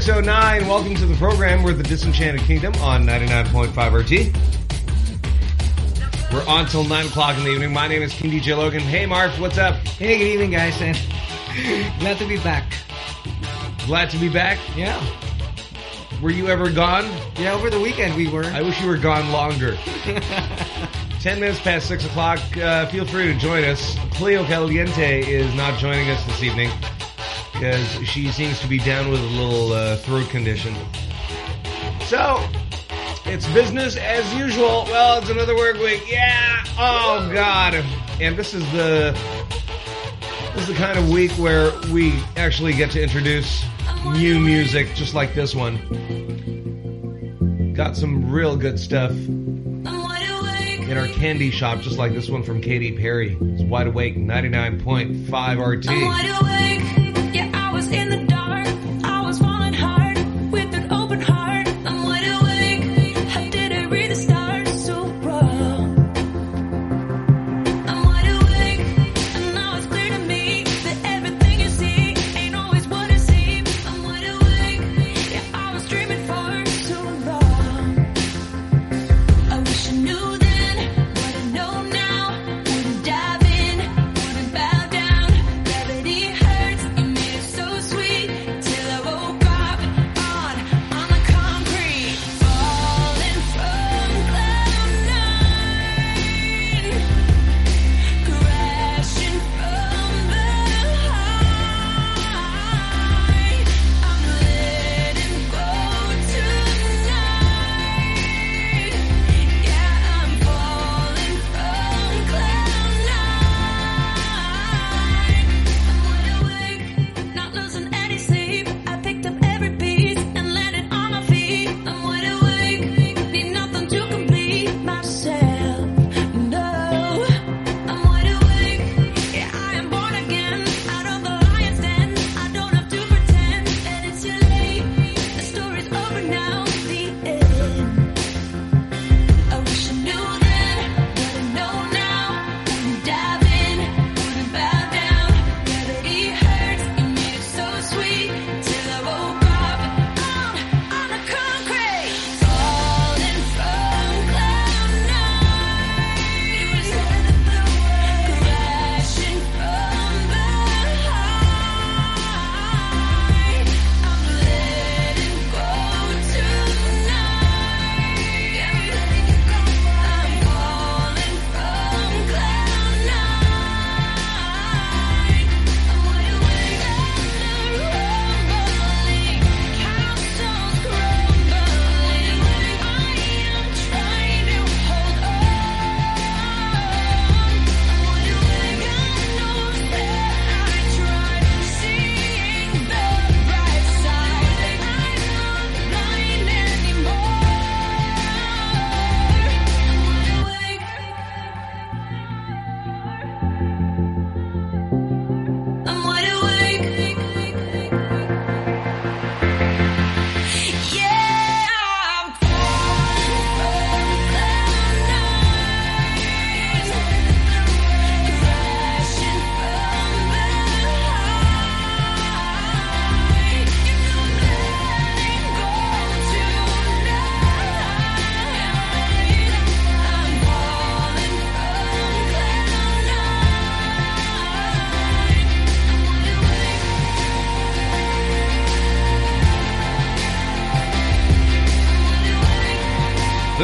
6.09, welcome to the program. We're the Disenchanted Kingdom on 99.5 RT. We're on till 9 o'clock in the evening. My name is King DJ Logan. Hey, Marv, what's up? Hey, good evening, guys. And glad to be back. Glad to be back? Yeah. Were you ever gone? Yeah, over the weekend we were. I wish you were gone longer. Ten minutes past six o'clock. Uh, feel free to join us. Cleo Caliente is not joining us this evening because she seems to be down with a little uh, throat condition. So, it's business as usual. Well, it's another work week. Yeah. Oh God. And this is the this is the kind of week where we actually get to introduce new music just like this one. Got some real good stuff in our candy shop just like this one from Katy Perry. It's Wide Awake 99.5 RT. In the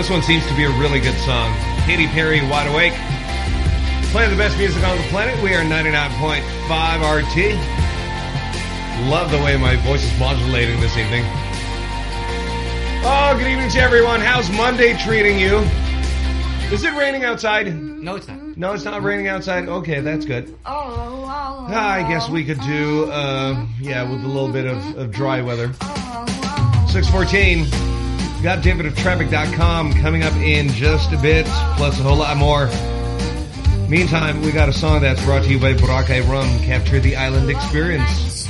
This one seems to be a really good song. Katy Perry, Wide Awake. Playing the best music on the planet. We are 99.5 RT. Love the way my voice is modulating this evening. Oh, good evening to everyone. How's Monday treating you? Is it raining outside? No, it's not. No, it's not raining outside. Okay, that's good. Ah, I guess we could do, uh, yeah, with a little bit of, of dry weather. 614. Got David of Traffic.com coming up in just a bit, plus a whole lot more. Meantime, we got a song that's brought to you by Boracay Rum. Capture the island experience.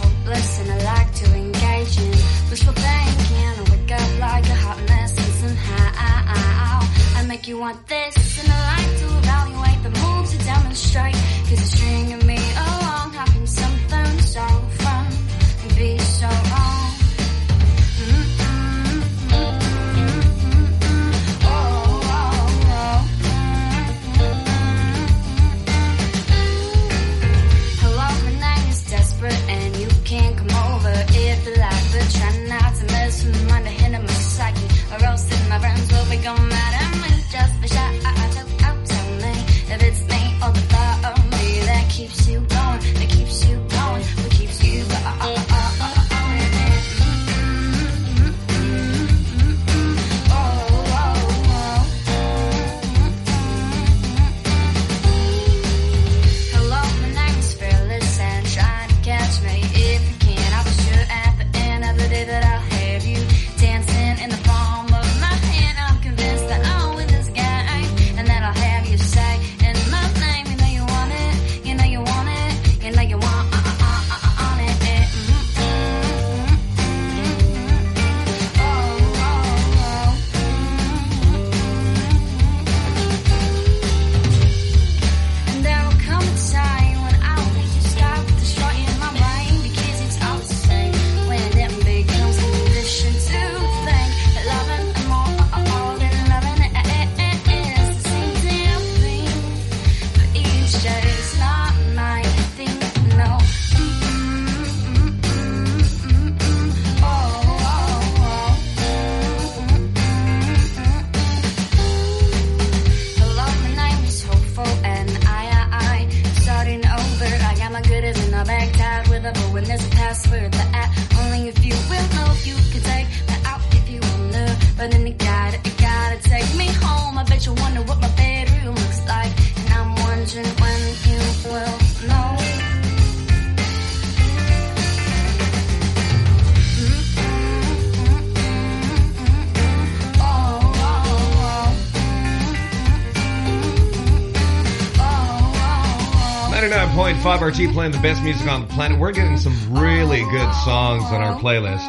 101.5 RT playing the best music on the planet. We're getting some really good songs on our playlist.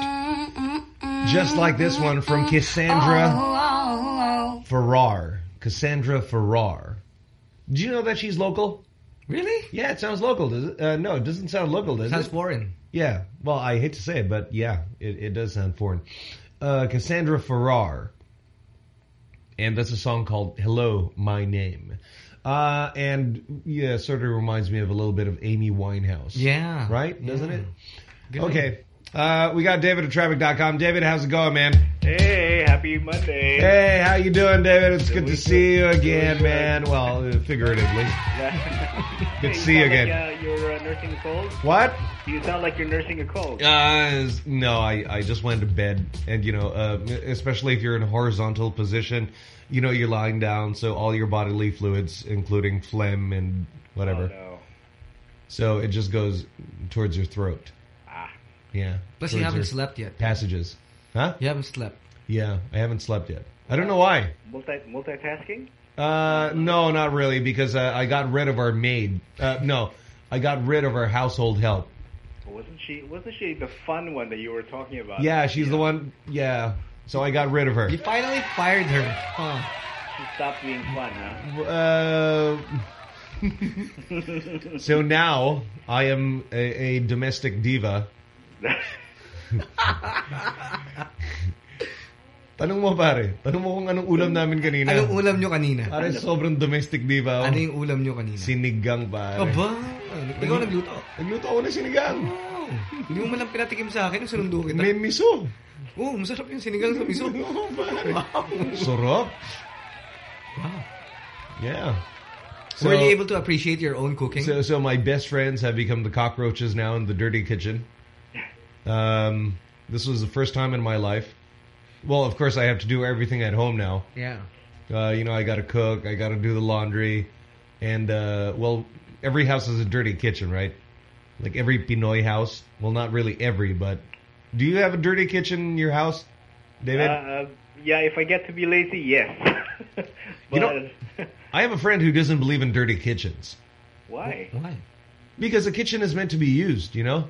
Just like this one from Cassandra Farrar. Cassandra Farrar. Do you know that she's local? Really? Yeah, it sounds local. Does it? Uh, no, it doesn't sound local, does Sounds it? Sounds foreign. Yeah. Well, I hate to say it, but yeah, it, it does sound foreign. Uh, Cassandra Farrar. And that's a song called Hello, My Name. Uh, and yeah, sort of reminds me of a little bit of Amy Winehouse. Yeah. Right? Doesn't Yeah. it? Good. Okay. Uh, we got David at traffic.com. David, how's it going, man? Hey, happy Monday. Hey, how you doing, David? It's good to see you again, man. Well, uh, figuratively. Good to see you again. Like, uh, you're uh, nursing a cold? What? You sound like you're nursing a cold. Uh, no, I, I just went to bed. And, you know, uh, especially if you're in a horizontal position, you know, you're lying down, so all your bodily fluids, including phlegm and whatever. Oh, no. So it just goes towards your throat. Ah. Yeah. Plus you haven't slept yet. Passages. Huh? You haven't slept. Yeah, I haven't slept yet. I don't know why. Multi multitasking? Uh, no, not really, because uh, I got rid of our maid. Uh, no, I got rid of her household help. Wasn't she wasn't she the fun one that you were talking about? Yeah, she's the one. Yeah, so I got rid of her. You finally fired her. Huh. She stopped being fun, huh? Uh, so now I am a, a domestic diva. Tanong mo pare, tanong mo kung anong ulam namin kanina. Anong ulam nyo kanina? Pare, sobrang domestic diva. Ano yung ulam nyo kanina? Sinigang pare. Aba, ikaw nagluto. Nagluto ako ng sinigang. Wow. Hindi mo man lang pinatikim sa akin, sunundo kita. May miso. Oo, masarap yung sinigang sa miso. Oo, pare. Wow. Sarap. Wow. Yeah. Were you able to appreciate your own cooking? So, so my best friends have become the cockroaches now in the dirty kitchen. Um, this was the first time in my life. Well, of course, I have to do everything at home now. yeah. Uh, you know, I got to cook, I got to do the laundry, and uh, well, every house has a dirty kitchen, right? Like every Pinoy house. Well, not really every, but do you have a dirty kitchen in your house, David? Uh, yeah, if I get to be lazy, yes. but You know- I have a friend who doesn't believe in dirty kitchens why? Why? because a kitchen is meant to be used, you know.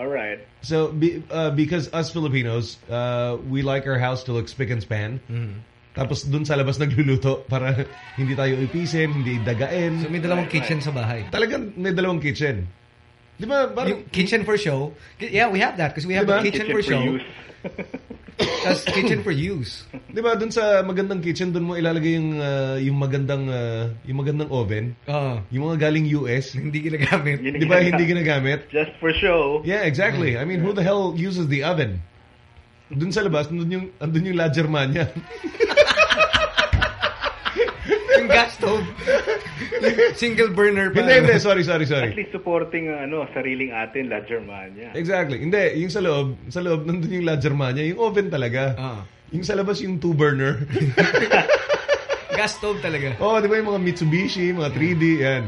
All right. So, be, uh, because us Filipinos, uh, we like our house to look spick and span. Mm-hmm. Tapos dun sa labas nagluluto para hindi tayo ipisin, hindi dagain. So may dalawang Right, kitchen right. sa bahay. Talagang may dalawang kitchen. Di ba? Parang, Yung kitchen for show. Yeah, we have that because we have Diba? a kitchen, Kitchen for for show. use. That's kitchen for use. di ba dun sa magandang kitchen, dun mo ilalagay yung, uh, yung magandang, uh, yung magandang oven. Oo. Yung mga galing US. hindi ginagamit. Di ba hindi ginagamit? Just for show. Yeah, exactly. I mean, who the hell uses the oven? Dun sa labas, andun yung, andun yung La Germania. yung gas stove. Yung single burner pa. hindi, hindi. Sorry, sorry, At sorry. least supporting uh, ano, sariling atin, La Germania. Exactly. Hindi, yung sa loob, sa loob, nandun yung La Germania, yung oven talaga. Ah. Yung sa labas, yung two-burner. Gas stove talaga. oh, di ba yung mga Mitsubishi, mga 3D, yan.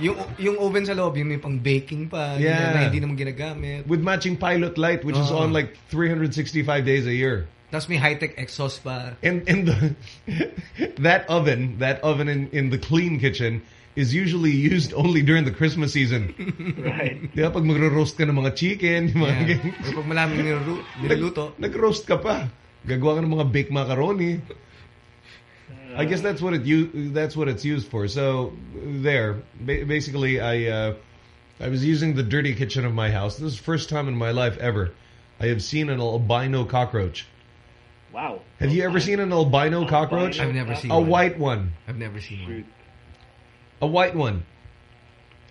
Yung yung oven sa loob, yun may pang baking pa. yun Yeah. na hindi naman ginagamit. With matching pilot light, which is Oh. on like 365 days a year. Tapos may high-tech exhaust pa. And and the that oven, that oven in, in the clean kitchen is usually used only during the Christmas season. Right. Di ba pag magro-roast ka ng mga chicken, yung mga Yeah. ganyan. Or pag malaming nilulu- niluluto. Nag-roast ka pa. Gagawa ka ng mga baked macaroni. I guess that's what it that's what it's used for. So there, ba- basically, I uh, I was using the dirty kitchen of my house. This is the first time in my life ever I have seen an albino cockroach. Wow. Have you ever seen an albino cockroach? I've never seen A one. white one. I've never seen one. A white one.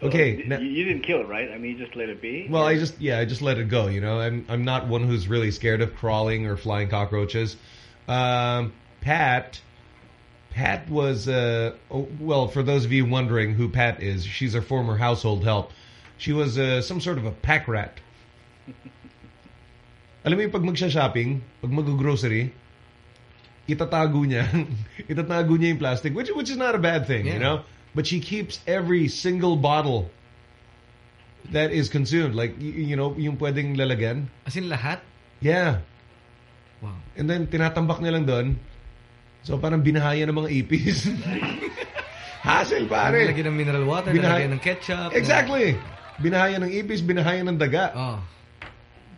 Okay. So, you, you didn't kill it, right? I mean, you just let it be? Well, I just yeah, I just let it go. You know, I'm I'm not one who's really scared of crawling or flying cockroaches. Um, Pat, Pat was uh oh, well for those of you wondering who Pat is, she's our former household help. She was uh, some sort of a pack rat. Alam mo yung pag magsha-shopping, pag mag-grocery, itatago niya, itatago niya yung plastic, which which is not a bad thing, you Yeah. know. But she keeps every single bottle that is consumed, like y- you know, yung pwedeng lalagyan. As in lahat? Yeah. Wow. And then tinatambak niya lang doon. So parang binahaya ng mga ipis. Hassle, pare. Nalagyan ng mineral water, nalagyan ng ketchup. Exactly. Binahayan ng ipis, binahayan ng daga. Oh.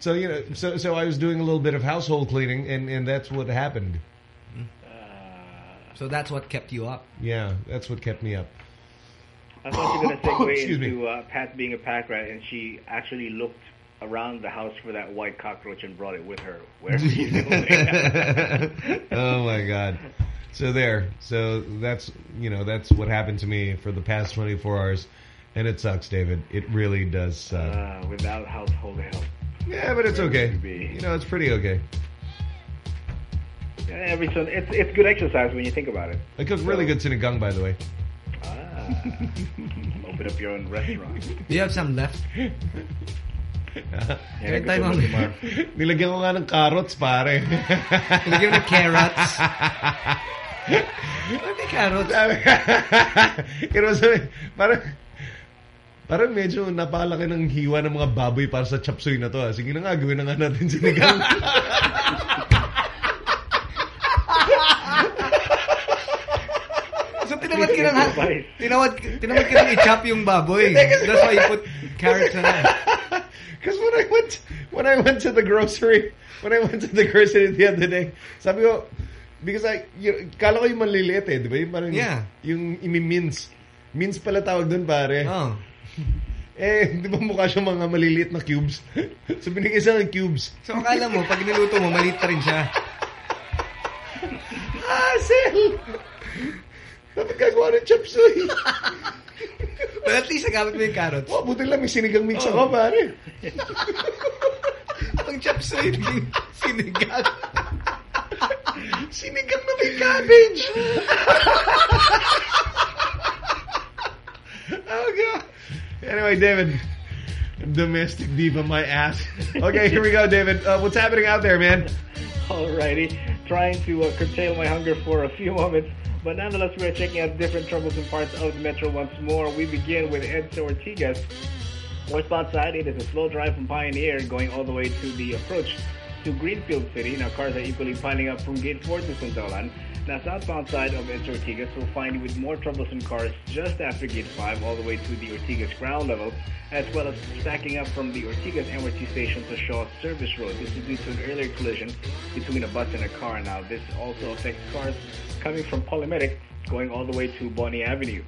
So, you know, so so I was doing a little bit of household cleaning, and, and that's what happened. So that's what kept you up. Yeah, that's what kept me up. I thought you were going to segue Excuse into uh, Pat being a pack rat, and she actually looked around the house for that white cockroach and brought it with her. Wherever she's going. oh my god. So there. So that's you know that's what happened to me for the past 24 hours, and it sucks, David. It really does suck. uh, without household help. Yeah, but it's okay. you know, it's pretty okay. Yeah, every so it's it's good exercise when you think about it. I cook really good sinigang, by the way. Ah, open up your own restaurant. Do you have some left? Yeah, Kahit gusto tayo, mo ma'am. si Marv. Nilagyan ko nga ng carrots, pare. Nilagyan mo ng carrots. Ano may carrots? Sabi, you know, parang, parang medyo napakalaki ng hiwa ng mga baboy para sa chapsuy na to. ah. Sige na nga, gawin na nga natin sinigang. So tinawad ka ng Advice. tinawad tinawad ka ng i-chop yung baboy. That's why you put carrots na. Because when I went when I went to the grocery, when I went to the grocery the other day, sabi ko, because I, you, kala ko yung maliliit eh, di ba? Yung parang, Yeah. yung imi-mince. Mince pala tawag doon, pare. Oh. Eh, di ba mukha siyang mga maliliit na cubes? so binigay sa akin cubes. So akala mo, pag niluto mo, maliit pa rin siya. Hassle! Dapat gagawa ng chop suey. But at least nagamit mo yung carrots. Oh, buti lang may sinigang mix Oh. ako, pare. Ang chop suey sinigang. Sinigang na may cabbage. oh, God. Anyway, David. Domestic diva my ass. Okay, here we go, David. Uh, what's happening out there, man? Alrighty, trying to uh, curtail my hunger for a few moments, but nonetheless, we're checking out different troublesome parts of the metro once more. We begin with EDSA Ortigas. Northbound side, it is a slow drive from Pioneer going all the way to the approach to Greenfield City. Now, cars are equally piling up from Gate 4 to Santolan. Now, southbound side of EDSA Ortigas will find you with more troublesome cars just after Gate 5 all the way to the Ortigas ground level, as well as stacking up from the Ortigas MRT station to Shaw Service Road. This is due to an earlier collision between a bus and a car. Now, this also affects cars coming from Polymedic going all the way to Boni Avenue.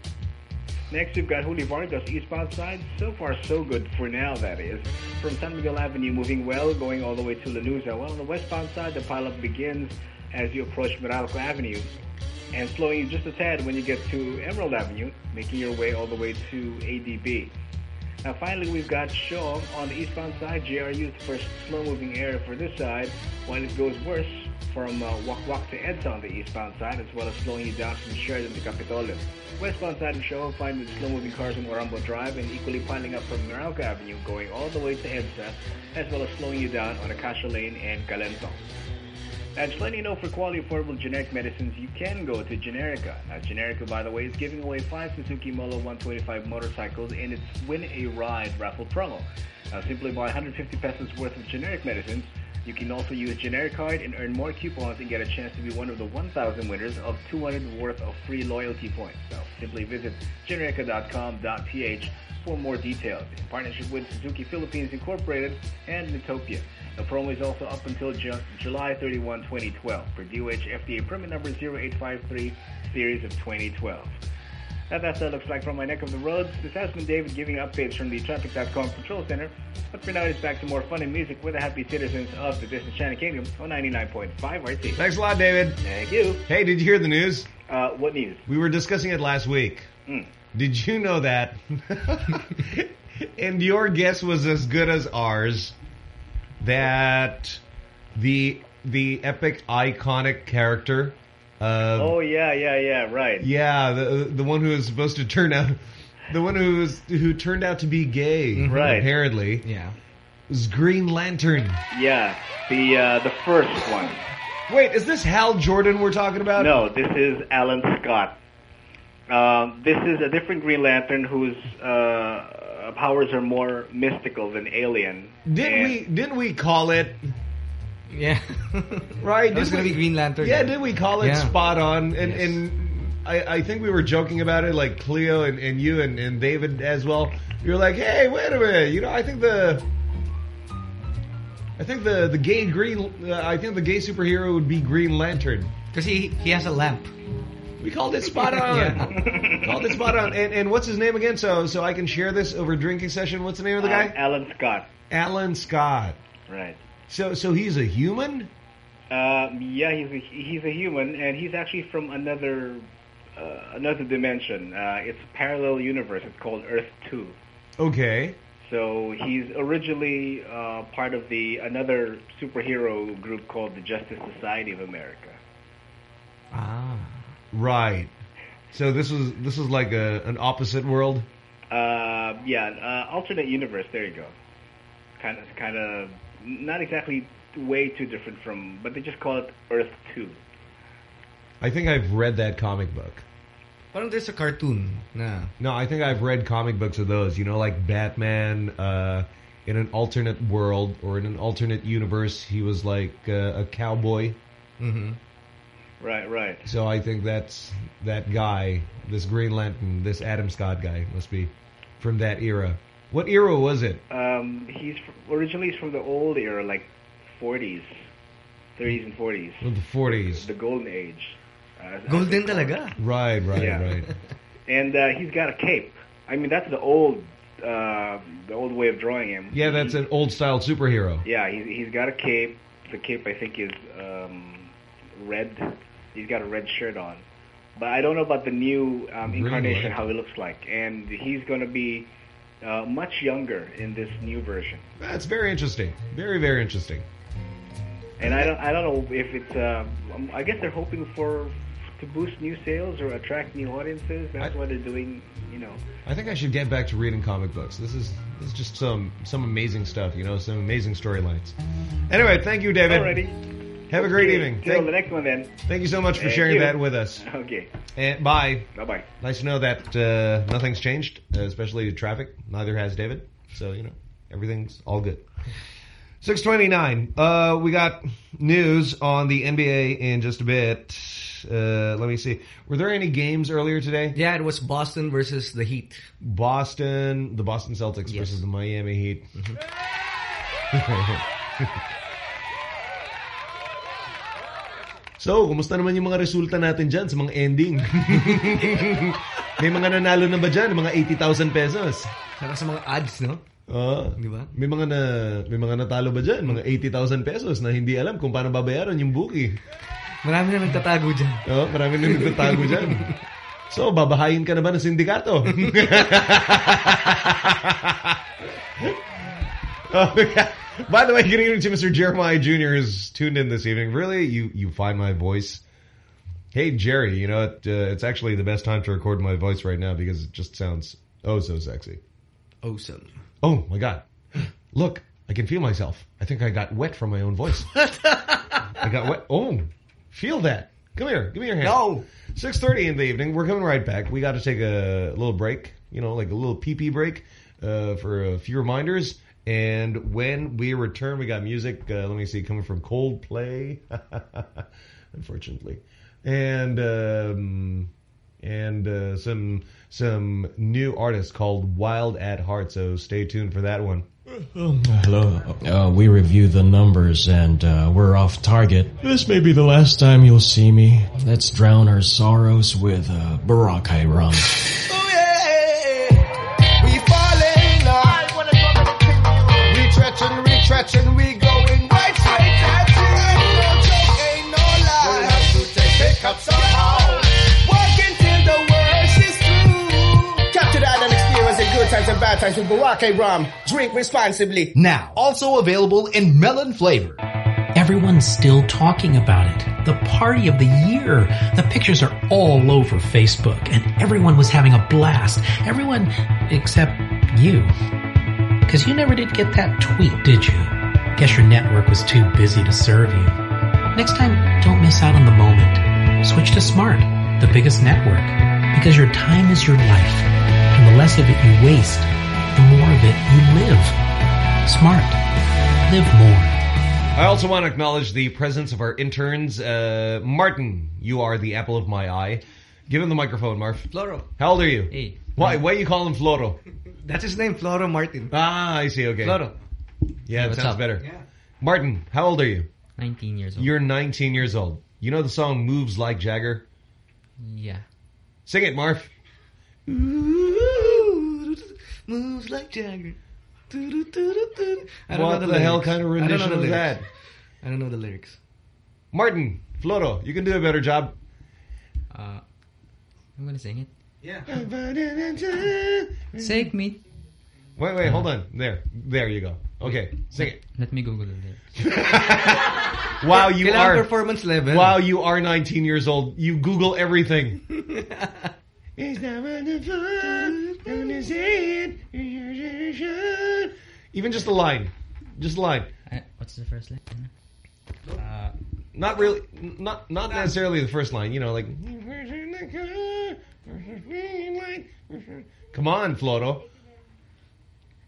Next, we've got Julia Vargas eastbound side. So far, so good for now, that is. From San Miguel Avenue, moving well, going all the way to Lanuza. Well, on the westbound side, the pileup begins as you approach Meralco Avenue and slowing you just a tad when you get to Emerald Avenue, making your way all the way to ADB. Now, finally, we've got Shaw on the eastbound side. JRU is the first slow-moving area for this side, while it goes worse from uh, Wak to EDSA on the eastbound side, as well as slowing you down from Sheridan to Capitolio. Westbound side of Shaw find slow-moving cars on Orambo Drive and equally piling up from Meralco Avenue, going all the way to EDSA, as well as slowing you down on Acacia Lane and Calentong. And just letting you know, for quality affordable generic medicines, you can go to Generica. Now, Generica, by the way, is giving away five Suzuki Molo 125 motorcycles in its Win a Ride raffle promo. Now, simply buy 150 pesos worth of generic medicines. You can also use generic card and earn more coupons and get a chance to be one of the 1,000 winners of 200 worth of free loyalty points. Now, simply visit generica.com.ph for more details. In partnership with Suzuki Philippines Incorporated and Nitopia. The promo is also up until Ju- July 31, 2012 for DOH FDA permit number 0853 series of 2012. Now that's what it looks like from my neck of the roads. This has been David giving updates from the Traffic.com Control Center. But for now, it's back to more fun and music with the happy citizens of the Disenchanted Kingdom on 99.5 RT. Thanks a lot, David. Thank you. Hey, did you hear the news? Uh, what news? We were discussing it last week. Mm. Did you know that? and your guess was as good as ours that the the epic iconic character of Oh yeah, yeah, yeah. Right. yeah the the one who is supposed to turn out the one who was who turned out to be gay Right. apparently Yeah. was Green Lantern. Yeah. The uh, the first one. Wait, is this Hal Jordan we're talking about? No, this is Alan Scott. Um, this is a different Green Lantern whose uh, powers are more mystical than alien. Didn't And- we didn't we call it Yeah. right? That was gonna we- be Green Lantern. Yeah, did we call it Yeah. spot on? And Yes. and I, I think we were joking about it, like Cleo and, and you and, and David as well. You're like, hey, wait a minute. You know, I think the, I think the the gay green, uh, I think the gay superhero would be Green Lantern. Because he, he has a lamp. We called it spot on. Yeah. called it spot on. And, and what's his name again? So so I can share this over drinking session. What's the name of the Um, guy? Alan Scott. Alan Scott. Right. So so he's a human. Uh, yeah, he's a, he's a human, and he's actually from another uh, another dimension. Uh, it's a parallel universe. It's called Earth Two. Okay. So he's originally uh, part of the another superhero group called the Justice Society of America. Ah. Right. So this was this is like a an opposite world. Uh, yeah, uh, alternate universe. There you go. Kind of, kind of, not exactly way too different from, but they just call it Earth Two. I think I've read that comic book. Parang there's a cartoon na. No, I think I've read comic books of those. You know, like Batman uh, in an alternate world or in an alternate universe, he was like uh, a cowboy. Mm-hmm. Right, right. So I think that's that guy, this Green Lantern, this Adam Scott guy must be from that era. What era was it? Um, he's fr- originally he's from the old era, like 40s, 30s and 40s, From the 40s. the golden age. Uh, as- as Golden they call talaga. Right, right, Yeah. right. And uh, he's got a cape. I mean, that's the old, uh, the old way of drawing him. Yeah, that's He- an old style superhero. Yeah, he's he's got a cape. The cape I think is um, red. He's got a red shirt on. But I don't know about the new um, incarnation, Lantern. how he looks like. And he's going to be uh, much younger in this new version. That's very interesting. Very, very interesting. And I don't I don't know if it's. Uh, um, I guess they're hoping for to boost new sales or attract new audiences. That's I- why they're doing. You know. I think I should get back to reading comic books. This is this is just some some amazing stuff, you know, some amazing storylines. Anyway, thank you, David. Alrighty. Have a great Okay, evening. Till Thank, the next one then. thank you so much for Thank sharing you. that with us. Okay. And bye. Bye bye. Nice to know that uh, nothing's changed, uh, especially traffic. Neither has David. So, you know, everything's all good. 629. Uh, we got news on the NBA in just a bit. Uh, let me see. Were there any games earlier today? Yeah, it was Boston versus the Heat. Boston, the Boston Celtics Yes. versus the Miami Heat. so, kumusta naman yung mga resulta natin dyan sa mga ending? May mga nanalo na ba dyan? Mga 80,000 pesos? Saka sa mga ads, no? Oo. Di ba? May mga na may mga natalo ba dyan? Mga 80,000 pesos na hindi alam kung paano babayaran yung bookie. Marami na nagtatago dyan. Oo, marami na nagtatago dyan. So, babahayin ka na ba ng sindikato? oh. By the way, good evening to Mr. Jeremiah Jr. who's tuned in this evening. Really? You you find my voice? Hey, Jerry, you know, it, uh, it's actually the best time to record my voice right now because it just sounds oh so sexy. Awesome. Oh, my God. Look, I can feel myself. I think I got wet from my own voice. I got wet. Oh, feel that. Come here. Give me your hand. No. 6.30 in the evening. We're coming right back. We got to take a little break, you know, like a little pee-pee break uh, for a few reminders. And when we return, we got music, uh, let me see, coming from Coldplay, unfortunately. And um, and uh, some some new artists called Wild at Heart, so stay tuned for that one. Hello. Uh, we review the numbers and uh, we're off target. This may be the last time you'll see me. Let's drown our sorrows with uh, Boracay rum. stretching, we going right straight at you. No joke, ain't no lie. We'll have to take pickup somehow. Working till the worst is through. Capture that and experience the good times and bad times with Boracay rum. Drink responsibly. Now, also available in melon flavor. Everyone's still talking about it. The party of the year. The pictures are all over Facebook and everyone was having a blast. Everyone except you. Cause you never did get that tweet, did you? Guess your network was too busy to serve you. Next time, don't miss out on the moment. Switch to Smart, the biggest network. Because your time is your life. And the less of it you waste, the more of it you live. Smart. Live more. I also want to acknowledge the presence of our interns. Uh, Martin, you are the apple of my eye. Give him the microphone, Marv. Floro. How old are you? Hey. Why? Why you call him Floro? That's his name, Floro Martin. Ah, I see. Okay. Floro. Yeah, it what's sounds up? better. Yeah. Martin, how old are you? 19 years old. You're 19 years old. You know the song "Moves Like Jagger"? yeah. Sing it, Marv. Ooh, moves like Jagger. Doo-doo-doo-doo-doo. I don't What know the, the hell lyrics. kind of I don't know rendition the was that? I don't know the lyrics. Martin, Floro, you can do a better job. Uh, I'm gonna sing it. Yeah. Take me. Wait, wait, hold on. There, there you go. Okay, sing it. Let me Google it. lyrics. Wow, you Kailangan are. performance level. Wow, you are 19 years old. You Google everything. Even just a line. Just a line. Uh, what's the first line? Uh, Not really, not not necessarily the first line. You know, like. Come on, Floro.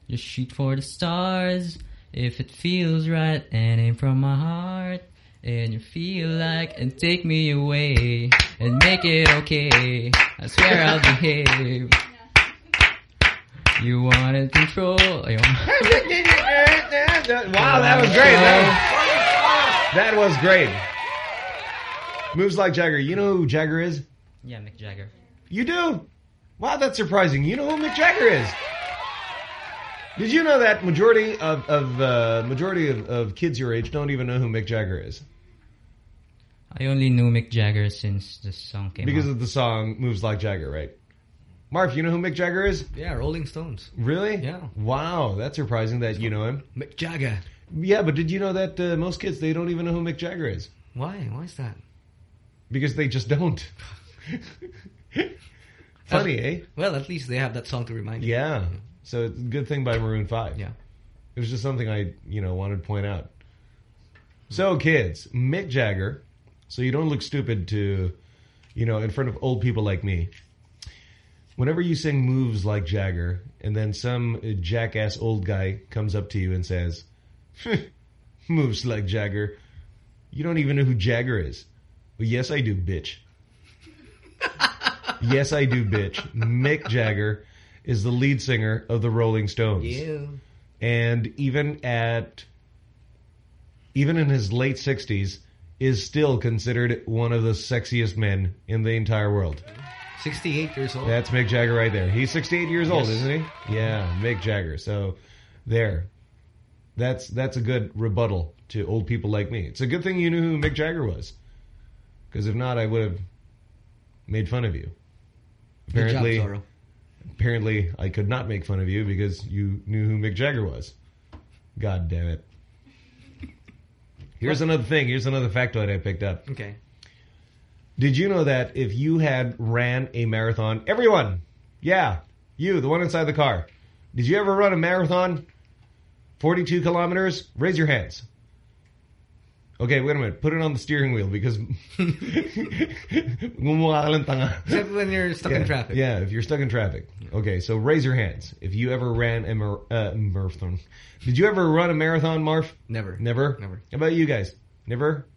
Just shoot for the stars if it feels right and aim from my heart. And you feel like and take me away and make it okay. I swear I'll behave. You wanted control. Wow, that was great. That, oh. That was great. Moves like Jagger. You know who Jagger is? Yeah, Mick Jagger. You do? Wow, that's surprising. You know who Mick Jagger is? Did you know that majority of, of uh, majority of, of kids your age don't even know who Mick Jagger is I only knew Mick Jagger since the song came because out. of the song "Moves Like Jagger," right? Marv, you know who Mick Jagger is? Yeah, Rolling Stones. Really? Yeah. Wow, that's surprising that you know him. Mick Jagger. Yeah, but did you know that uh, most kids they don't even know who Mick Jagger is Why? Why is that? because they just don't. Funny, eh? Well, at least they have that song to remind you. Yeah. So it's a good thing by Maroon 5. Yeah. It was just something I, you know, wanted to point out. So kids, Mick Jagger, so you don't look stupid to, you know, in front of old people like me. Whenever you sing moves like Jagger, and then some jackass old guy comes up to you and says, moves like Jagger, you don't even know who Jagger is. Well, yes, I do, bitch. yes, I do, bitch. Mick Jagger is the lead singer of the Rolling Stones. Yeah. And even at even in his late 60s is still considered one of the sexiest men in the entire world. 68 years old. That's Mick Jagger right there. He's 68 years old, isn't he? Yeah, Mick Jagger. So there. That's that's a good rebuttal to old people like me. It's a good thing you knew who Mick Jagger was. Because if not, I would have made fun of you. Good job, Apparently, apparently I could not make fun of you because you knew who Mick Jagger was. God damn it. Here's another thing. Here's another factoid I picked up. Okay. Did you know that if you had ran a marathon, everyone, yeah, you, the one inside the car, did you ever run a marathon? 42 kilometers? Raise your hands. Okay, wait a minute. Put it on the steering wheel because gumukha ka lang tanga. Except when you're stuck yeah, in traffic. Yeah, if you're stuck in traffic. Okay, so raise your hands. If you ever ran a mar uh, marathon. Did you ever run a marathon, Marv? Never. Never? Never. How about you guys? Never?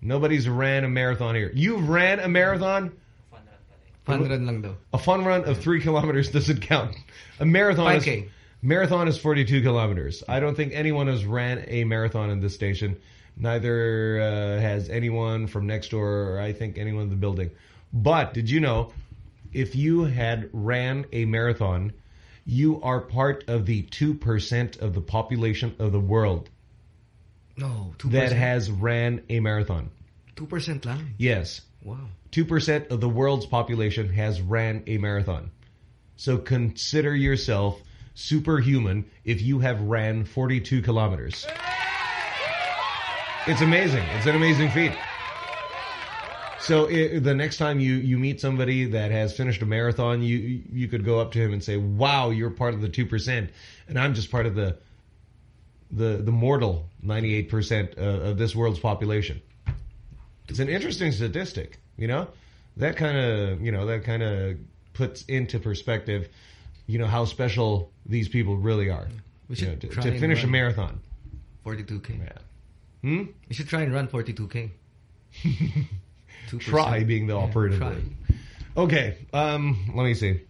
Nobody's ran a marathon here. You ran a marathon? Fun run lang daw. A fun run of three kilometers doesn't count. A marathon is 5K. Marathon is 42 kilometers. I don't think anyone has ran a marathon in this station. Neither uh, has anyone from next door or I think anyone in the building. But did you know if you had ran a marathon, you are part of the 2% of the population of the world No, 2%. that has ran a marathon. 2% lang. Yes. Wow. 2% of the world's population has ran a marathon. So consider yourself superhuman if you have ran 42 kilometers. It's amazing. It's an amazing feat. So i the next time you, you meet somebody that has finished a marathon, you you could go up to him and say, "Wow, you're part of the two percent, and I'm just part of the the the mortal 98 percent uh, of this world's population." It's an interesting statistic, you know. That kind of you know that kind of puts into perspective, you know, how special these people really are. We You know, to, try to finish a marathon. 42k. Yeah. Hmm? You should try and run 42k. 2%. Try being the operative try. word. Okay, um, let me see.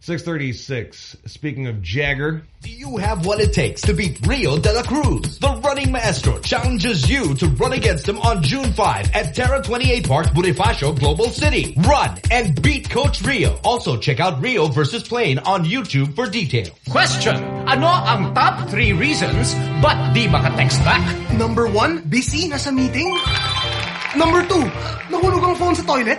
636. Speaking of Jagger, Do you have what it takes to beat Rio de la Cruz? The running maestro challenges you to run against him on June 5 at Terra 28 Park, Bonifacio, Global City. Run and beat Coach Rio. Also check out Rio versus Plane on YouTube for details. Question, ano ang top 3 reasons ba't di maka-text back? Number one, busy, nasa meeting. Number two, nahulog ang phone sa toilet.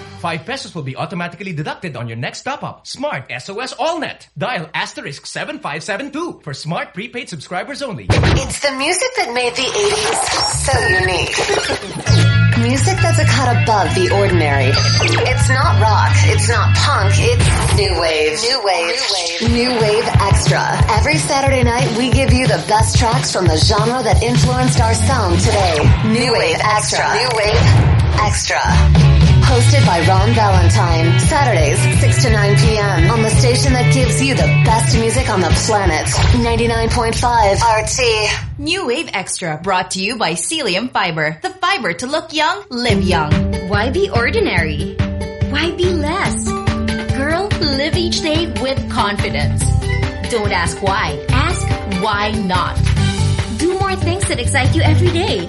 5 pesos will be automatically deducted on your next top-up. Smart SOS AllNet. Dial asterisk 7572 for smart prepaid subscribers only. It's the music that made the 80s so unique. music that's a cut above the ordinary. It's not rock, it's not punk, it's new wave. New wave. New wave New wave extra. Every Saturday night we give you the best tracks from the genre that influenced our sound today. New wave extra. New wave extra. Hosted by Ron Valentine. Saturdays, 6 to 9 p.m. on the station that gives you the best music on the planet. 99.5 RT. New Wave Extra brought to you by Celium Fiber. The fiber to look young, live young. Why be ordinary? Why be less? Girl, live each day with confidence. Don't ask why. Ask why not. Do more things that excite you every day.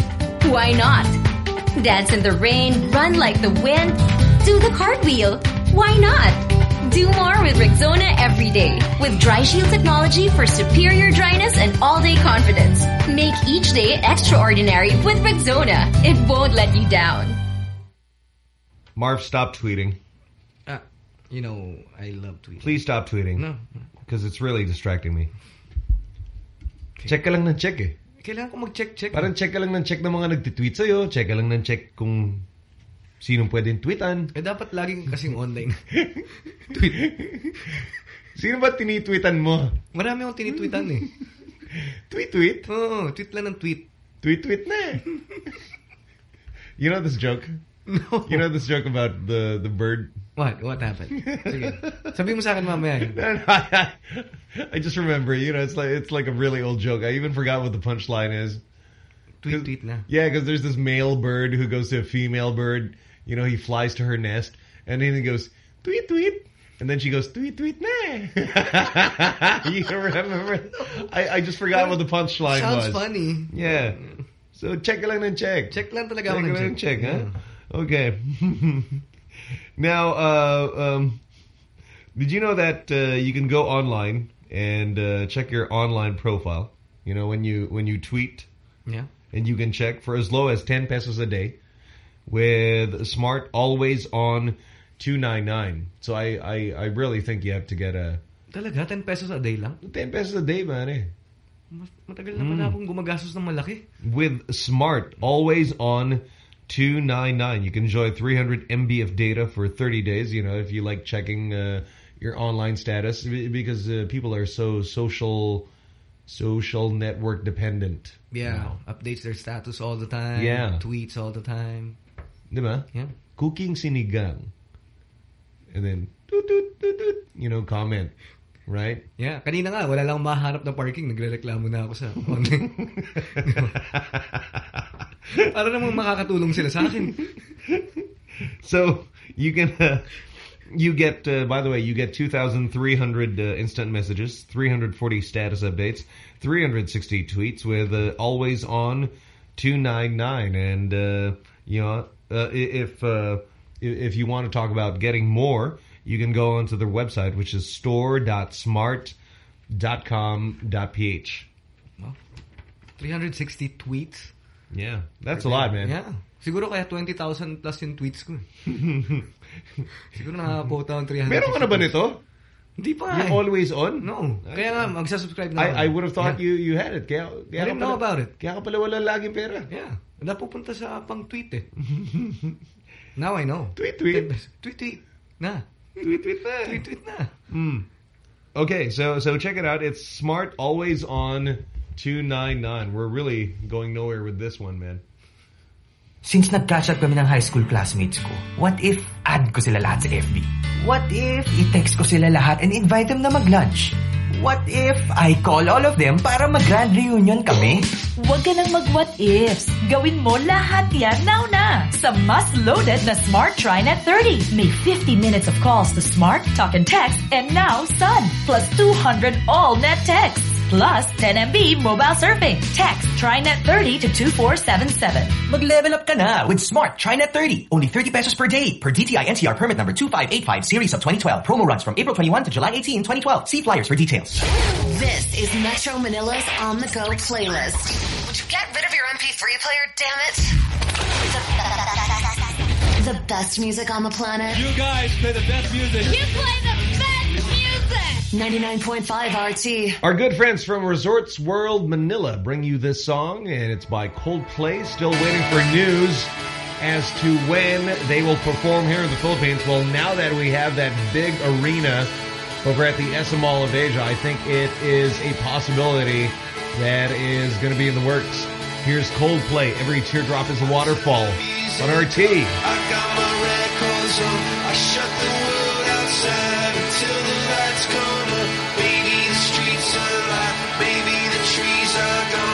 Why not? Dance in the rain, run like the wind, do the cartwheel. Why not? Do more with Rexona every day. With Dry Shield technology for superior dryness and all-day confidence. Make each day extraordinary with Rexona. It won't let you down. Marv, stop tweeting. Ah, you know, I love tweeting. Please stop tweeting. No. Because it's really distracting me. Check ka lang ng check eh. Kailangan ko mag-check-check. Parang check ka lang ng check ng mga nagtitweet sa'yo. Check ka lang ng check kung sinong pwedeng tweetan. Eh, dapat laging kasing online. Tweet. Sino ba tinitweetan mo? Marami akong tinitweetan eh. Tweet-tweet? Oo, tweet lang ng tweet. Tweet-tweet na eh. You know this joke? No. You know this joke about the the bird? What? What happened? Sige. Sabi mo sa akin mamaya. I just remember, you know, it's like it's like a really old joke. I even forgot what the punchline is. Tweet, tweet na. Yeah, because there's this male bird who goes to a female bird. You know, he flies to her nest, and then he goes, tweet, tweet. And then she goes, tweet, tweet, nah. you remember? I, I just forgot what the punchline was. Sounds funny. Yeah. So check lang ng check. Check lang talaga Check ng lang ng check. check, huh? Okay. now, uh, um, did you know that uh, you can go online and uh, check your online profile? You know, when you when you tweet, Yeah. and you can check for as low as 10 pesos a day with Smart Always On 299. So I, I, I really think you have to get a Talaga? 10 pesos a day lang? 10 pesos a day, man. eh. Matagal na pala akong gumagastos ng malaki. With Smart Always On 299. You can enjoy 300 MB of data for 30 days, you know, if you like checking uh, your online status because uh, people are so social social network dependent. Yeah. Updates their status all the time. Yeah. Tweets all the time. Diba? Yeah. Cooking sinigang. And then, toot, toot, toot, you know, comment. Right? Yeah. Kanina nga, wala lang mahanap na parking. Nagre-reklamo na ako sa online. Para namang makakatulong sila sa akin. So, you can, uh, you get, uh, by the way, you get 2,300 uh, instant messages, 340 status updates, 360 tweets with uh, always on 299. And, uh, you know, uh, if, uh, if you want to talk about getting more, you can go onto their website, which is store.smart.com.ph. 360 tweets. Yeah, that's a lot, man. Yeah. Siguro kaya 20,000 plus yung tweets ko. Siguro nakaka-quota ang 300. Meron ka na ba nito? Hindi pa You're eh. always on? No. Kaya nga, magsasubscribe na. I, I would have thought Yeah. you you had it. Kaya, kaya I didn't know pala- about it. Kaya ka pala wala laging pera. Yeah. Napupunta sa pang tweet eh. Now I know. Tweet, tweet. Tweet, tweet. Na. Tweet, tweet na. Tweet, tweet na. Mm. Okay, so so check it out. It's smart, always on 299. We're really going nowhere with this one, man. Since nag-catch up kami ng high school classmates ko, what if add ko sila lahat sa FB? What if i-text ko sila lahat and invite them na mag-lunch? What if I call all of them para mag-grand reunion kami? Huwag ka nang mag-what ifs. Gawin mo lahat yan now na sa mas loaded na Smart TriNet 30. May 50 minutes of calls to Smart, Talk and Text, and now Sun. Plus 200 all net texts. Plus 10 MB mobile surfing. Text TriNet 30 to 2477. Mag-level up ka na with Smart TriNet 30. Only 30 pesos per day per DTI NTR permit number 2585 series of 2012. Promo runs from April 21 to July 18, 2012. See flyers for details. This is Metro Manila's On The Go playlist. Would you get rid of your MP3 player, damn it? The, the best music on the planet. You guys play the best music. You play the best music. 99.5 RT. Our good friends from Resorts World Manila bring you this song, and it's by Coldplay. Still waiting for news as to when they will perform here in the Philippines. Well, now that we have that big arena over at the SM Mall of Asia, I think it is a possibility that is going to be in the works. Here's Coldplay. Every teardrop is a waterfall on RT. I got my records on. I shut the world outside Maybe the streets are alive. Maybe the trees are gone.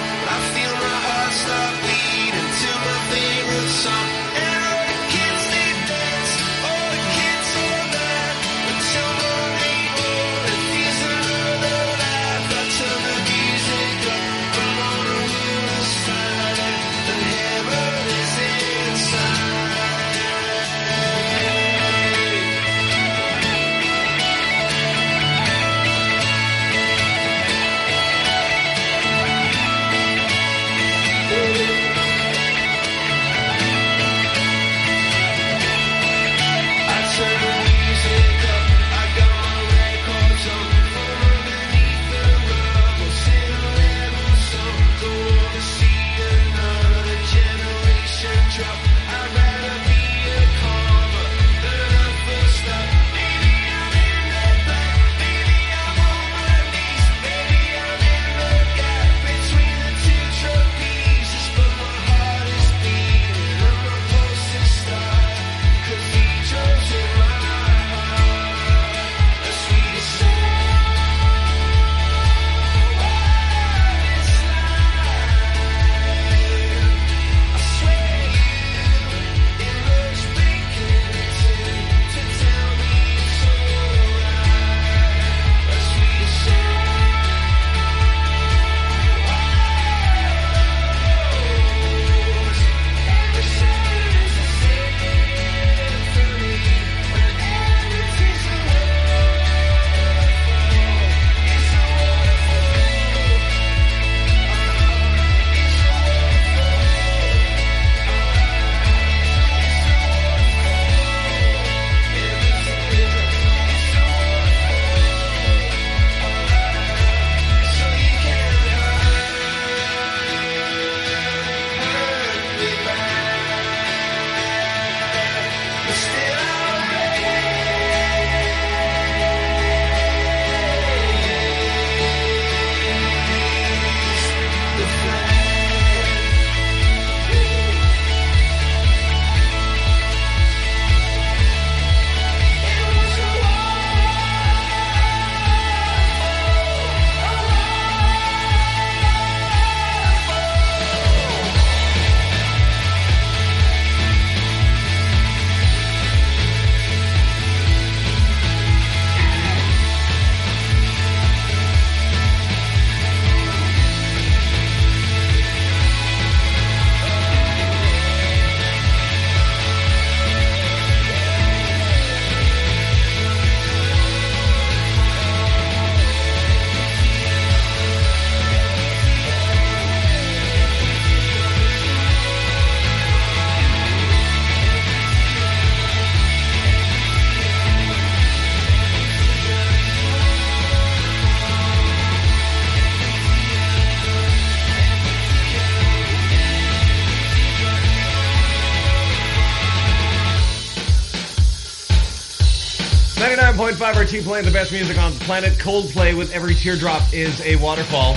101.5 RT playing the best music on the planet. Coldplay with Every Teardrop is a Waterfall.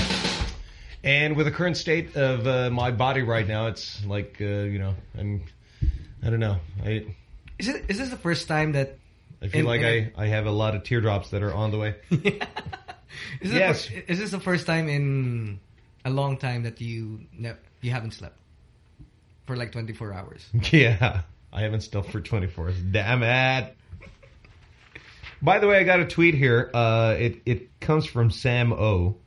And with the current state of uh, my body right now, it's like, uh, you know, I'm, I don't know. I, is, it, is this the first time that... I feel in, like in, I, I have a lot of teardrops that are on the way. Is yes. The, is this the first time in a long time that you you haven't slept? For like 24 hours. Yeah. I haven't slept for 24 hours. Damn it. By the way, I got a tweet here. Uh, it, it comes from Sam O.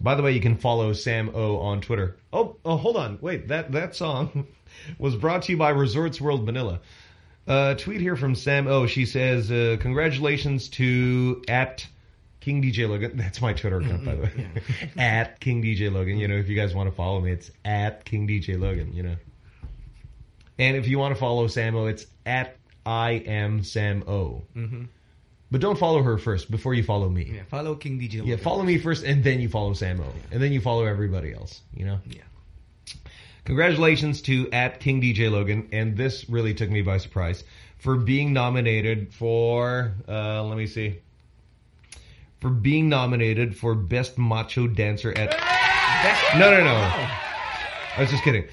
By the way, you can follow Sam O on Twitter. Oh, oh, hold on. Wait, that, that song was brought to you by Resorts World Manila. Uh, tweet here from Sam O. She says, uh, congratulations to at King DJ Logan. That's my Twitter account, by the way. at King DJ Logan. You know, if you guys want to follow me, it's at King DJ Logan, you know. And if you want to follow Sam O, it's at I am Sam O. Mm-hmm. But don't follow her first before you follow me. Yeah, follow King DJ. Yeah, follow me first and then you follow Sam O. And then you follow everybody else, you know? Yeah. Congratulations to at King DJ Logan, and this really took me by surprise, for being nominated for, uh, let me see, for being nominated for Best Macho Dancer at... No, no, no. I was just kidding.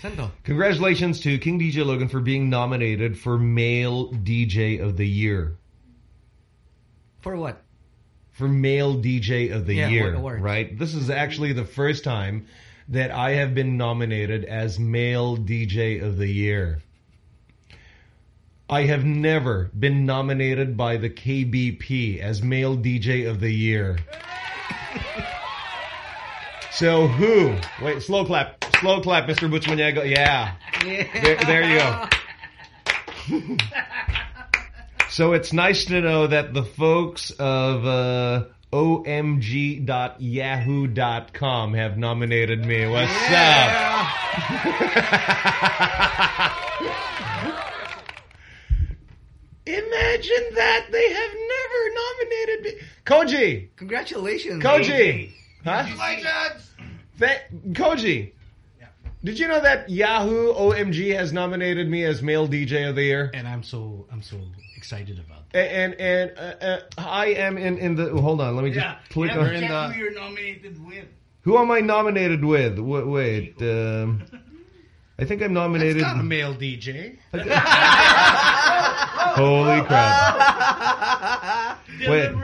Congratulations to King DJ Logan for being nominated for Male DJ of the Year. For what? For Male DJ of the Yeah, Year, right? This is actually the first time that I have been nominated as Male DJ of the Year. I have never been nominated by the KBP as Male DJ of the Year. so who? Wait, slow clap. Slow clap, Mr. Butch Maniago. Yeah. There, there you go. So it's nice to know that the folks of uh, omg.yahoo.com have nominated me. What's up? Imagine that. They have never nominated me. Koji. Congratulations. Koji. Huh? Congratulations! That, Koji. Did you know that Yahoo OMG has nominated me as Male DJ of the Year? And I'm so I'm so excited about And and, and uh, uh, I am in in the. Hold on, let me just Yeah, click yeah, on. check who you're nominated with. Who am I nominated with? Wait, wait um, I think I'm nominated. It's not a male DJ. Holy crap! Wait,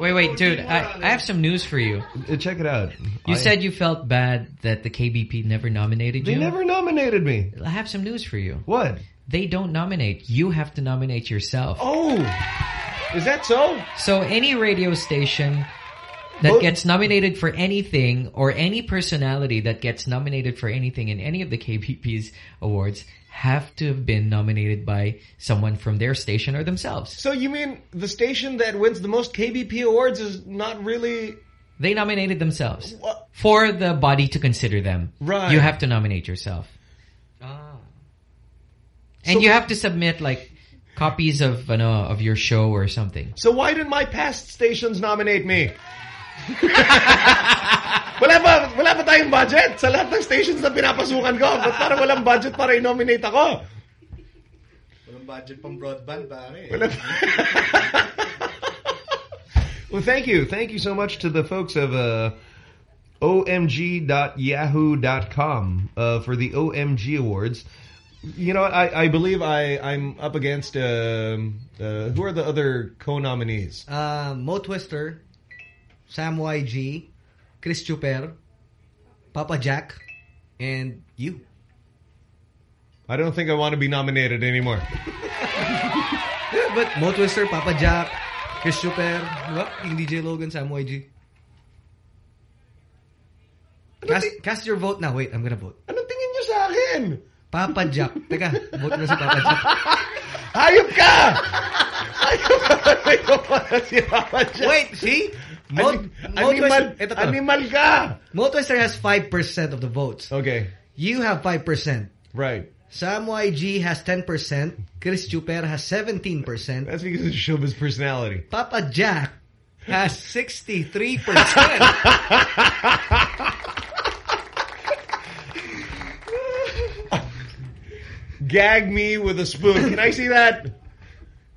Wait, wait, dude. I, I have some news for you. Uh, check it out. You I- said you felt bad that the KBP never nominated you. they never nominated me. I have some news for you. What? They don't nominate. You have to nominate yourself. Oh, is that so? So any radio station that gets nominated for anything or any personality that gets nominated for anything in any of the KBP's awards have to have been nominated by someone from their station or themselves. So you mean the station that wins the most KBP awards is not really? They nominated themselves. For the body to consider them. Right. You have to nominate yourself. And you have to submit like copies of ano, of your show or something. So why didn't my past stations nominate me? wala ba wala ba tayong budget sa lahat ng stations na pinapasukan ko? Ba't parang walang budget para i-nominate ako? Walang budget pang broadband, pare. Wala Well, thank you. Thank you so much to the folks of uh, omg.yahoo.com uh, for the OMG Awards. You know, I, I believe I, I'm up against, um uh, who are the other co-nominees? Uh, Mo Twister, Sam YG, Chris Tsuper, Papa Jack, and you. I don't think I want to be nominated anymore. But Mo Twister, Papa Jack, Chris Tsuper, diba? King DJ Logan, Sam YG. Cast, cast your vote now. Wait, I'm gonna vote. Anong tingin niyo sa akin? Papa Jack. Teka, vote na si Papa Jack. Hayop ka! Hayop ka! si Papa Jack. Wait, see? Mo, Anim- Mo animal, ito to. animal ka! Has 5% of the votes. Okay. You have 5%. Right. Sam YG has 10%. Chris Tsuper has 17%. That's because of Shoba's personality. Papa Jack has 63%. Gag me with a spoon. Can I see that?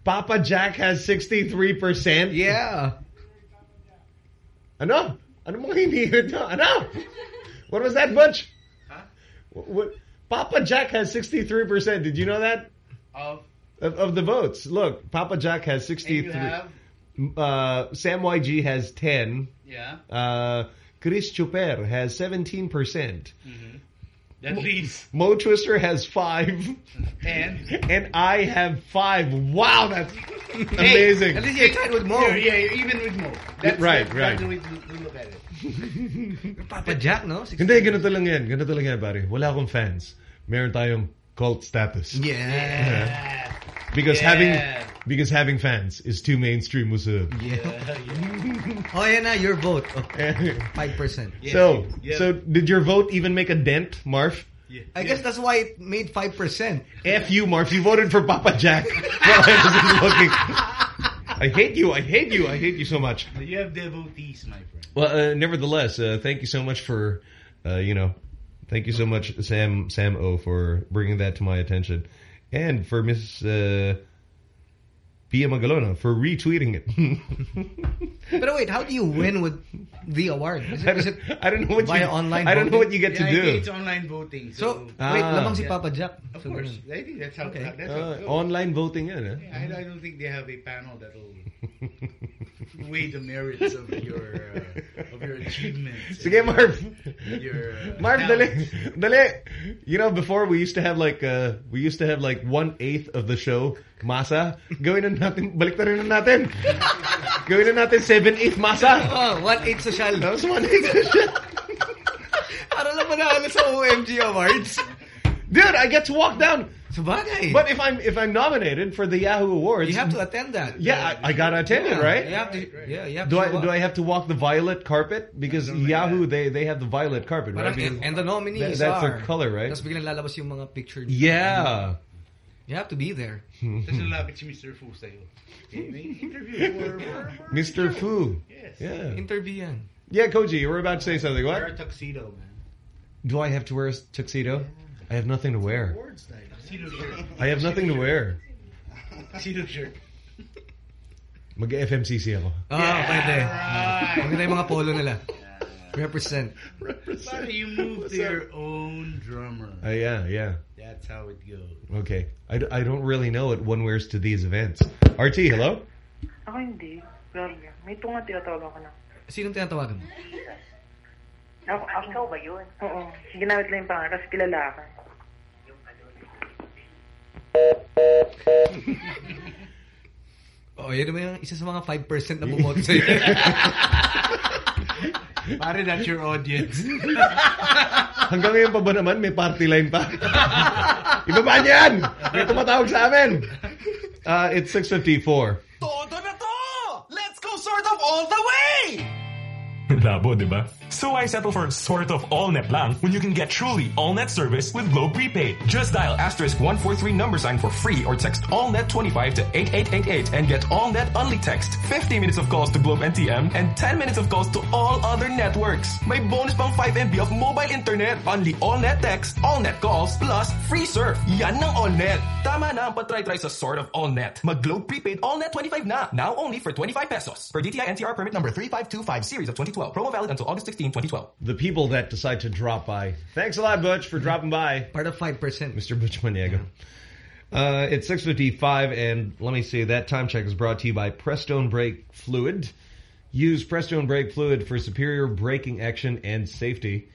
Papa Jack has 63%? yeah. Ano? Ano nyo? Ano? What was that, Butch? Huh? What, Papa Jack has 63%. Did you know that? Of? Of, of the votes. Look, Papa Jack has 63. have? Uh, Sam YG has 10. Yeah. Uh, Chris Tsuper has 17%. Mm-hmm. That leaves. Mo Twister has 5. And? And I have 5. Wow, that's amazing. At least you're tied with Mo. Yeah, yeah, even with Mo. That's Right, that's right. the way to, to look at it. Papa Jack, no? Hindi, ganito lang yan. Ganito lang yan, pare. Wala akong fans. Meron tayong cult status. Yeah. Because Yeah. having because having fans is too mainstream, Musa. Yeah. oh, yeah, na, your vote. Okay. 5%. So, so did your vote even make a dent, Marf? Yeah. I guess that's why it made 5%. F you, Marf. You voted for Papa Jack. While I was looking. I hate you. I hate you. I hate you so much. You have devotees, my friend. Well, uh, nevertheless, uh, thank you so much for, uh, you know, thank you so much, Sam Sam O, for bringing that to my attention, and for Miss uh, Pia Magalona for retweeting it. But wait, how do you win with the award? Is it, I don't- it I don't know what via you- online I don't know what you get to do. It's online voting. So, So, wait, Ah. lamang si Yeah. Papa Jack. Of So, course. ganun. I think that's how, Okay. that's Uh, it goes. online voting yan, eh? Yeah, I, I don't think they have a panel that'll weigh the merits of your uh, of your achievements. Sige, and Marv. Your, uh, Marv, dali. talents. Dali. You know, before we used to have like, uh, we used to have like one-eighth of the show, masa. Gawin na natin, balik na rin na natin. Gawin na natin seven-eighth masa. Oh, one-eighth social. Oh, that was one-eighth social. Para lang manalo sa OMG Awards. Dude, I get to walk down. Sabagay. But if I'm if I'm nominated for the Yahoo Awards, You have to attend that. Yeah, I, I gotta attend it, right? You have to, yeah, you have Do to I do. I have to walk the violet carpet because Yahoo they they have the violet carpet, right? Because and the nominees that- that's are. their color, right? Tapos biglang lalabas yung mga picture. Yeah. You have to be there. Tapos lalapit si Mr. Fu sa'yo. Interview Mr. Fu. Yes. Yeah. Interview yan. Yeah, Koji, you were about to say something. Wear a What? tuxedo, man. Do I have to wear a tuxedo? I have nothing to wear. Night. Tuxedo shirt. I have nothing to wear. Tuxedo shirt. Mag-FMCC ako. Ah, pwede. Right. Maganda yung mga polo nila. Represent. But you move to your own drummer. Uh, yeah, yeah. That's how it goes. Okay. I, d- I don't really know what one wears to these events. RT, hello? Ako hindi. Grabe. May tunga tinatawag ako na. Sinong tinatawagan mo? Ako, ako. Ikaw ba yun? Oo. Ginamit lang yung pangalan kasi kilala ka. Oh, yun naman yung isa sa mga 5% na bumoto sa'yo. Pare, that's your audience. Hanggang ngayon pa ba naman? May party line pa? Ibaba niya yan! May tumatawag sa amin! Uh, it's 6.54. Todo na to! Let's go sort of all the way! Labo, di ba? So I settle for sort of all-net lang when you can get truly all-net service with Globe Prepaid. Just dial asterisk 143 number sign for free or text all-net 25 to 8888 and get all-net only text, 50 minutes of calls to Globe NTM, and 10 minutes of calls to all other networks. May bonus pang 5 MB of mobile internet. Only all-net text, all-net calls, plus free surf. Yan ng all-net. Tama na ang patry-try sa sort of all-net. Mag-Globe Prepaid all-net 25 na. Now only for 25 pesos. Per DTI NCR permit number 3525 series of 2012. Promo valid until August 16, 2012. The people that decide to drop by. Thanks a lot, Butch, for dropping by. Part of 5%. Mr. Butch Maniego. Uh, it's 6.55, and let me see, that time check is brought to you by Prestone Brake Fluid. Use Prestone Brake Fluid for superior braking action and safety.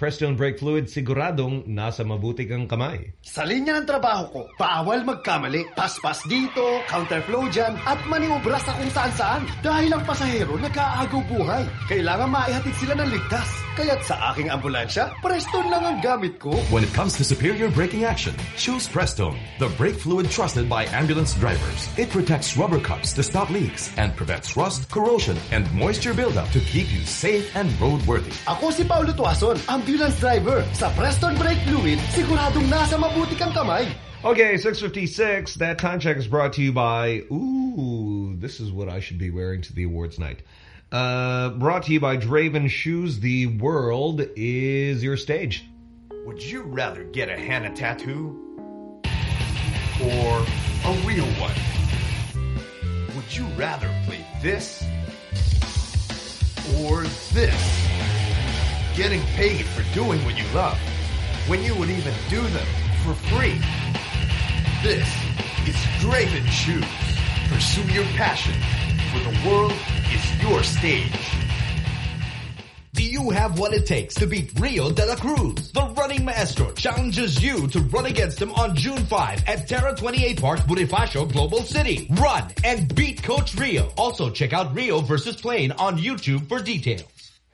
Prestone Brake Fluid, siguradong nasa mabuti kang kamay. Sa linya ng trabaho ko, bawal magkamali. Paspas dito, counterflow dyan, at maniobra sa kung saan saan. Dahil ang pasahero nag-aagaw buhay. Kailangan maihatid sila ng ligtas. Kaya't sa aking ambulansya, Prestone lang ang gamit ko. When it comes to superior braking action, choose Prestone, the brake fluid trusted by ambulance drivers. It protects rubber cups to stop leaks and prevents rust, corrosion, and moisture buildup to keep you safe and roadworthy. Ako si Paulo Tuason, ambulance driver. Sa Prestone Brake Fluid, siguradong nasa mabuti kang kamay. Okay, 656. That time check is brought to you by, ooh, this is what I should be wearing to the awards night. Uh, brought to you by Draven Shoes. The world is your stage. Would you rather get a henna tattoo or a real one? Would you rather play this or this? Getting paid for doing what you love when you would even do them for free. This is Graven Shoes. Pursue your passion, for the world is your stage. Do you have what it takes to beat Rio de la Cruz? The running maestro challenges you to run against him on June 5 at Terra 28 Park, Bonifacio, Global City. Run and beat Coach Rio. Also check out Rio versus Plane on YouTube for details.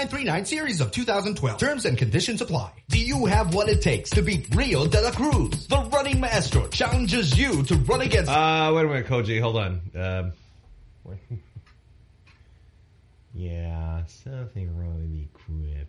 1939 series of 2012. Terms and conditions apply. Do you have what it takes to beat Rio de la Cruz? The running maestro challenges you to run against... Uh, wait a minute, Koji. Hold on. Um, yeah, something wrong with the equipment.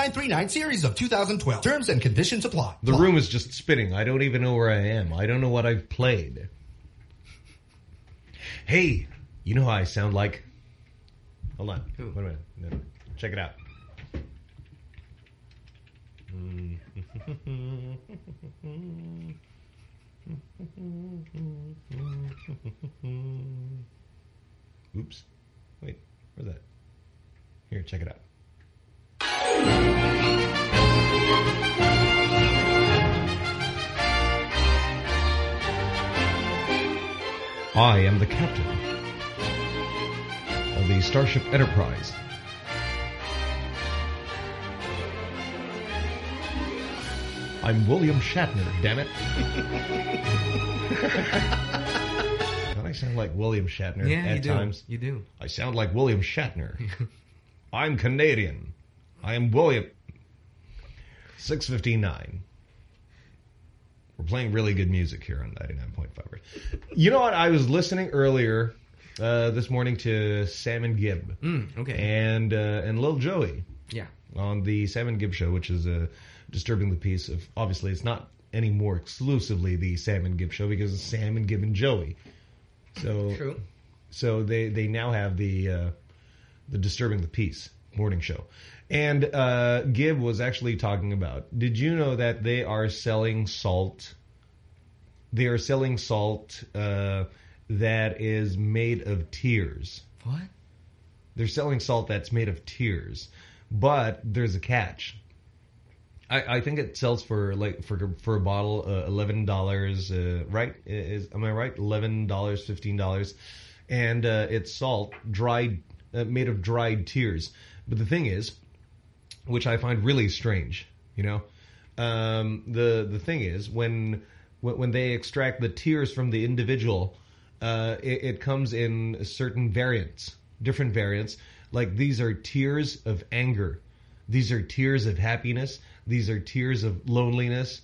1939 series of 2012. Terms and conditions apply. The room is just spinning. I don't even know where I am. I don't know what I've played. Hey, you know how I sound like? Hold on. Wait a minute. No, Check it out. Oops. Wait, where's that? Here, check it out. I am the captain of the Starship Enterprise. I'm William Shatner, damn it. Don't I sound like William Shatner Yeah, at you do. times? You do. I sound like William Shatner. I'm Canadian. I am William. 659. We're playing really good music here on 99.5. You know what? I was listening earlier uh, this morning to Sam and Gibb. Mm, okay. And, uh, and Lil Joey. Yeah. On the Sam and Gibb show, which is uh, disturbing the peace of... Obviously, it's not anymore exclusively the Sam and Gibb show because it's Sam and Gibb and Joey. So, True. So they, they now have the uh, the Disturbing the Peace morning show. And uh, Gibb was actually talking about, did you know that they are selling salt? They are selling salt uh, that is made of tears. What? They're selling salt that's made of tears. But there's a catch. I, I think it sells for like for for a bottle uh, eleven dollars, uh, right? Is am I right? Eleven dollars, fifteen dollars, and uh, it's salt dried, uh, made of dried tears. But the thing is, which I find really strange, you know, um, the the thing is when when they extract the tears from the individual, uh, it, it comes in certain variants, different variants. Like these are tears of anger. These are tears of happiness. These are tears of loneliness.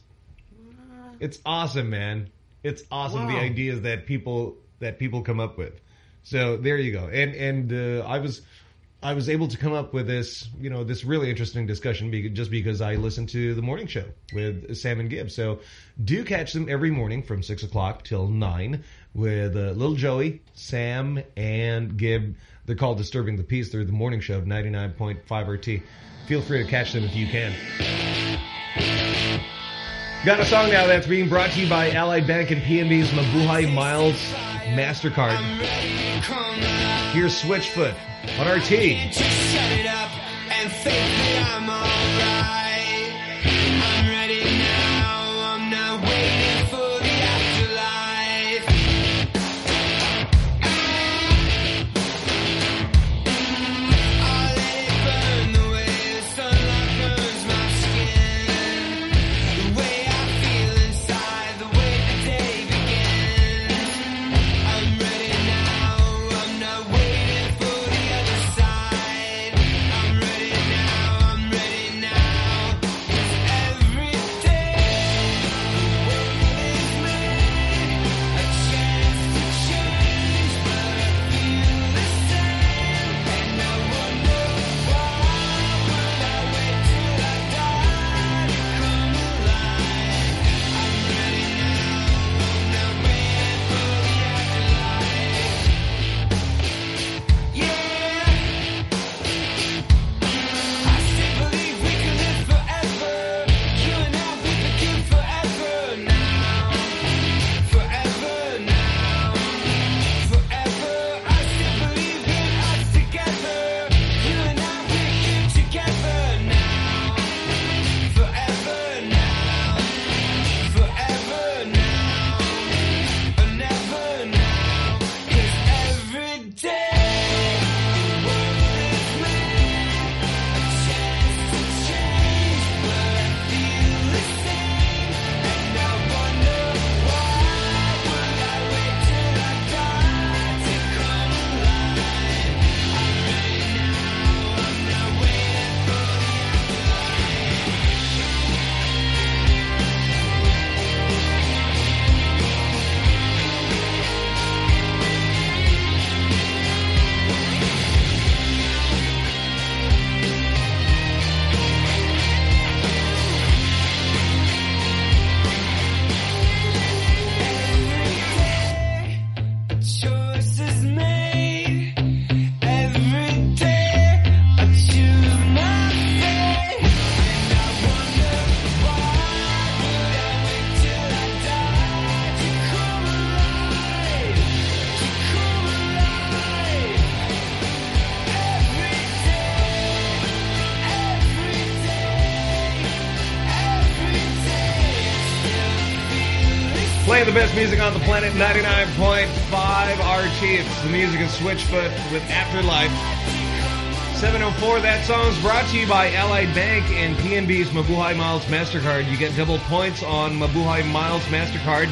It's awesome, man. It's awesome the ideas that people that people come up with. So there you go. And and uh, I was I was able to come up with this, you know, this really interesting discussion be just because I listened to the morning show with Sam and Gibb. So do catch them every morning from 6 o'clock till 9 with uh, Little Joey, Sam, and Gibb. They're called Disturbing the Peace. They're the morning show of 99.5 RT. Feel free to catch them if you can. Got a song now that's being brought to you by Allied Bank and PNB's Mabuhay Miles MasterCard. Here's Switchfoot on RT. Best music on the planet, 99.5 RT. It's the music of Switchfoot with Afterlife. 704, that song's brought to you by Allied Bank and PNB's Mabuhay Miles MasterCard. You get double points on Mabuhay Miles MasterCard.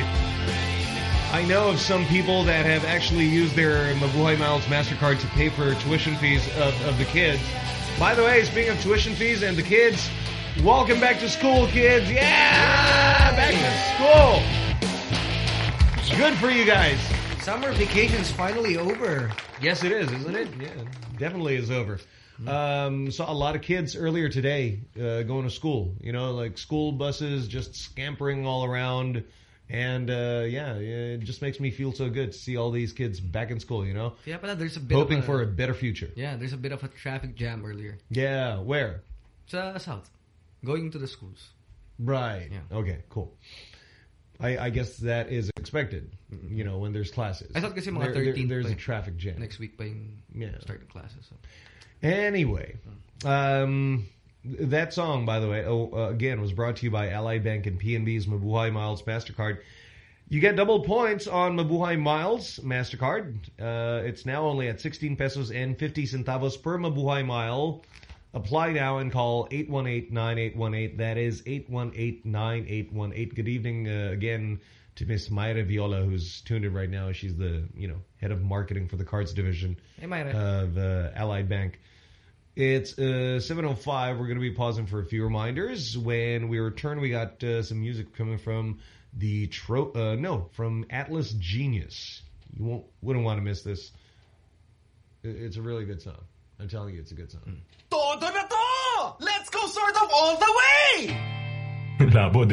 I know of some people that have actually used their Mabuhay Miles MasterCard to pay for tuition fees of, of the kids. By the way, speaking of tuition fees and the kids, welcome back to school, kids. Yeah! Back to school! Good for you guys. Summer vacation's finally over. Yes, it is, isn't it? Yeah, definitely is over. Um, saw a lot of kids earlier today uh, going to school. You know, like school buses just scampering all around. And, uh, yeah, it just makes me feel so good to see all these kids back in school, you know? Yeah, but there's a bit Hoping of a, for a better future. Yeah, there's a bit of a traffic jam earlier. Yeah, where? South. Going to the schools. Right. Yeah. Okay, cool. I, I guess that is expected, you know, when there's classes. I thought kasi mga There- there- 13 There's a eh. traffic jam. Next week pa yung Yeah. start of classes. So. Anyway, um, that song, by the way, oh, uh, again, was brought to you by Allied Bank and PNB's Mabuhay Miles MasterCard. You get double points on Mabuhay Miles MasterCard. Uh, it's now only at 16 pesos and 50 centavos per Mabuhay Mile. Apply now and call 818-9818. That is 818-9818. Good evening uh, again to Miss Mayra Viola, who's tuned in right now. She's the, you know, head of marketing for the cards division Hey, of uh, Allied Bank. It's uh, 7.05. We're going to be pausing for a few reminders. When we return, we got uh, some music coming from the... Tro uh, no, from Atlas Genius. You won't, wouldn't want to miss this. It's a really good song. I'm telling you, it's a good song. Todo na to! Let's go sort of all the way! Labo?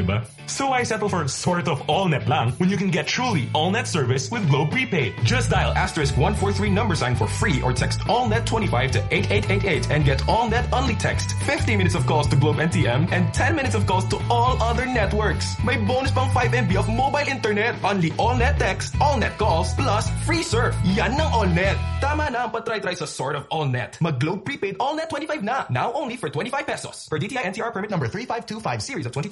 So I settle for sort of all-net lang when you can get truly all-net service with Globe Prepaid. Just dial asterisk 143 number sign for free or text all-net25 to 8888 and get all-net only text. 50 minutes of calls to Globe NTM and 10 minutes of calls to all other networks. May bonus pang 5 MB of mobile internet. Only all-net text, all-net calls, plus free surf. Yan ng AllNet. Tama na ang patry-try sa sort of all-net. Mag-Globe Prepaid all-net 25 na. Now only for 25 pesos. Per DTI NCR permit number 3525 series of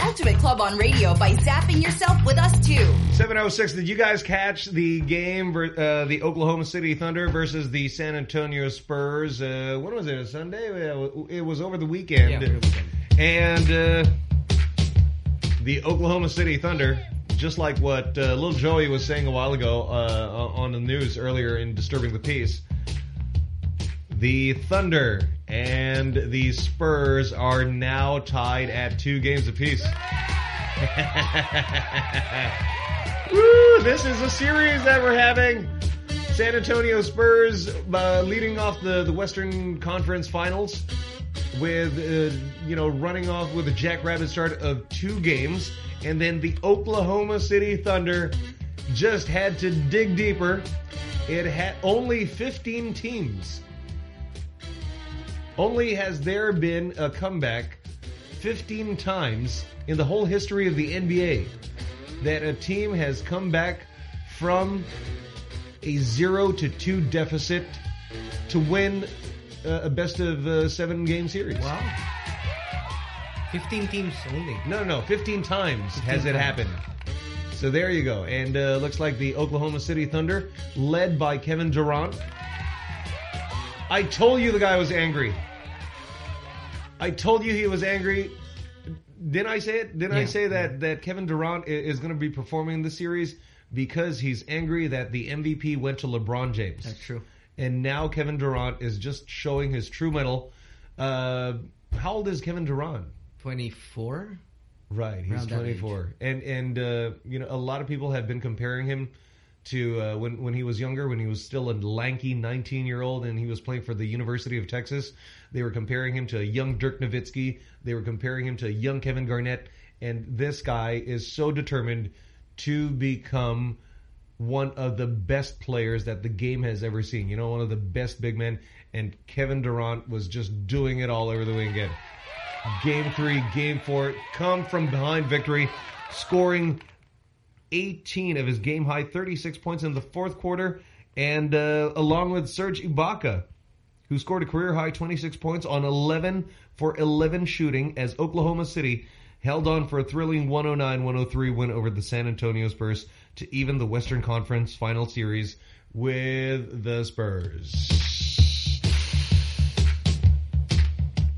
Ultimate Club on radio by zapping yourself with us too. 706, did you guys catch the game, uh, the Oklahoma City Thunder versus the San Antonio Spurs? Uh, when was it, a Sunday? It was over the weekend. Yeah, over the weekend. And uh, the Oklahoma City Thunder, just like what uh, Little Joey was saying a while ago uh, on the news earlier in Disturbing the Peace, the Thunder and the Spurs are now tied at two games apiece. Woo, this is a series that we're having. San Antonio Spurs uh, leading off the, the Western Conference Finals with, uh, you know, running off with a jackrabbit start of two games. And then the Oklahoma City Thunder just had to dig deeper. It had only 15 teams. Only has there been a comeback 15 times in the whole history of the NBA that a team has come back from a zero to two deficit to win uh, a best of uh, seven game series. Wow. 15 teams only. No, no, no. 15 times 15 has it times. happened. So there you go. And uh, looks like the Oklahoma City Thunder, led by Kevin Durant. I told you the guy was angry. I told you he was angry. Didn't I say it? Didn't I say that, that Kevin Durant is going to be performing in the series because he's angry that the MVP went to LeBron James? That's true. And now Kevin Durant is just showing his true metal. Uh, how old is Kevin Durant? 24? Right, he's 24, and and uh, you know a lot of people have been comparing him to uh, when when he was younger, when he was still a lanky 19 year old, and he was playing for the University of Texas. They were comparing him to a young Dirk Nowitzki. They were comparing him to a young Kevin Garnett, and this guy is so determined to become one of the best players that the game has ever seen. You know, one of the best big men. And Kevin Durant was just doing it all over the wing again. Game three, game four, come from behind victory, scoring 18 of his game high 36 points in the fourth quarter, and uh, along with Serge Ibaka, who scored a career high 26 points on 11 for 11 shooting as Oklahoma City held on for a thrilling 109-103 win over the San Antonio Spurs to even the Western Conference final series with the Spurs.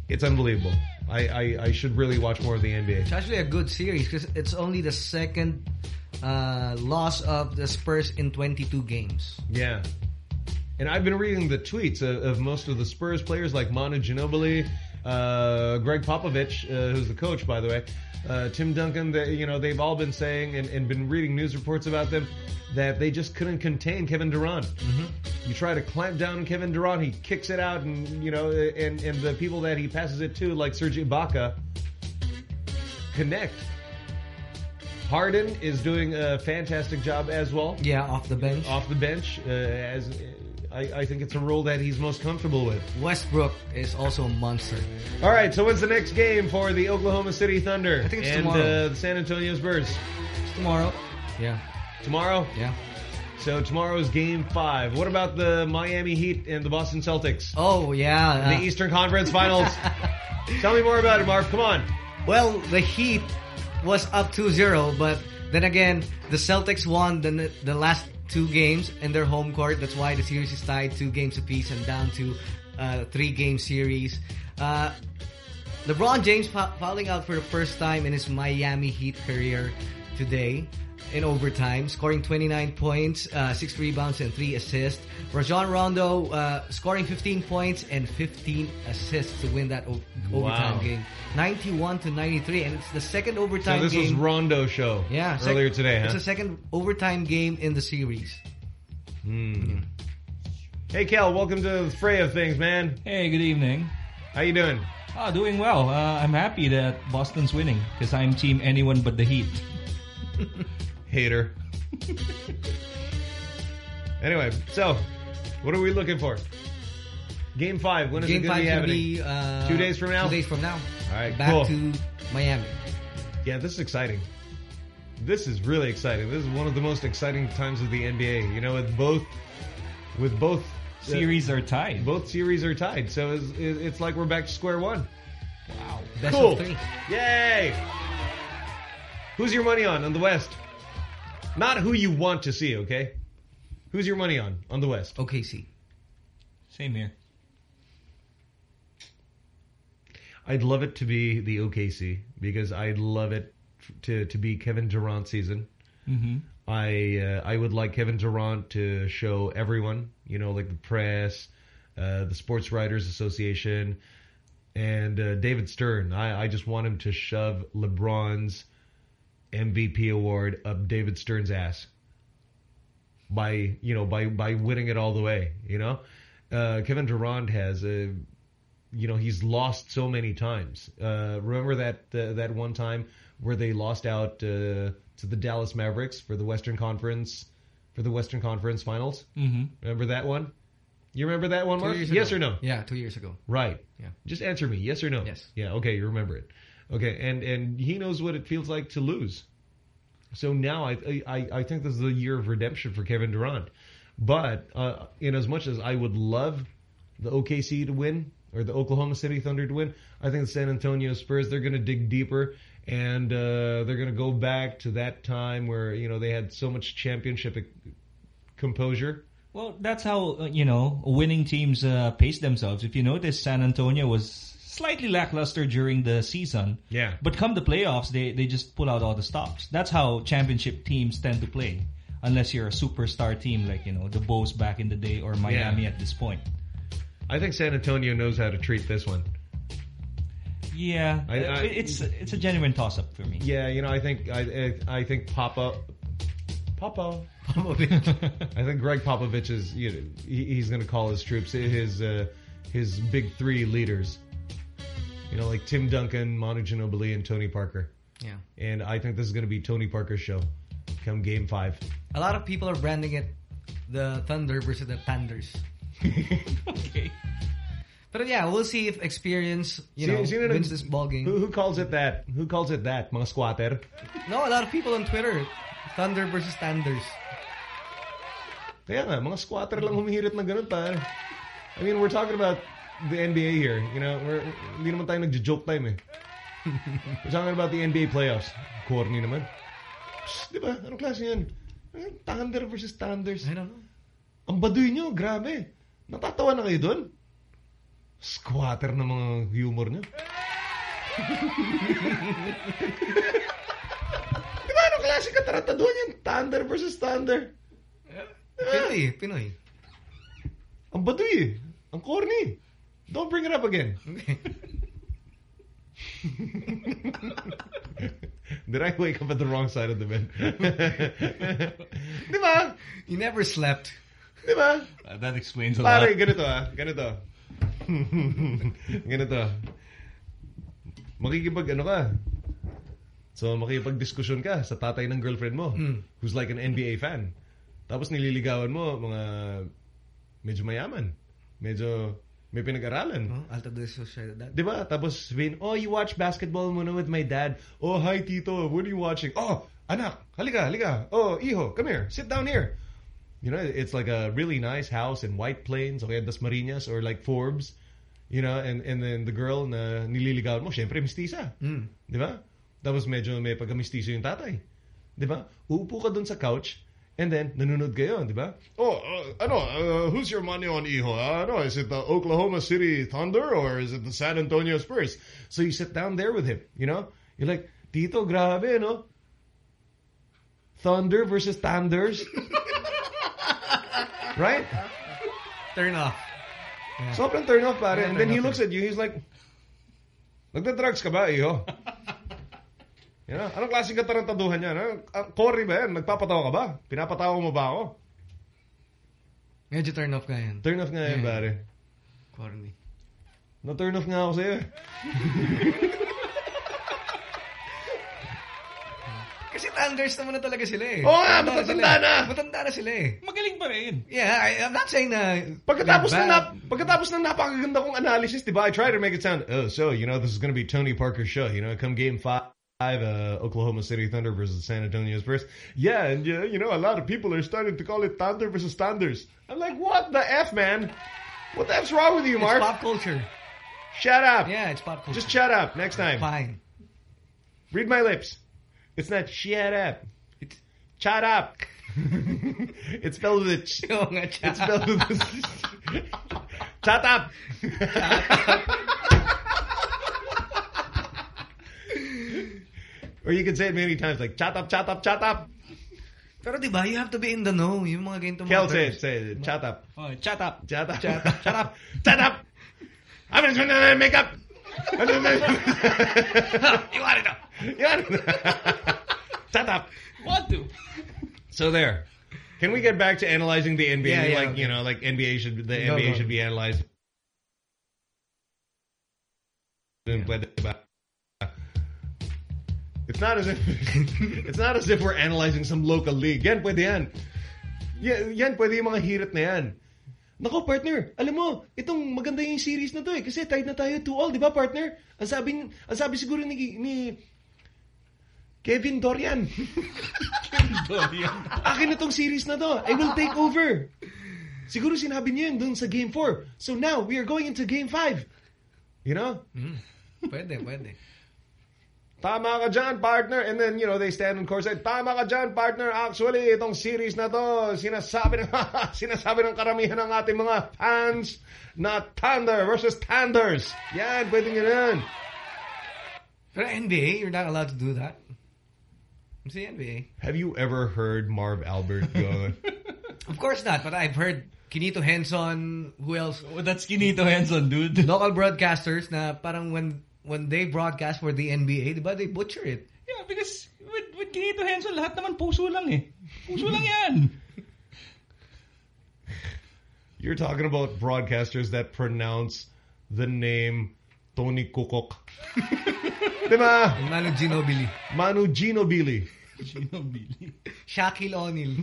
It's unbelievable. I, I, I should really watch more of the NBA. It's actually a good series because it's only the second uh, loss of the Spurs in 22 games. Yeah. And I've been reading the tweets of, of most of the Spurs players like Manu Ginobili, uh, Gregg Popovich, uh, who's the coach, by the way, uh, Tim Duncan, they, you know, they've all been saying and, and, been reading news reports about them that they just couldn't contain Kevin Durant. Mm -hmm. You try to clamp down Kevin Durant, he kicks it out, and you know, and and the people that he passes it to, like Serge Ibaka, connect. Harden is doing a fantastic job as well. Yeah, off the bench. Off the bench, uh, as I, I, think it's a role that he's most comfortable with. Westbrook is also a monster. All right, so when's the next game for the Oklahoma City Thunder? I think it's and, tomorrow. Uh, the San Antonio Spurs? It's tomorrow. Yeah. Tomorrow? Yeah. So tomorrow's game five. What about the Miami Heat and the Boston Celtics? Oh, yeah. Uh, the Eastern Conference Finals. Tell me more about it, Marv. Come on. Well, the Heat was up 2-0, but then again, the Celtics won the, the last two games in their home court. That's why the series is tied two games apiece and down to uh, three-game series. Uh, LeBron James fouling out for the first time in his Miami Heat career today in overtime, scoring 29 points, uh, 6 rebounds, and 3 assists. Rajon Rondo uh, scoring 15 points and 15 assists to win that overtime wow. game. 91 to 93, and it's the second overtime game. So this game. was Rondo show yeah, earlier today, huh? It's the second overtime game in the series. Hmm. Hey, Kel, welcome to the fray of things, man. Hey, good evening. How you doing? Oh, doing well. Uh, I'm happy that Boston's winning because I'm team anyone but the Heat. Hater. anyway, so what are we looking for? Game five. When is Game it going to be happening? Be, uh, two days from now. Two days from now. All right, back cool. to Miami. Yeah, this is exciting. This is really exciting. This is one of the most exciting times of the NBA. You know, with both, with both uh, series are tied. Both series are tied. So it's, it's like we're back to square one. Wow. Best cool. of three. Yay! Who's your money on on the West? Not who you want to see, okay? Who's your money on on the West? OKC. Same here. I'd love it to be the OKC because I'd love it to to be Kevin Durant season. Mm -hmm. I uh, I would like Kevin Durant to show everyone, you know, like the press, uh, the Sports Writers Association, and uh, David Stern. I, I just want him to shove LeBron's MVP award up David Stern's ass by you know by by winning it all the way. You know, uh, Kevin Durant has a you know he's lost so many times. Uh, remember that uh, that one time where they lost out uh, to the Dallas Mavericks for the Western Conference for the Western Conference Finals. Mm -hmm. Remember that one? You remember that one, Mark? Yes or no? Yeah, two years ago. Right. Yeah. Just answer me, yes or no? Yes. Yeah. Okay, you remember it. Okay, and and he knows what it feels like to lose. So now I I I think this is a year of redemption for Kevin Durant. But uh, in as much as I would love the OKC to win or the Oklahoma City Thunder to win, I think the San Antonio Spurs they're going to dig deeper and uh, they're going to go back to that time where you know they had so much championship composure. Well, that's how uh, you know winning teams uh, pace themselves. If you notice, San Antonio was slightly lackluster during the season. Yeah. But come the playoffs, they they just pull out all the stops. That's how championship teams tend to play, unless you're a superstar team like you know the Bulls back in the day or Miami yeah. at this point. I think San Antonio knows how to treat this one. Yeah, I, I, it's it's a genuine toss up for me. Yeah, you know, I think I I think Papa Papa Popovich. I think Gregg Popovich is you know he's going to call his troops his uh, his big three leaders. You know, like Tim Duncan, Manu Ginobili, and Tony Parker. Yeah. And I think this is going to be Tony Parker's show. come Game Five. A lot of people are branding it the Thunder versus the Thunders. okay. But yeah, we'll see if experience, you Sino- know, sino wins this ball game. Who, who calls it that? Who calls it that? Mga squatter? No, a lot of people on Twitter. Thunder versus Thunders. Kaya nga, mga squatter lang humihirit na ganun pa. I mean, we're talking about the NBA here. You know, we're, hindi naman tayo nagjo-joke time eh. We're talking about the NBA playoffs. Corny naman. Psst, di ba? Anong klase yan? Thunder versus Thunders. I don't know. Ang baduy nyo, grabe. Natatawa na kayo doon? Squatter na mga humor nyo. di ba? Anong klase katarantaduhan yan? Thunder versus Thunder. Pinoy, Pinoy. Ang baduy eh. Ang corny. Don't bring it up again. Did I wake up at the wrong side of the bed? Di ba? You never slept. Di ba? Uh, that explains a Pare, lot. ganito ah. Ganito. ganito. Makikipag ano ka. So, makikipag-diskusyon ka sa tatay ng girlfriend mo who's like an NBA fan. Tapos nililigawan mo mga medyo mayaman. Medyo may pinag-aralan. Oh, alta de sociedad. Di ba? Tapos sabihin, oh, you watch basketball muna with my dad. Oh, hi, Tito. What are you watching? Oh, anak, halika, halika. Oh, iho, come here. Sit down here. You know, it's like a really nice house in White Plains, okay, Dasmariñas, or like Forbes. You know, and, and then the girl na nililigawan mo, syempre, mistisa. Mm. Di ba? Tapos medyo may pagkamistiso yung tatay. Di ba? Uupo ka dun sa couch, and then, nanonood kayo, di ba? Oh, uh, ano, uh, who's your money on Iho? Uh, ano, is it the Oklahoma City Thunder or is it the San Antonio Spurs? So you sit down there with him, you know? You're like, Tito, grabe, no? Thunder versus Thunders. right? Turn off. Sobrang turn off, pare. Yeah, and then he looks at you, he's like, Nagda-drugs ka ba, Iho? You know, anong klaseng katarantaduhan yan? Ano? Ah, Cory ba yan? Nagpapatawa ka ba? Pinapatawa mo ba ako? Medyo turn off ka yan. Turn off nga yan, Yeah. pare. Corny. Na-turn off nga ako sa'yo. eh. Kasi Thunders naman na talaga sila eh. Oo nga, matatanda sila eh. na. Matanda na sila eh. Magaling pa rin. Yeah, I, I'm not saying na... Pagkatapos ng, nap pagkatapos ng napakaganda kong analysis, di ba? I try to make it sound, oh, so, you know, this is going to be Tony Parker's show. You know, come game five, uh, Oklahoma City Thunder versus San Antonio Spurs. Yeah, and, uh, you know, a lot of people are starting to call it Thunder versus Thunders. I'm like, what the F, man? What the F's wrong with you, It's Mark? pop culture. Shut up. Yeah, it's pop culture. Just shut up next time. Fine. Read my lips. It's not shut up. It's shut up. it's spelled with a ch. It's spelled with a Shut up. or you can say it many times like chat up, chat up, chat up. Pero di ba, you have to be in the know. Yung mga ganito Kel, say it, say it. Chat up. Oh, chat up. Chat up. Chat up. Shut up. I'm just gonna make up. you want it up. You want it? up. Shut up. Want to. So there. Can we get back to analyzing the NBA? Yeah, yeah, like okay. you know, like NBA should the Go, NBA go. should be analyzed. It's not as if it's not as if we're analyzing some local league. Yan pwede yan. Yan, yan pwede yung mga hirit na yan. Nako, partner, alam mo, itong maganda yung series na to eh. Kasi tied na tayo 2-all, di ba, partner? Ang sabi, ang sabi siguro ni, ni Kevin Dorian. Kevin Dorian. Akin na tong series na to. I will take over. Siguro sinabi niya yun dun sa Game 4. So now, we are going into Game 5. You know? Pwede, pwede. Tama ka dyan, partner. And then, you know, they stand in court and say, Tama ka dyan, partner. Actually, itong series na to, sinasabi ng, sinasabi ng karamihan ng ating mga fans na Thunder versus Thunders. Yan, pwede nyo yan. Pero NBA, you're not allowed to do that. It's the NBA. Have you ever heard Marv Albert go, Of course not, but I've heard Quinito Henson, who else? Oh, that's Quinito Henson, dude. Local broadcasters na parang when when they broadcast for the NBA, di ba, they butcher it. Yeah, because with, with Quinito Henson, lahat naman puso lang eh. Puso lang yan. You're talking about broadcasters that pronounce the name Tony Kukok. Diba? Manu Ginobili. Manu Ginobili. Ginobili. Shaquille O'Neal.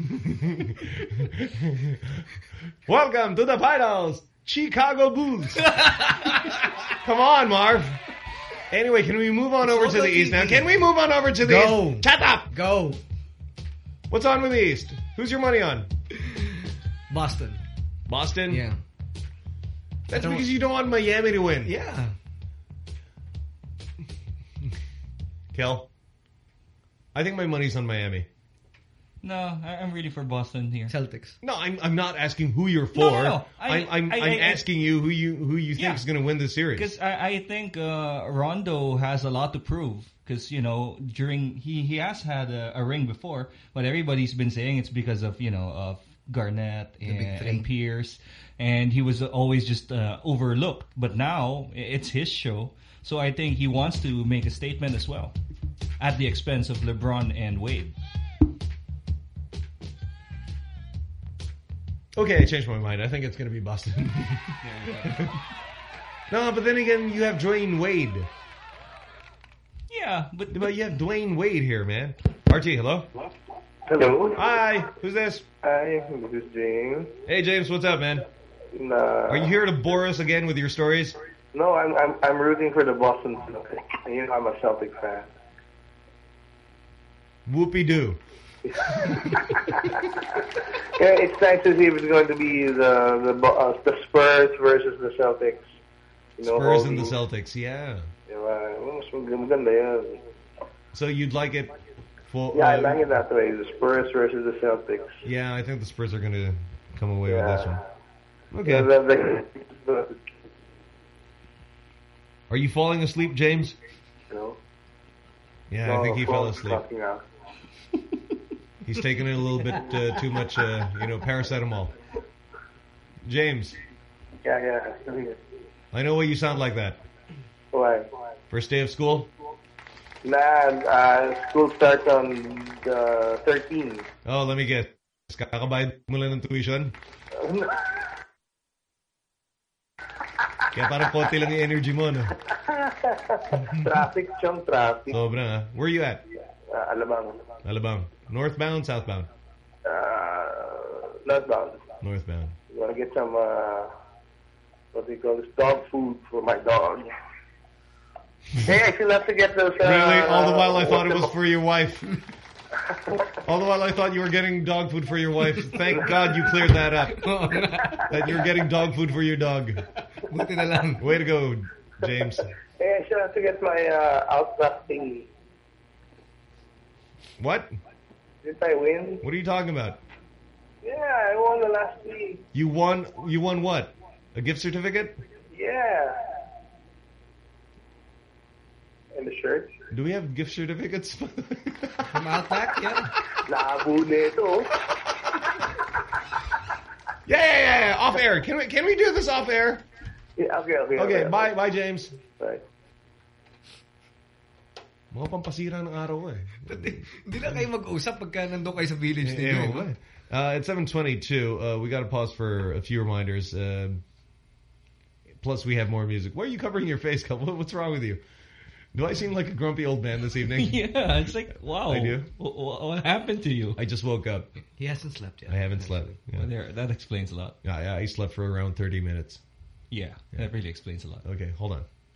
Welcome to the finals, Chicago Bulls. Come on, Marv. Anyway, can we move on It's over to the East now? Can we move on over to the Go. East? Shut up. Go. What's on with the East? Who's your money on? Boston. Boston? Yeah. That's because you don't want Miami to win. Yeah. Kel? I think my money's on Miami. No, I, I'm really for Boston here. Celtics. No, I'm I'm not asking who you're for. No, no, no. I- am I'm, I- I'm I- I- asking you who you who you think Yeah. is going to win the series. Because I, I think uh, Rondo has a lot to prove. Because you know, during he he has had a, a ring before, but everybody's been saying it's because of you know of Garnett and, and Pierce, and he was always just uh, overlooked. But now it's his show, so I think he wants to make a statement as well, at the expense of LeBron and Wade. Okay, I changed my mind. I think it's going to be Boston. no, but then again, you have Dwayne Wade. Yeah, but but you have Dwayne Wade here, man. RT, hello. Hello. Hi. Who's this? Hi, this is James. Hey, James. What's up, man? Nah. Are you here to bore us again with your stories? No, I'm I'm I'm rooting for the Boston Celtics. You know, I'm a Celtic fan. Whoopie doo. Yeah, it's nice to see if it's going to be the the uh, the Spurs versus the Celtics. You know, Spurs and the Celtics. Yeah. Diba? Mas mag- maganda yan. So you'd like it for? Yeah, I uh, like it that way. The Spurs versus the Celtics. Yeah, I think the Spurs are going to come away Yeah. with this one. Okay. Yeah, the- the- Are you falling asleep, James? No. Yeah, No, I think he fell asleep. He's taking in a little bit uh, too much, uh, you know, paracetamol. James, Yeah, yeah. still here. I know why you sound like that. Why? First day of school? Nah, uh, school starts on the 13th. Oh, let me guess. Kakabayad mo lang ng tuition? Kaya parang konti lang yung energy mo, no? traffic, chum, traffic. Sobra, ha? Where are you at? Uh, Alabang. Alabang. Northbound, southbound? Uh, northbound. Northbound. You want to get some, uh, what do you call this, dog food for my dog. hey, I still have to get those, uh, Really? All the while I thought it was for your wife. All the while I thought you were getting dog food for your wife. Thank God you cleared that up. that you're getting dog food for your dog. Buti na lang. Way to go, James. Hey, I still have to get my, uh, outback thingy. What? Didn't I win? What are you talking about? Yeah, I won the last week. You won. You won what? A gift certificate? Yeah. And the shirt. Do we have gift certificates? From Outback, yeah. Nabuli ito. Yeah, yeah, yeah, yeah. Off air. Can we can we do this off air? Yeah, okay, okay. Okay, bye, bye, James. Bye. Mga pampasira ng araw eh. Hindi na kayo mag-usap pagka nandun kayo sa village Yeah, ninyo. what? Uh, it's 722. Uh, we got to pause for a few reminders. Um plus, we have more music. Why are you covering your face, couple? What's wrong with you? Do I seem like a grumpy old man this evening? Yeah, it's like, wow. I do. Wh- wh- What happened to you? I just woke up. He hasn't slept yet. I haven't slept. Yeah. Well, there, that explains a lot. Yeah, yeah, I slept for around 30 minutes. Yeah, that really explains a lot. Okay, hold on.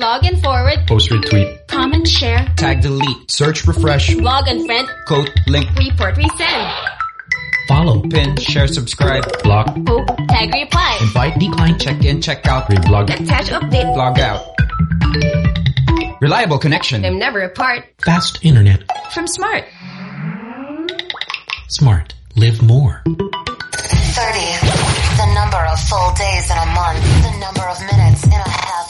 Log and forward. Post retweet. Comment share. Tag delete. Search refresh. Log and friend. Code link. Report resend. Follow. Pin. Share subscribe. Block. Hope. Tag reply. Invite. Decline. Check in, check out. Reblog. Attach update. Log out. Reliable connection. Them never apart. Fast internet. From Smart. Smart. Live more. 30. The number of full days in a month. The number of minutes in a half hour.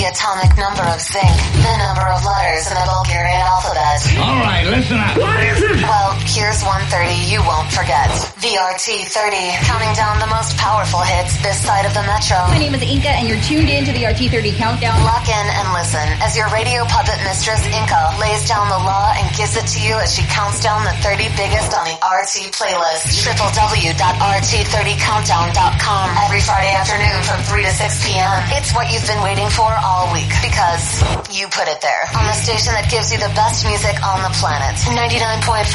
The atomic number of zinc. The number of letters in the Bulgarian alphabet. All right, listen up. What is it? Well, Here's 130 you won't forget. VRT 30, counting down the most powerful hits this side of the metro. My name is Inka and you're tuned in to the RT30 countdown. Lock in and listen as your radio puppet mistress Inka lays down the law and gives it to you as she counts down the 30 biggest on the RT playlist. www.rt30countdown.com every Friday afternoon from 3 to 6 p.m. It's what you've been waiting for all week because you put it there on the station that gives you the best music on the planet. 99.5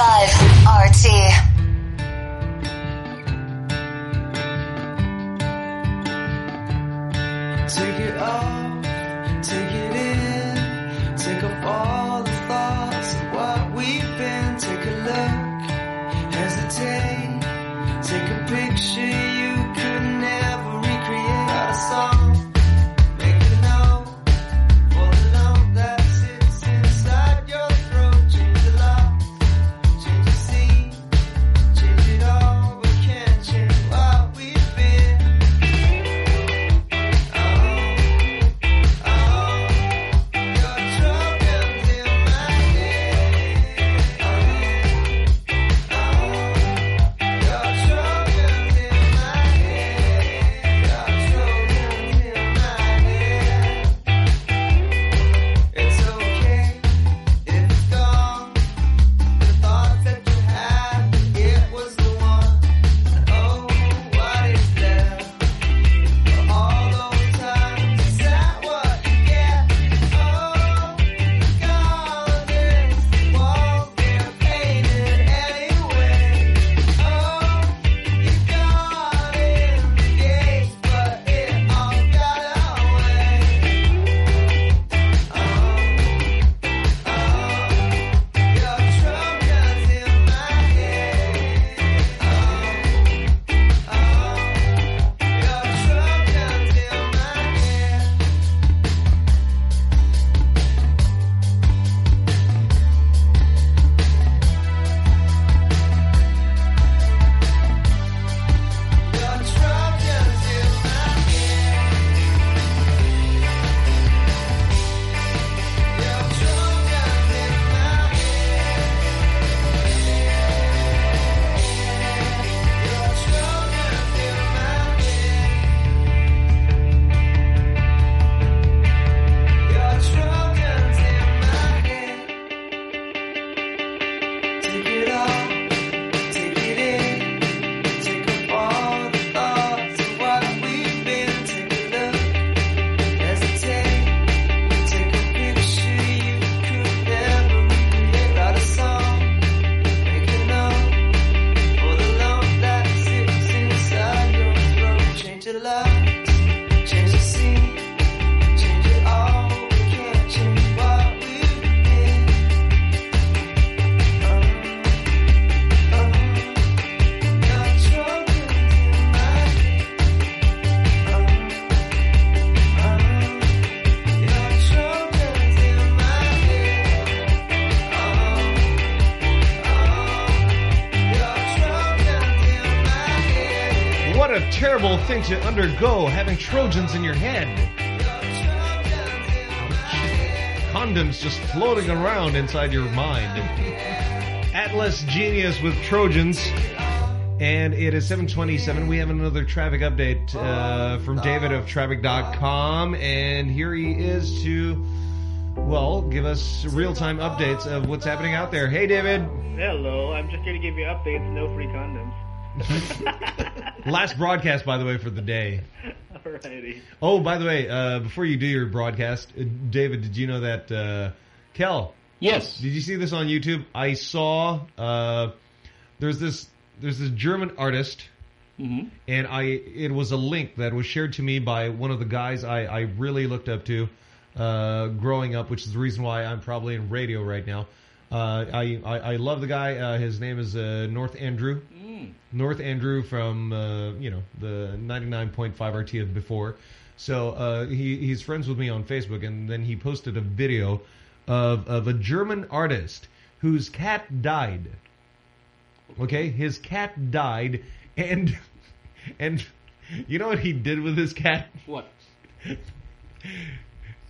RT. Take it off, thing to undergo, having Trojans in your head. Condoms just floating around inside your mind. Atlas Genius with Trojans. And it is 727. We have another traffic update uh, from David of traffic.com. And here he is to, well, give us real-time updates of what's happening out there. Hey, David. Hello, I'm just here to give you updates. No free condoms. Last broadcast, by the way, for the day. Alrighty. Oh, by the way, uh, before you do your broadcast, uh, David, did you know that uh, Kel? Yes. Did you see this on YouTube? I saw uh, there's this there's this German artist, Mhm. and I it was a link that was shared to me by one of the guys I, I really looked up to uh, growing up, which is the reason why I'm probably in radio right now. Uh, I, I I love the guy. Uh, his name is uh, North Andrew. North Andrew from uh, you know the 99.5 RT of before. So uh, he he's friends with me on Facebook, and then he posted a video of of a German artist whose cat died. Okay, his cat died, and and you know what he did with his cat? What?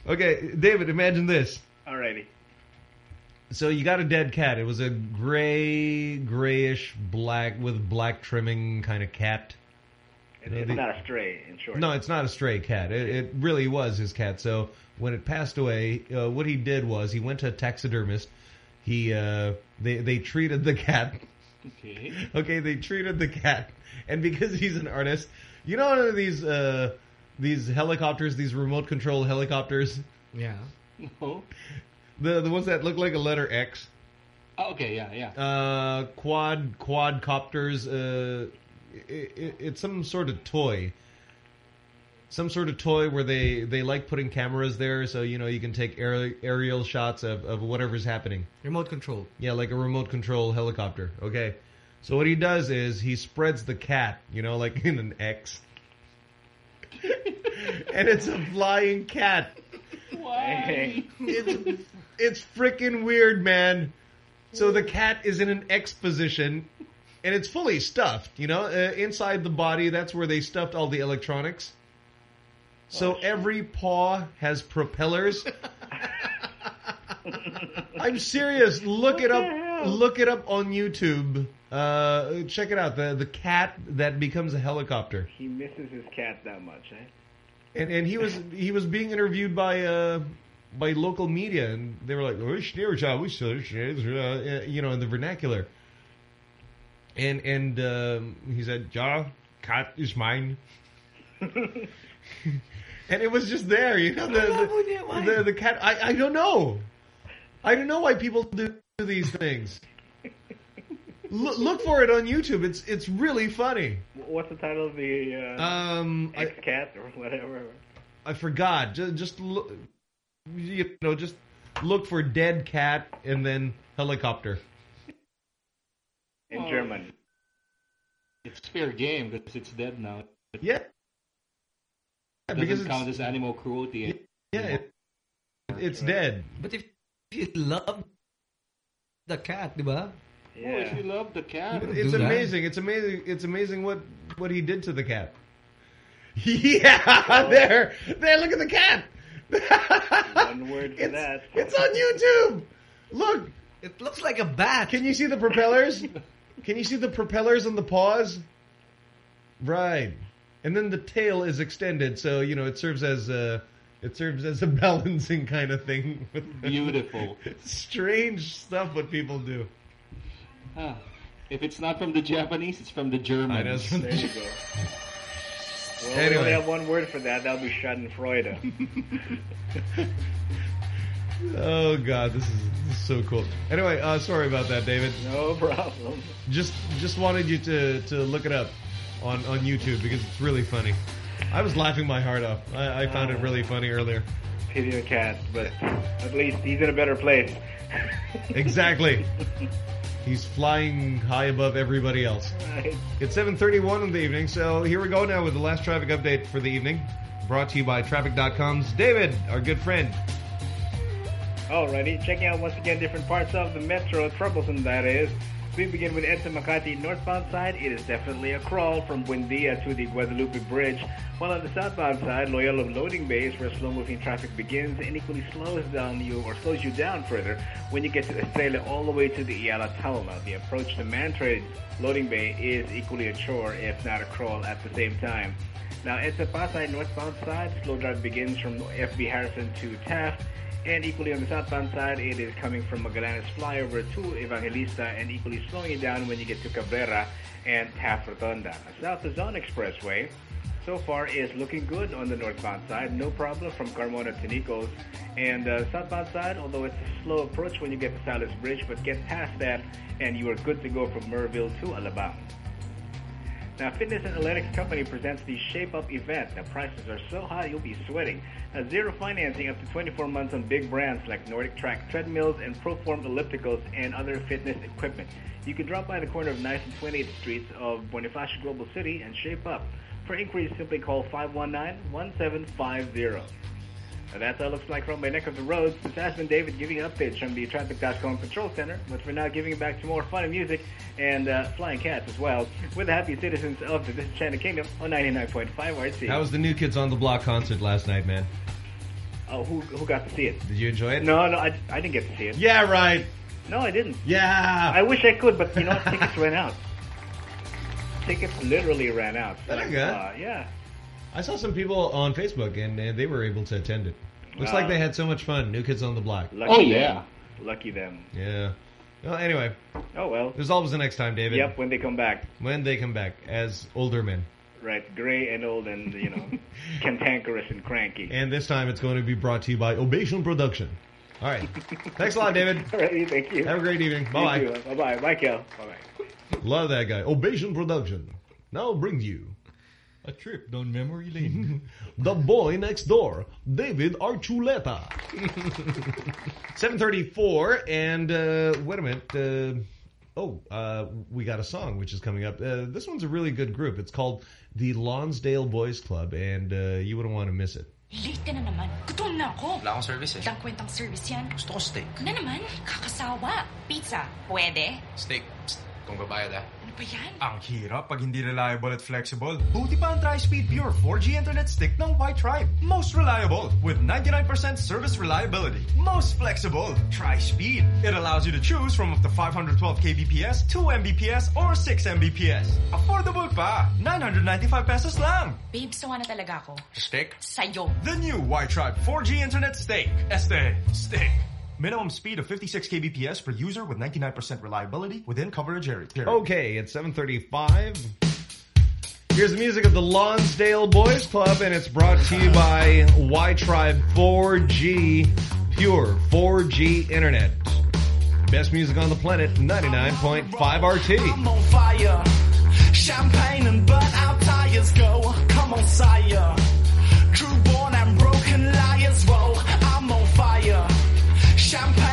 Okay, David, imagine this. Alrighty. So you got a dead cat. It was a gray, grayish, black with black trimming kind of cat. It's, You know, it's the- not a stray, in short. No, it's not a stray cat. It, it really was his cat. So when it passed away, uh, what he did was he went to a taxidermist. He uh, they they treated the cat. Okay. Okay, they treated the cat, and because he's an artist, you know these uh, these helicopters, these remote control helicopters, Yeah. No. The the ones that look like a letter X. Oh, okay, yeah, yeah. uh, quad quadcopters. Uh, it, it, it's some sort of toy. Some sort of toy where they, they like putting cameras there, so you know you can take aer aerial shots of, of whatever's happening. Remote control. Yeah, like a remote control helicopter. Okay, so what he does is he spreads the cat, you know, like in an X, and it's a flying cat. Why? It's it's freaking weird, man. So the cat is in an X position, and it's fully stuffed. You know, uh, inside the body, that's where they stuffed all the electronics. So every paw has propellers. I'm serious. Look it up. Look it up on YouTube. Uh, check it out. The the cat that becomes a helicopter. He misses his cat that much, eh? And and he was he was being interviewed by uh by local media, and they were like, "Oh, sneer job, we still, uh, you know, in the vernacular." And and um, he said, "Ja, cat is mine." and it was just there, you know. The the, the, the cat. I I don't know. I don't know why people do these things. Look, look for it on YouTube. It's it's really funny. What's the title of the uh, Um, I- X-Cat or whatever? I forgot. Just, just look, you know, just look for dead cat and then helicopter. In Oh. German. It's fair game because it's dead now. It Yeah. doesn't because it's- count as animal cruelty. Yeah, it, it's dead. But if you love the cat, diba? Oh, if you love the cat. It's Do that. amazing. It's amazing. It's amazing what what he did to the cat. Yeah, oh. there, there. Look at the cat. One word for It's, that. it's on YouTube. Look, It looks like a bat. can you see the propellers? Can you see the propellers on the paws? Right, and then the tail is extended, so you know it serves as a it serves as a balancing kind of thing. Beautiful. Strange stuff what people do. Ah, if it's not from the Japanese, it's from the Germans. I know, it's from the There you go. Well, we Anyway. only have one word for that. That'll be Schadenfreude. Oh god, this is, this is so cool. Anyway, uh, sorry about that, David. no problem. Just just wanted you to to look it up on on YouTube because it's really funny. I was laughing my heart off. I, I found it really funny earlier. Pity the cat, but at least he's in a better place. Exactly. He's flying high above everybody else. Right. It's 7.31 in the evening, so here we go now with the last traffic update for the evening. Brought to you by Traffic.com's David, our good friend. Alrighty, checking out once again different parts of the metro, troublesome that is. We begin with EDSA Makati northbound side. It is definitely a crawl from Buendia to the Guadalupe Bridge. While on the southbound side, Loyola loading bay is where slow-moving traffic begins and equally slows down you or slows you down further when you get to Estrella all the way to the Ayala Tunnel. The approach to Mantrade loading bay is equally a chore, if not a crawl, at the same time. Now, EDSA Pasay northbound side, slow drive begins from FB Harrison to Taft. And equally on the southbound side, it is coming from Magallanes flyover to Evangelista and equally slowing it down when you get to Cabrera and Taft Rotonda. South Luzon Expressway so far is looking good on the northbound side. No problem from Carmona to Nichols. And uh, southbound side, although it's a slow approach when you get to Sales Bridge, but get past that and you are good to go from Merville to Alabang. Now, Fitness and Athletics Company presents the Shape Up event. Now, prices are so high you'll be sweating. Now, zero financing up to 24 months on big brands like Nordic Track treadmills and Proform ellipticals and other fitness equipment. You can drop by the corner of 9th and 28th Streets of Bonifacio Global City and shape up. For inquiries, simply call 519-1750. That's how it looks like from my neck of the roads. This has been David giving updates from the Traffic.com Control Center, but for now giving it back to more fun and music and uh, flying cats as well, with the happy citizens of the Disenchanted Kingdom on 99.5 RT. How was the New Kids on the Block concert last night, man? Oh, who, who got to see it? Did you enjoy it? No, no, I, I didn't get to see it. Yeah, right. No, I didn't. Yeah. I wish I could, but you know, tickets ran out. Tickets literally ran out. Talaga? Uh, yeah. I saw some people on Facebook and uh, they were able to attend it. Looks Wow. like they had so much fun. New Kids on the Block. Lucky them. Lucky them. Yeah. Well, anyway. Oh, well. There's always the next time, David. Yep, when they come back. When they come back as older men. Right, gray and old and, you know, cantankerous and cranky. And this time it's going to be brought to you by Ovation Production. All right. Thanks a lot, David. All right, thank you. Have a great evening. Bye-bye. Bye-bye. Bye, Kel. Bye-bye. Love that guy. Ovation Production. Now brings you a trip down memory lane. the boy next door, David Archuleta. 734, and uh, wait a minute. Uh, oh, uh, we got a song which is coming up. Uh, this one's a really good group. It's called the Lonsdale Boys Club, and uh, you wouldn't want to miss it. Late ka na naman. Gutom na ako. Wala akong service eh. Walang kwentang service yan. Gusto ko steak. Na naman, kakasawa. Pizza, pwede? Steak. Psst, kung babayad ah. Ano ba yan? Ang hirap pag hindi reliable at flexible. Buti pa ang Tri-Speed Pure 4G Internet Stick ng Wi-Tribe. Most reliable with 99% service reliability. Most flexible. Tri-Speed. It allows you to choose from up to 512 kbps, 2 mbps, or 6 mbps. Affordable pa. 995 pesos lang. Babe, sawa na talaga ako. Steak? Sa'yo. The new Wi-Tribe 4G Internet Stick. Este. Stick. Minimum speed of 56 kbps per user with 99% reliability within coverage area. Okay, it's 735. Here's the music of the Lonsdale Boys Club, and it's brought to you by Wi-Tribe 4G Pure 4G Internet. Best music on the planet, 99.5 RT. I'm on fire. Champagne and burnt out tires go. Come on, sire. True born and broken liars. Whoa, I'm on fire. Champagne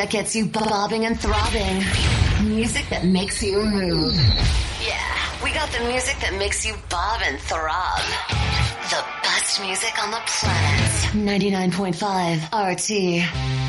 that gets you bobbing and throbbing. Music that makes you move. Yeah, we got the music that makes you bob and throb. The best music on the planet. 99.5 RT.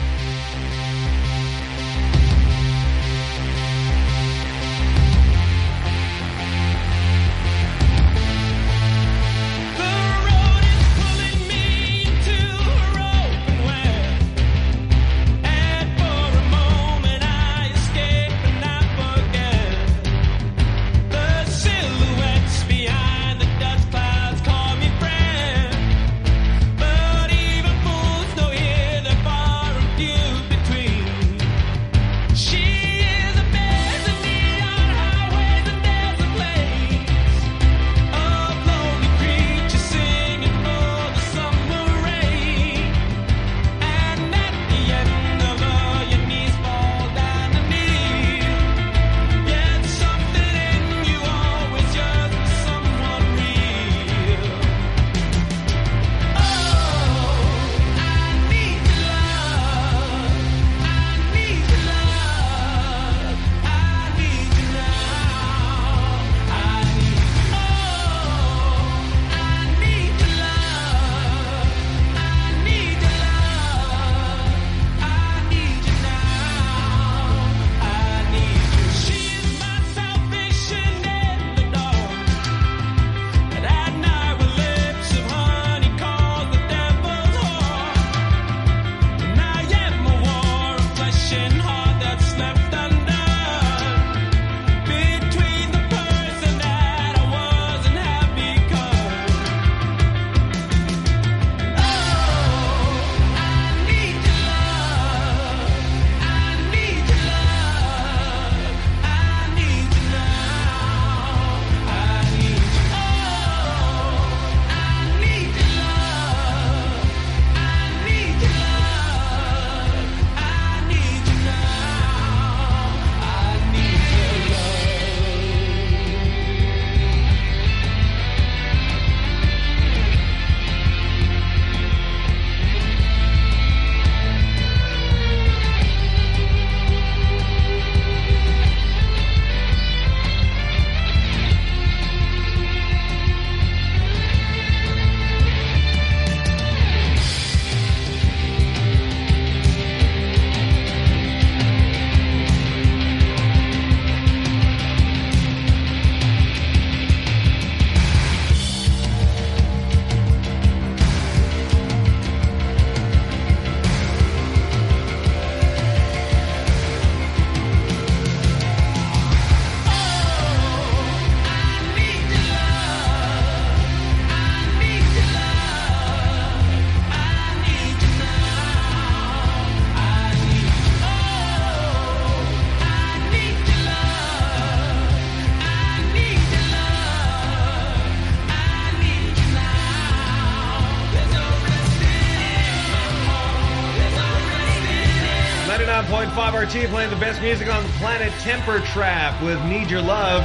99.5 playing the best music on the planet, Temper Trap with Need Your Love.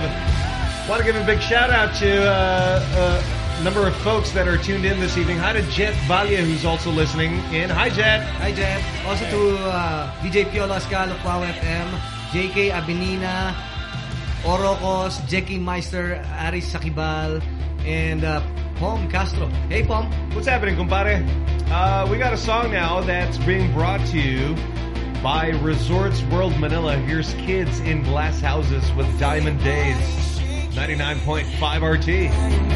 Want to give a big shout out to uh, a number of folks that are tuned in this evening. Hi to Jet Valia, who's also listening in. Hi, Jet. Hi, Jet. Also to uh, DJ Pio Lascal of Wow FM, JK Abinina, Orocos, Jackie Meister, Aris Sakibal, and uh, Pom Castro. Hey, Pom. What's happening, compadre? Uh, we got a song now that's being brought to you by Resorts World Manila. Here's Kids in Glass Houses with Diamond Days. 99.5 RT.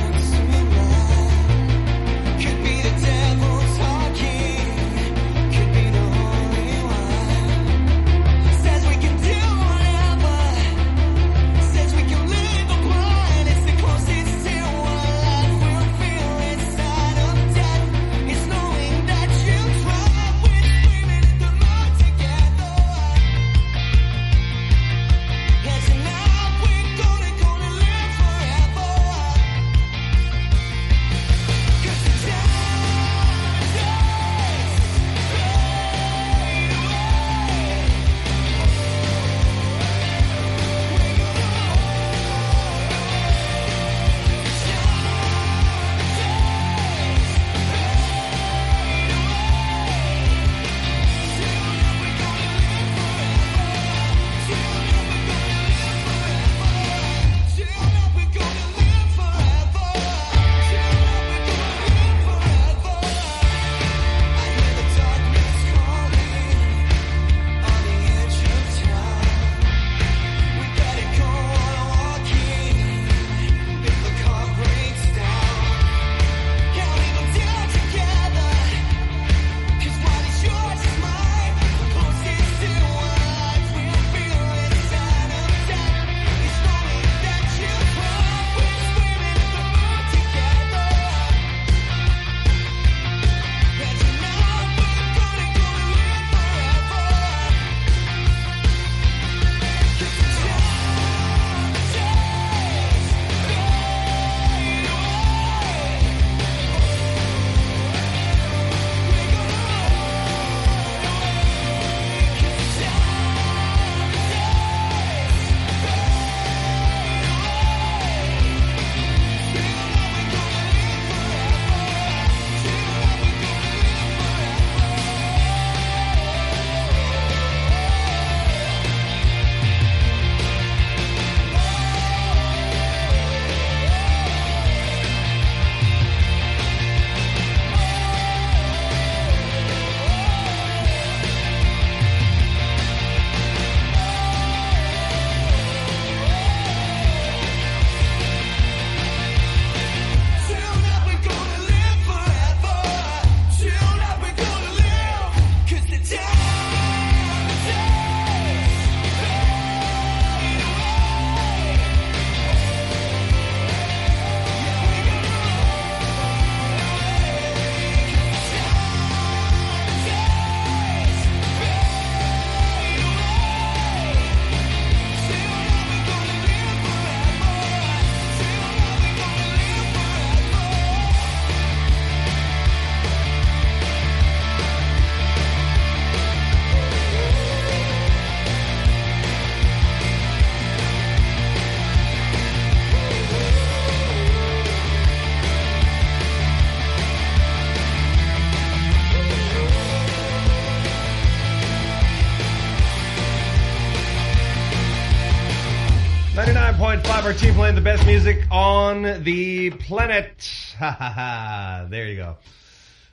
Point five RT playing the best music on the planet. Ha ha ha! There you go.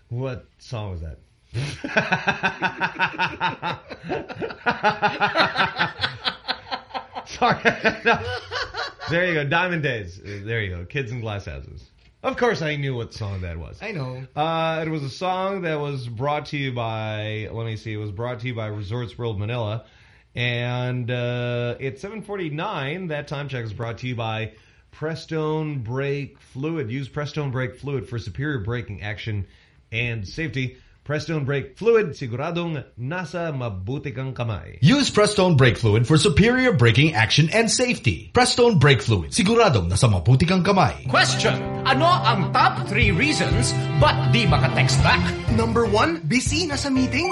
What song was that? Sorry. No. There you go. Diamond Days. There you go. Kids in Glass Houses. Of course I knew what song that was. I know. Uh, it was a song that was brought to you by, let me see, it was brought to you by Resorts World Manila. And uh, it's 749. That time check is brought to you by Prestone Brake Fluid. Use Prestone Brake Fluid for superior braking action and safety. Prestone Brake Fluid, siguradong nasa mabuti kang kamay. Use Prestone Brake Fluid for superior braking action and safety. Prestone Brake Fluid, siguradong nasa mabuti kang kamay. Question, ano ang top 3 reasons ba't di maka-text back? Number one, busy, nasa meeting.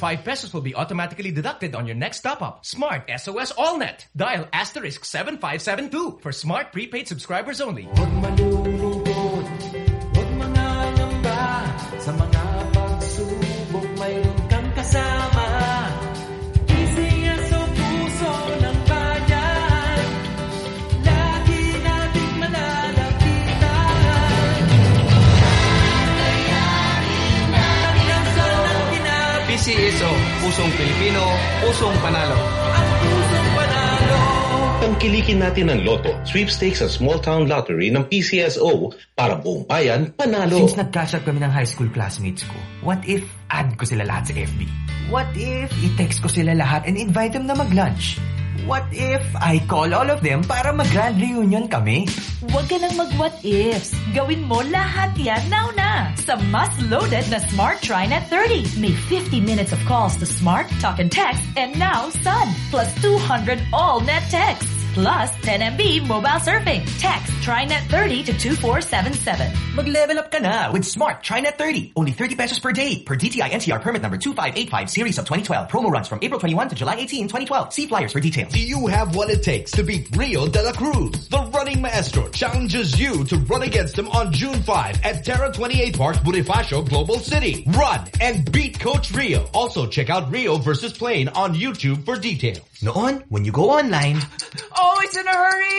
5 pesos will be automatically deducted on your next top-up. Smart SOS AllNet. Dial asterisk 7572 for smart prepaid subscribers only. Pusong Pilipino, Pusong Panalo. Tangkilikin natin ang loto, sweepstakes at small town lottery ng PCSO para buong bayan panalo. Since nag-cash up kami ng high school classmates ko, what if add ko sila lahat sa FB? What if i-text ko sila lahat and invite them na mag-lunch? What if I call all of them para mag-grand reunion kami? Huwag ka nang mag-what ifs. Gawin mo lahat yan now na sa mas loaded na Smart TriNet 30. May 50 minutes of calls to Smart, Talk and Text, and now Sun. Plus 200 all net texts. Plus 10 MB mobile surfing. Text TriNet 30 to 2477. Mag-level up ka na with Smart TriNet 30. Only 30 pesos per day per DTI NCR permit number 2585 series of 2012. Promo runs from April 21 to July 18, 2012. See flyers for details. Do you have what it takes to beat Rio de la Cruz? The running maestro challenges you to run against him on June 5 at Terra 28 Park, Bonifacio, Global City. Run and beat Coach Rio. Also check out Rio versus Plane on YouTube for details. Noon, when you go online, Always in a hurry!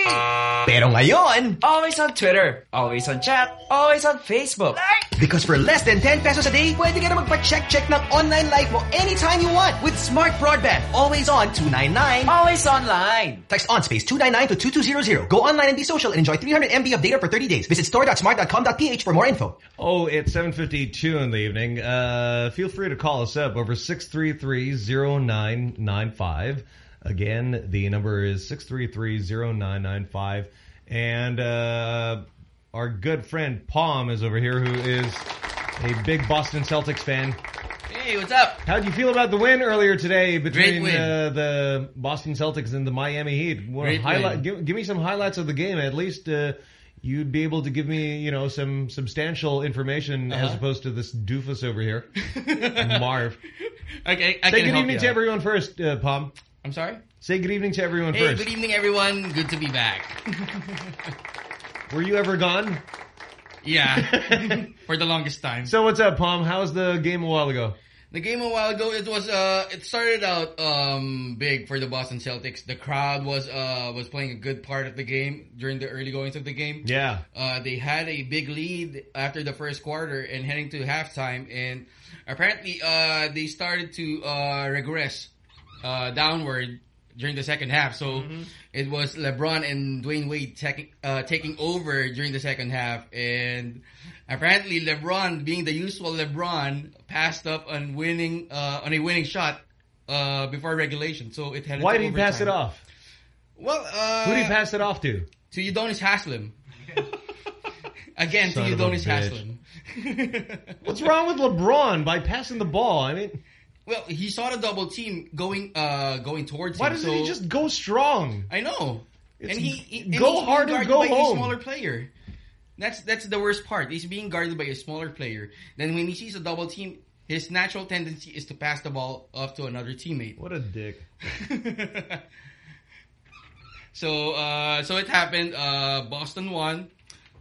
pero ngayon, Always on Twitter, always on chat, always on Facebook. Because for less than 10 pesos a day, pwede ka na magpa-check-check ng online life mo anytime you want with Smart Broadband. Always on 299. Always online. Text on space 299 to 2200. Go online and be social and enjoy 300 MB of data for 30 days. Visit store.smart.com.ph for more info. Oh, it's 7.52 in the evening. Uh, feel free to call us up over 633-0995. Again, the number is 633-0995. And uh, our good friend Palm is over here, who is a big Boston Celtics fan. Hey, what's up? How do you feel about the win earlier today between uh, the Boston Celtics and the Miami Heat? Highlight, win. give, give me some highlights of the game. At least uh, you'd be able to give me, you know, some substantial information as Uh-huh. opposed to this doofus over here, Marv. Okay, I Say good evening to everyone first, uh, Palm. I'm sorry? Say good evening to everyone Hey, first. good evening, everyone. Good to be back. Were you ever gone? Yeah, for the longest time. So what's up, Palm? How was the game a while ago? The game a while ago, it was uh, it started out um big for the Boston Celtics. The crowd was uh was playing a good part of the game during the early goings of the game. Yeah. Uh, they had a big lead after the first quarter and heading to halftime, and apparently uh they started to uh regress uh downward during the second half. So it was LeBron and Dwyane Wade taking uh, taking over during the second half, and apparently LeBron, being the usual LeBron, passed up on winning uh, on a winning shot uh, before regulation. So it had. Why did he pass it off? Well, uh, Who did he pass it off to? to Udonis Haslem. Again, Son to Udonis. Haslem. What's wrong with LeBron by passing the ball? I mean, Well, he saw the double team going uh going towards why him. doesn't so he just go strong? I know. It's- and he, he and go he's being hard or go by home. a smaller player. That's that's the worst part. He's being guarded by a smaller player. Then when he sees a double team, his natural tendency is to pass the ball off to another teammate. What a dick. So uh so it happened. Uh Boston won.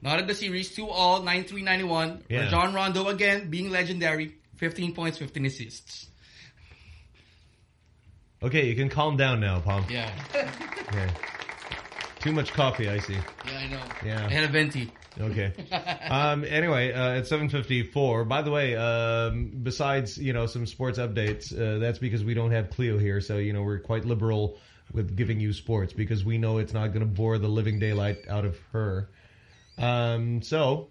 Not at the series, 2 all, 9-3-91. Yeah. Rajon Rondo again, being legendary, 15 points, 15 assists. Okay, you can calm down now, Palm. Yeah. Okay. Too much coffee, I see. Yeah, I know. Yeah. I had a venti. Okay. um, anyway, uh, at 7.54, by the way, um, besides, you know, some sports updates, uh, that's because we don't have Cleo here, so, you know, we're quite liberal with giving you sports because we know it's not going to bore the living daylight out of her. Um, so,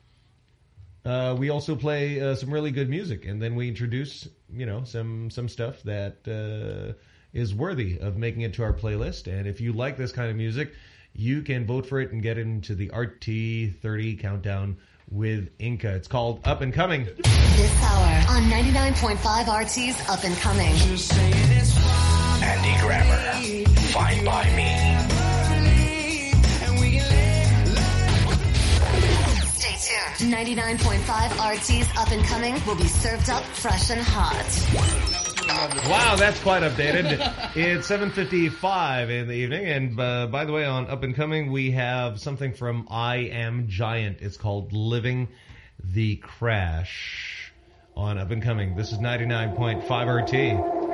uh, we also play uh, some really good music, and then we introduce, you know, some some stuff that uh, is worthy of making it to our playlist. And if you like this kind of music, you can vote for it and get into the RT30 countdown with Inca. It's called Up and Coming. This hour on 99.5 RT's Up and Coming. Andy Grammer, Fine by Me. Stay tuned. 99.5 RT's Up and Coming will be served up fresh and hot. Wow, that's quite updated. it's 7.55 in the evening. And uh, by the way, on Up and Coming, we have something from I Am Giant. It's called Living the Crash on Up and Coming. This is 99.5 RT.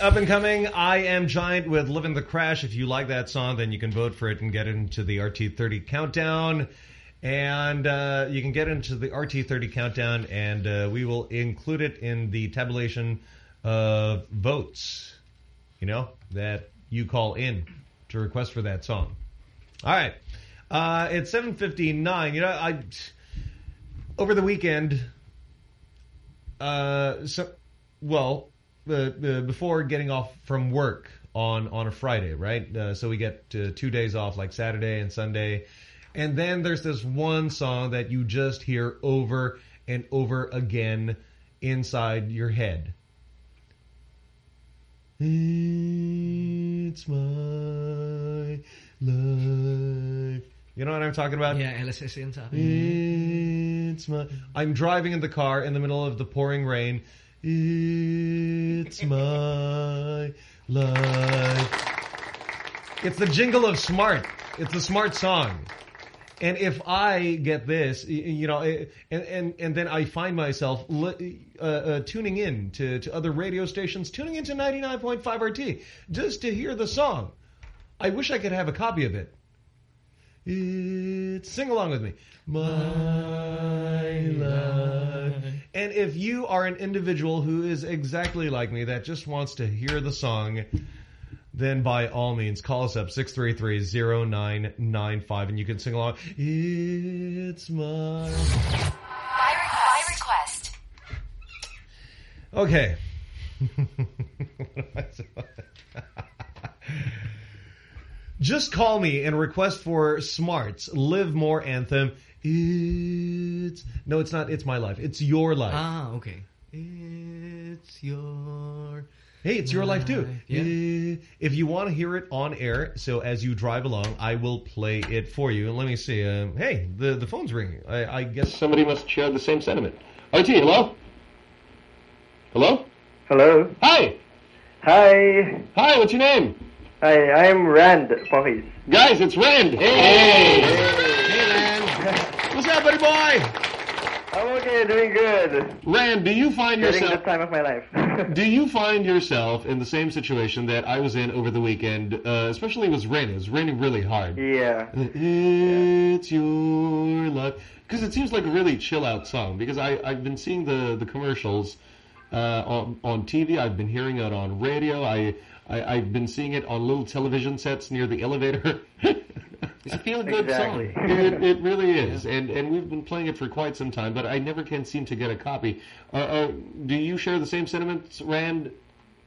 Up and coming. I am Giant with "Living the Crash." If you like that song, then you can vote for it and get into the RT30 countdown. And uh, you can get into the RT30 countdown, and uh, we will include it in the tabulation of votes. You know that you call in to request for that song. All right, uh, it's 7:59. You know, I over the weekend. Uh, so well, the before getting off from work on on a Friday, right? Uh, so we get uh, two days off, like Saturday and Sunday. And then there's this one song that you just hear over and over again inside your head. It's my life. You know what I'm talking about? Yeah, LSS yun sa akin. It's my. I'm driving in the car in the middle of the pouring rain. It's my life. It's the jingle of smart. It's a smart song. And if I get this, you know, eh, and and, and then I find myself uh, uh, tuning in to, to other radio stations, tuning into 99.5 RT, just to hear the song. I wish I could have a copy of it. It's sing along with me. My life. And if you are an individual who is exactly like me that just wants to hear the song, then by all means call us up 633-0995 and you can sing along. It's my By, by request. Okay. Just call me and request for Smart's Live More anthem. It's no, it's not. It's my life. It's your life. Ah, okay. It's your Hey, it's your life too. yeah. Eh, If you want to hear it on air, so as you drive along, I will play it for you. And let me see. Um, hey, the the phone's ringing. I, I guess somebody must share the same sentiment. RT, hello. Hello. Hello. Hi. Hi. Hi. What's your name? Hi, I'm Rand Pokis. Guys, it's Rand. Hey. Hey, Rand. What's up, buddy boy? I'm okay, doing good. Rand, do you find Getting yourself the time of my life. do you find yourself in the same situation that I was in over the weekend? Uh, especially it was raining. It was raining really hard. yeah. It's your life. Because it seems like a really chill out song. Because I, I've been seeing the, the commercials uh, on, on TV. I've been hearing it on radio. I, I, I've been seeing it on little television sets near the elevator. It's a feel-good Exactly. song. it, it really is. And, and we've been playing it for quite some time, but I never can seem to get a copy. Uh, uh, do you share the same sentiments, Rand?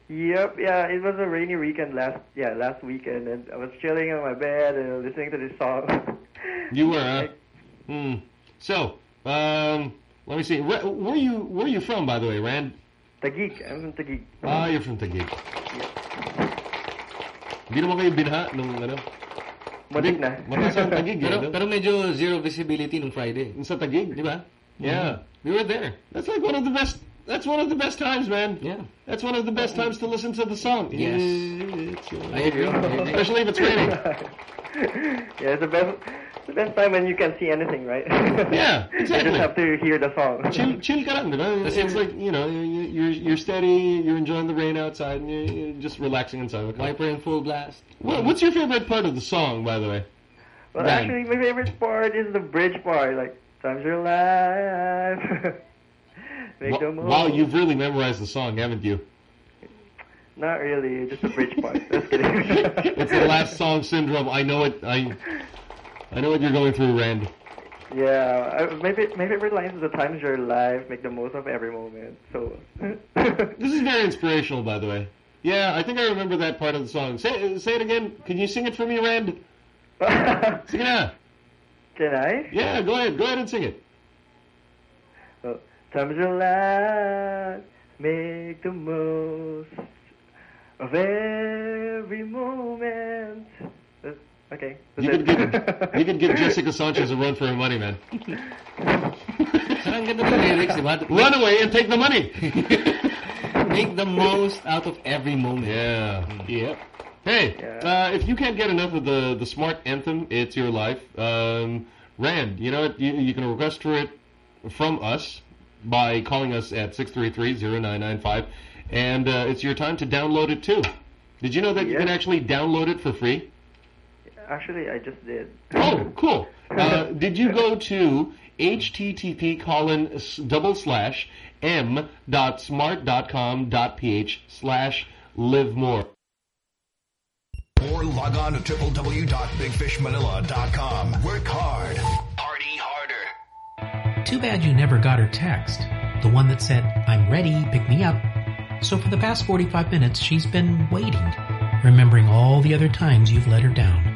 Yep, yeah, it was a rainy weekend last yeah, last weekend and I was chilling on my bed and listening to this song. You were, huh? Hmm. So, um, let me see. Where, where are you? Where are you from, by the way, Rand? Taguig. I'm from Taguig. Ah, you're from Taguig. Hindi naman kayo binha nung ano? Matik na. Mataas ang Taguig, eh, Pero, pero medyo zero visibility nung Friday. Sa Taguig, di ba? Yeah, we were there. That's like one of the best. That's one of the best times, man. Yeah. That's one of the best times to listen to the song. Yes. It's your- I. I agree. Especially if it's raining. yeah, it's the best the best time when you can see anything, right? Yeah, You exactly. just have to hear the song. chill, chill ka lang, di ba? It's, it's like, you know, you- you're, you're steady, you're enjoying the rain outside, and you're, you're just relaxing inside. Okay. Wiper in full blast. What, what's your favorite part of the song, by the way? Well, Rand. actually, my favorite part is the bridge part. Like, times your life. Make Wa- the most. Wow, you've really memorized the song, haven't you? Not really, just the bridge part. Just kidding. It's the last song syndrome. I know it. I I know what you're going through, Rand. Yeah, uh, I, my, fa- my favorite lines is the times your life, make the most of every moment. So, This is very inspirational, by the way. Yeah, I think I remember that part of the song. Say say it again. Can you sing it for me, Rand? Sing it out. can I? Yeah, go ahead. Go ahead and sing it. So, times your life, make the most of every moment. Okay. You could give you could give Jessica Sanchez a run for her money, man. Ang ganda ng lyrics, di ba? Run away and take the money. Make the most out of every moment. Yeah. Yep. Hey, uh, if you can't get enough of the the smart anthem, it's your life. Um, Rand, you know what? You, you can request for it from us by calling us at six three three zero nine nine five, and uh, it's your time to download it too. Did you know that you can actually download it for free? Actually, I just did. Oh, cool. Uh, did you go to http colon double slash m dot smart dot com dot ph slash live more? Or log on to www.bigfishmanila.com. Work hard. Party harder. Too bad you never got her text. The one that said, I'm ready, pick me up. So for the past 45 minutes, she's been waiting. remembering all the other times you've let her down.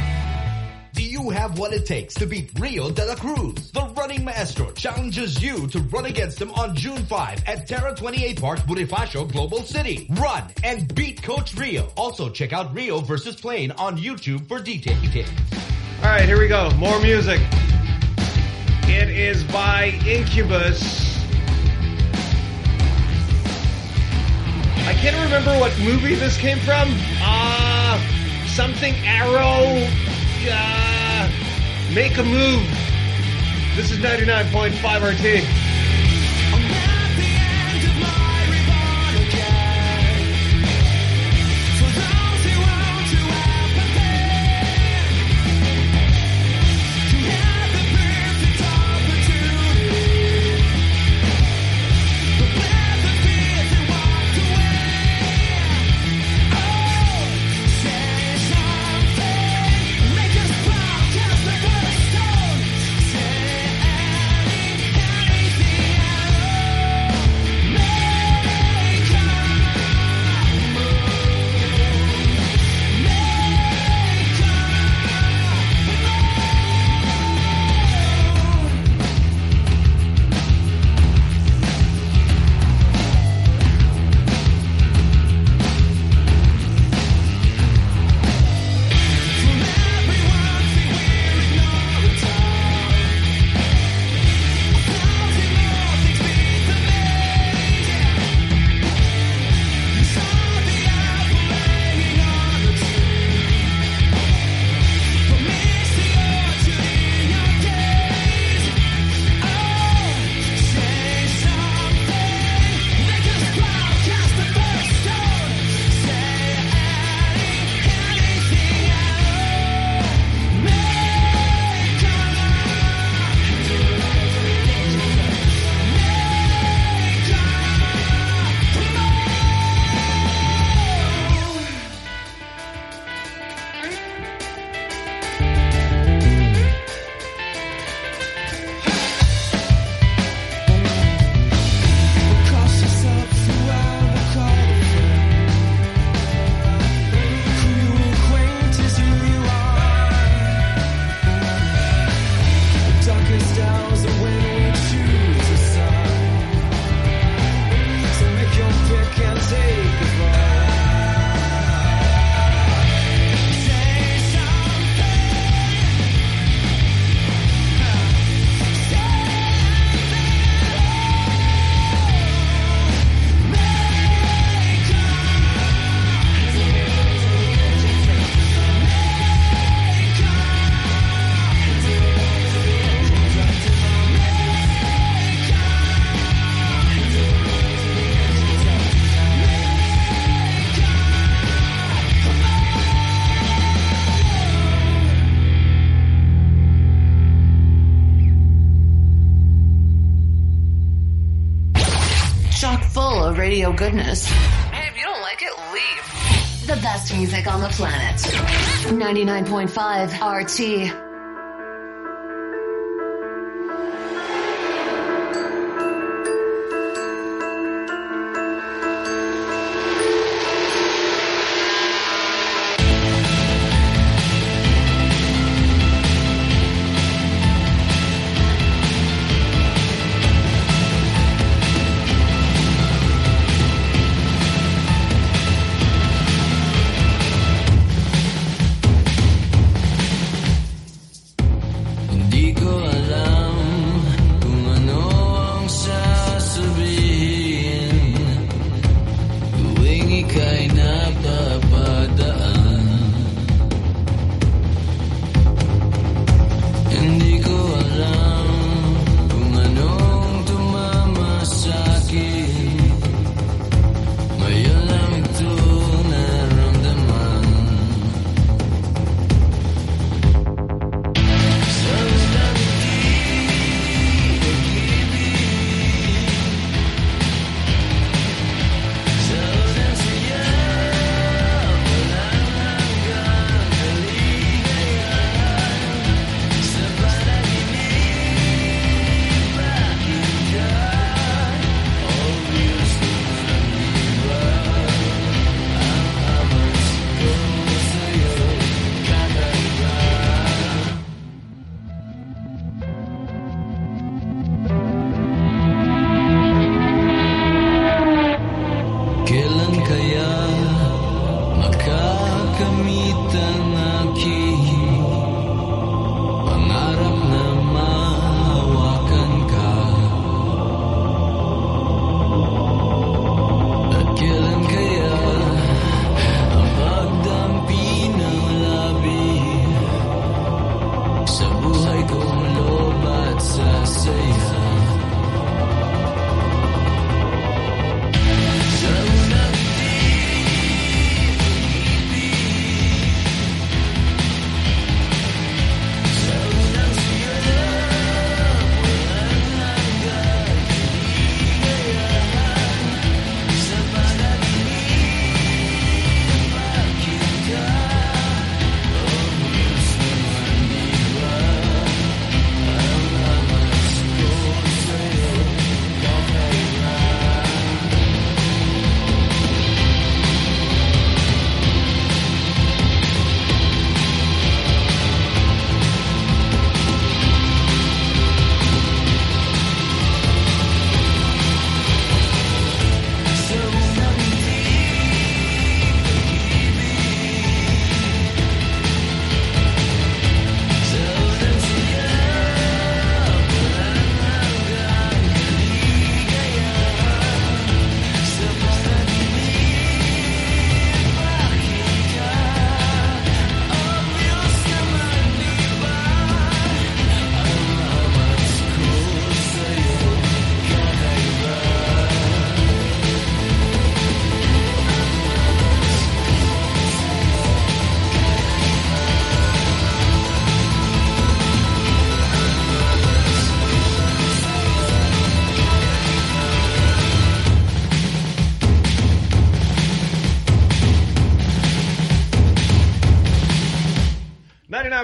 Do you have what it takes to beat Rio de la Cruz? The Running Maestro challenges you to run against him on June 5 at Terra 28 Park, Bonifacio, Global City. Run and beat Coach Rio. Also check out Rio versus Plane on YouTube for details. All right, here we go. More music. It is by Incubus. I can't remember what movie this came from. Uh, something Arrow. Make a move. This is 99.5 RT. 99.5 RT.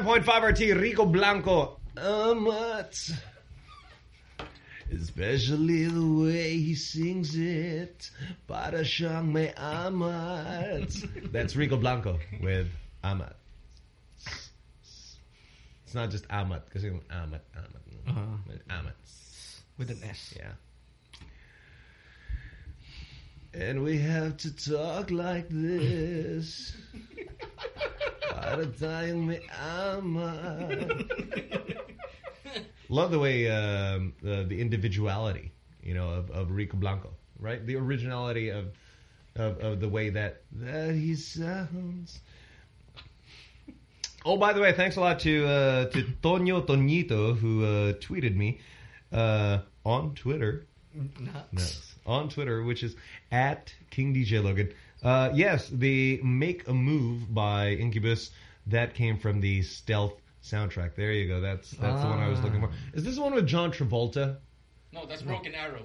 101.5 RT, Rico Blanco. Um, Especially the way he sings it. Para siyang may amat. That's Rico Blanco with amat. It's not just amat. Kasi amat, amat. Uh -huh. Amat. With an S. Yeah. And we have to talk like this. Para tayong may amat. Love the way um, the, the individuality, you know, of, of Rico Blanco, right? The originality of, of of the way that that he sounds. Oh, by the way, thanks a lot to uh, to Toño Toñito who uh, tweeted me uh, on Twitter. Nuts. No, on Twitter, which is at King DJ Logan. Uh, yes, the "Make a Move" by Incubus that came from the Stealth soundtrack. There you go. That's that's the one I was looking for. Is this the one with John Travolta? No, that's Broken Arrow.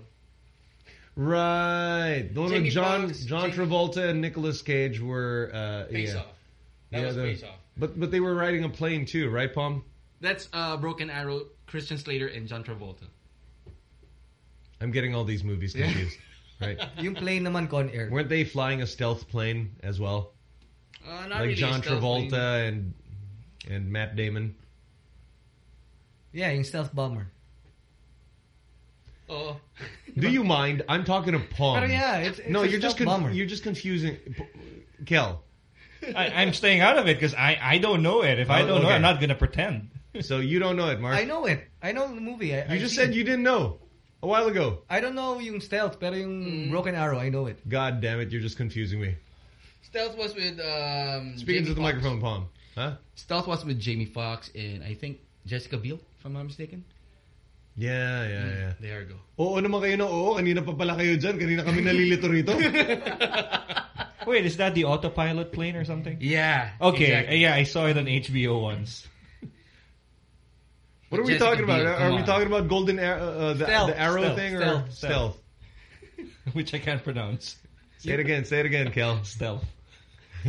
Right, the one Jamie with John Foxx, John Jamie- Travolta and Nicolas Cage were uh, Face yeah. Off. That was the- Face Off. But but they were riding a plane too, right, Palm? That's uh, Broken Arrow, Christian Slater, and John Travolta. I'm getting all these movies Yeah. confused. right? Yung plane naman Con Air. Weren't they flying a stealth plane as well? Uh, not like really John Travolta plane. and and Matt Damon. Yeah, yung stealth bomber. Oh. Do you mind? I'm talking to Palm. Pero yeah, it's- it's no, a you're just bomber. you're just confusing. Kel. I, I'm staying out of it because I, I don't know it. If I Oh, don't know. I'm not going to pretend. So you don't know it, Mark? I know it. I know the movie. I, You just said you didn't know a while ago. I don't know yung stealth, pero yung Broken Arrow, I know it. God damn it, you're just confusing me. Stealth was with um. Speaking Jamie to the Foxx. microphone, Palm. Huh? Stealth was with Jamie Foxx and I think Jessica Biel, if I'm not mistaken. Yeah, yeah, yeah. There you go. Oo naman kayo na oo. Kanina pa pala kayo dyan. Kanina kami nalilito rito. Wait, is that the autopilot plane or something? Yeah. Okay, exactly. yeah, I saw it on HBO once. What are we Jessica talking about? Biel, Are we on. talking about golden arrow, uh, the, Stealth, the arrow stealth, thing or stealth, stealth? stealth. Which I can't pronounce. Say it again. Say it again, Kel. Stealth.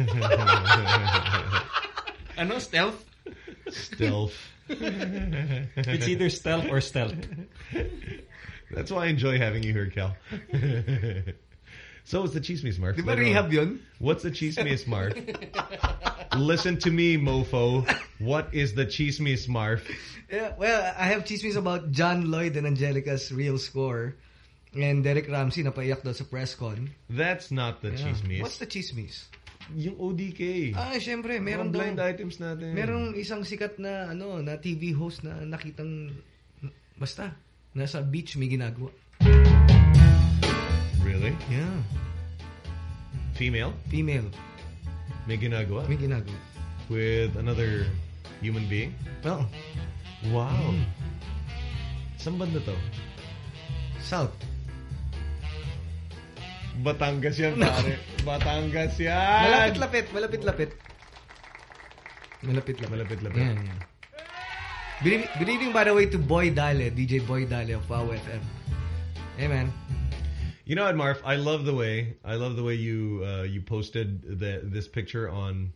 Ano, stealth? Stealth. It's either stealth or stealth. That's why I enjoy having you here, Kel. So what's the chismis, Mark? Di ba Later on. rehab yun? What's the chismis, Mark? Listen to me, mofo. What is the chismis, Marf? Yeah, well, I have chismis about John Lloyd and Angelica's real score. And Derek Ramsey napaiyak daw sa press con. That's not the Yeah. chismis. What's the chismis? Yung ODK. Ah, syempre, meron Mga blind daw- items natin. Merong isang sikat na ano na TV host na nakitang basta nasa beach may ginagawa. Really? Yeah. Female? Female. May ginagawa? May ginagawa. With another human being? Oo. Wow. Mm. Saan banda to? South. Batangas yan, pare. Batangas yan! Malapit-lapit, malapit-lapit. Malapit-lapit. Malapit-lapit. Yan, yan. Good, good evening, by the way, to Boy Dale, DJ Boy Dale of Wow FM. Hey, man. You know what, Marf? I love the way I love the way you uh, you posted the, this picture on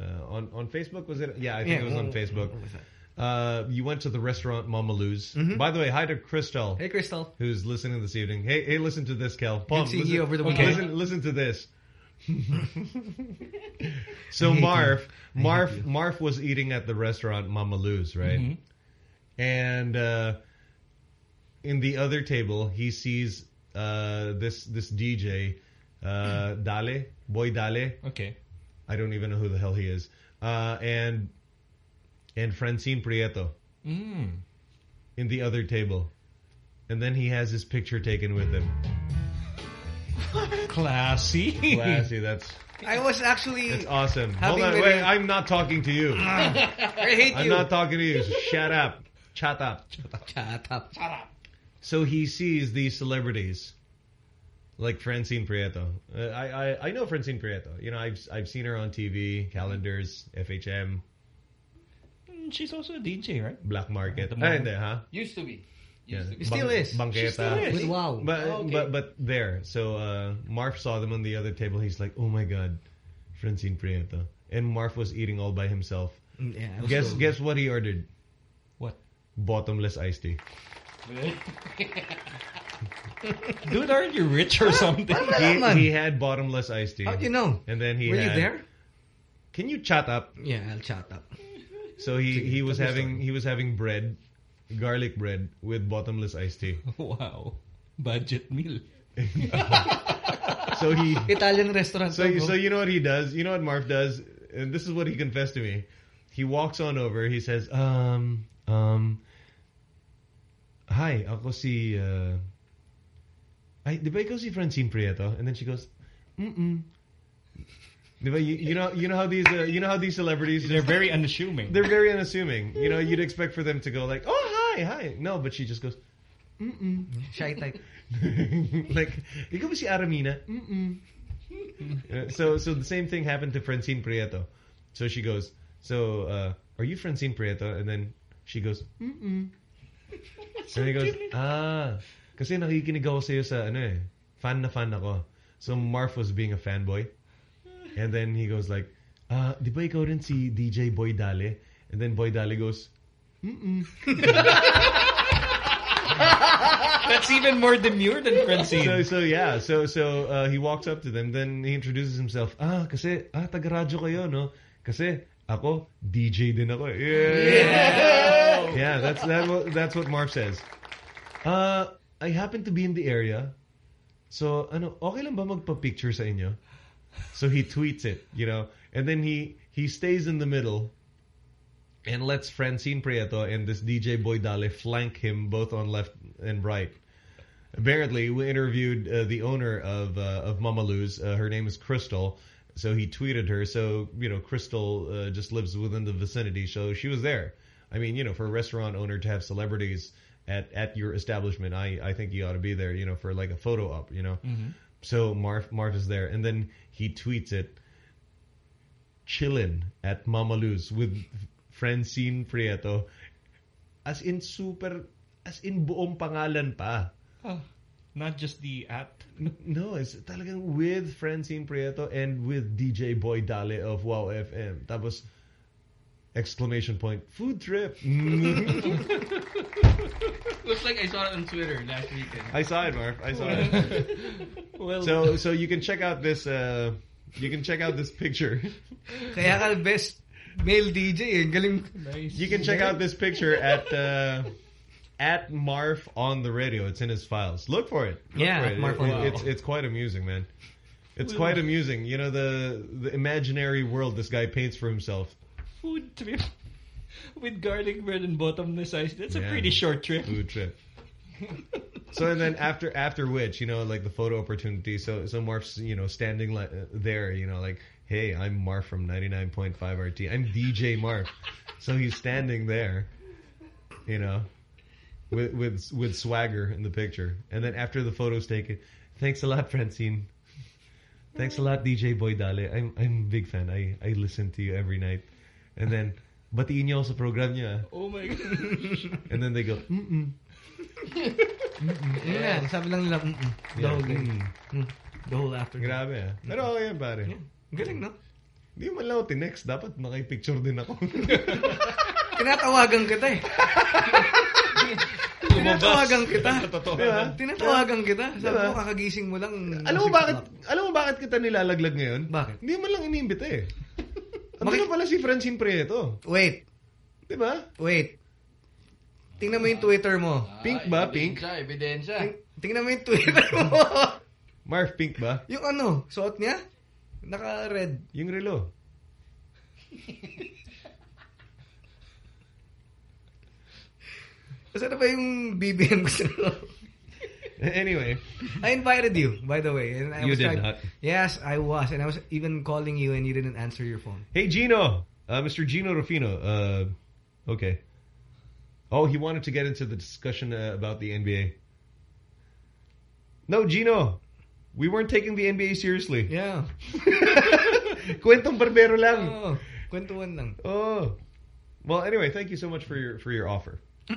uh, on on Facebook. Was it? Yeah, I think Yeah, it was on Facebook. what was that? Uh, you went to the restaurant Mama Lou's. Mhm. By the way, hi to Crystal. Hey, Crystal. Who's listening this evening? Hey, hey, listen to this, Kel. Good seeing listen, you over the weekend. Listen, listen to this. so Marf, hate Marv, you. I Marv, hate you. Marv was eating at the restaurant Mama Lou's, right? Mhm. And uh, in the other table, he sees uh, this this DJ, uh, Dale, boy Dale. Okay. I don't even know who the hell he is. Uh, and and Francine Prieto Mm. in the other table. And then he has his picture taken with him. Classy. Classy, that's I was actually... that's awesome. Having Hold on, been wait, a- I'm not talking to you. I hate you. I'm not talking to you. Shut up. Shut up. Shut up. Shut up. So he sees these celebrities, like Francine Prieto. Uh, I, I I know Francine Prieto. You know, I've I've seen her on TV, calendars, FHM, Mm, She's also a DJ, right? Black Market. At Ah, hindi, huh? Used to be. Yeah. Used to be. Still is. Banqueta. She still is. Wow. But Oh, okay. but but there. So uh, Marf saw them on the other table. He's like, oh my god, Francine Prieto. And Marf was eating all by himself. Mm, Yeah, I Guess so- guess what he ordered? What? Bottomless iced tea. Dude, aren't you rich or something? he, he had bottomless iced tea. How'd you know? And then he Were had, you there? Can you chat up? Yeah, I'll chat up. So he Sige, he was tell me having he was having bread, garlic bread with bottomless iced tea. Wow. Budget meal. So he Italian restaurant. So you, so you know what he does? You know what Marv does? And this is what he confessed to me. He walks on over. He says, um, um, hi, ako si, uh, ay, di ba ikaw si Francine Prieto? And then she goes, mm-mm. Di ba, you, you know, you know how these, uh, you know how these celebrities, They're very unassuming. they're very unassuming. You know, you'd expect for them to go like, oh, hi, hi. No, but she just goes, mm-mm. Shy type. like, ikaw ba si Aramina? Mm-mm. Uh, so so the same thing happened to Francine Prieto. So she goes, so uh, are you Francine Prieto? And then she goes, mm-mm. And he goes, ah, kasi nakikinig ako sa'yo sa ano eh, fan na fan ako. So Marf was being a fanboy. And then he goes like, ah, di ba ikaw rin si DJ Boy Dale? And then Boy Dale goes, mm-mm. That's even more demure than Francine. So so yeah, so so uh, he walks up to them, then he introduces himself. Ah, kasi ah taga radyo kayo, no? Kasi ako DJ din ako. Yeah. Yeah, that's that that's what Marv says. Uh, I happen to be in the area. So ano, okay lang ba magpa-picture sa inyo? So he tweets it, you know, and then he he stays in the middle and lets Francine Prieto and this DJ Boy Dale flank him both on left and right. Apparently, we interviewed uh, the owner of uh, of Mama Lou's. Uh, her name is Crystal. So he tweeted her. So you know, Crystal uh, just lives within the vicinity. So she was there. I mean, you know, for a restaurant owner to have celebrities at at your establishment, I I think you ought to be there. You know, for like a photo op. You know. Mhm. So Marv Marv is there, and then he tweets it. Chillin' at Mama Lou's with Francine Prieto. As in super, as in buong pangalan pa. Oh, not just the at. No, it's talagang with Francine Prieto and with DJ Boy Dale of Wow FM. Tapos, exclamation point, food trip. Looks like I saw it on Twitter last weekend. I saw it, Marv. I saw it. Well- so so you can check out this uh, you can check out this picture. Kaya ka best male DJ. Ang galing. You can check out this picture at uh, at Marf on the radio. It's in his files. Look for it. Look Yeah, for it. Marf It- on it- it's it's quite amusing, man. It's quite amusing. You know, the the imaginary world this guy paints for himself. Food trip with garlic bread and bottomless ice. That's a pretty short trip. Food trip. So and then after after which, you know, like the photo opportunity. So so Marf's, you know, standing like uh, there, you know, like, hey, I'm Marf from 99.5 RT. I'm DJ Marf. So he's standing there, you know, with with with swagger in the picture. And then after the photo's taken, thanks a lot, Francine. Thanks a lot, DJ Boy Dale. I'm I'm a big fan. I I listen to you every night. And then batiin niyo sa program niya. Oh my God. And then they go, mm-mm. Yun lang, sabi lang nila, mm-mm. The Yeah, whole day. mm. Mm. The whole afternoon. Grabe ah. Pero okay yan pare. Galing, no? Hindi man lang ako tinext. Dapat makipicture din ako. Tinatawagan kita eh. Tinatawagan kita. Totoo. Diba? Tinatawagan kita. Sabi Diba? ko, kakagising mo lang. alam mo bakit alam mo bakit kita nilalaglag ngayon? Bakit? Hindi man lang iniimbita eh. Ano na pala si Francine Prieto? Wait. Diba? Wait. Tingnan mo yung Twitter mo. Pink ba? Pink? Ebidensya, ebidensya. Ting- Tingnan mo yung Twitter mo. Marv, pink ba? yung ano, suot niya? Naka-red. Yung relo. Kasi ano ba yung BBM gusto mo? Anyway. I invited you, by the way. And I You was did trying- not. Yes, I was. And I was even calling you and you didn't answer your phone. Hey Gino, uh, Mr. Gino Rufino. Uh, okay. Oh, he wanted to get into the discussion uh, about the NBA. No, Gino. We weren't taking the NBA seriously. Yeah. Kwentong barbero lang. Oh, kwentuhan lang. Oh. Well, anyway, thank you so much for your for your offer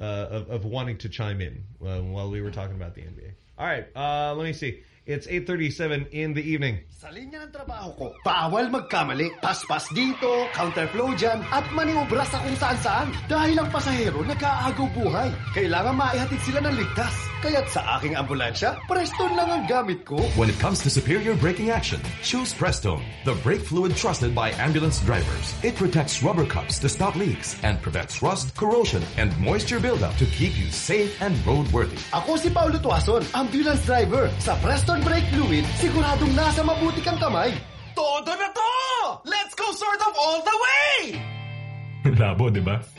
uh, of of wanting to chime in uh, while we were talking about the NBA. All right, uh, let me see. It's 8:37 in the evening. Sa linya ng trabaho ko, bawal magkamali. Paspas dito, counterflow dyan, at maniobra sa kung saan-saan. Dahil ang pasahero nag-aagaw buhay. Kailangan maihatid sila ng ligtas. Kaya't sa aking ambulansya, Prestone lang ang gamit ko. When it comes to superior braking action, choose Prestone, the brake fluid trusted by ambulance drivers. It protects rubber cups to stop leaks and prevents rust, corrosion, and moisture buildup to keep you safe and roadworthy. Ako si Paulo Tuason, ambulance driver. Sa Prestone Brake Fluid, siguradong nasa mabuti kang kamay. Todo na to! Let's go sort of all the way! Labo?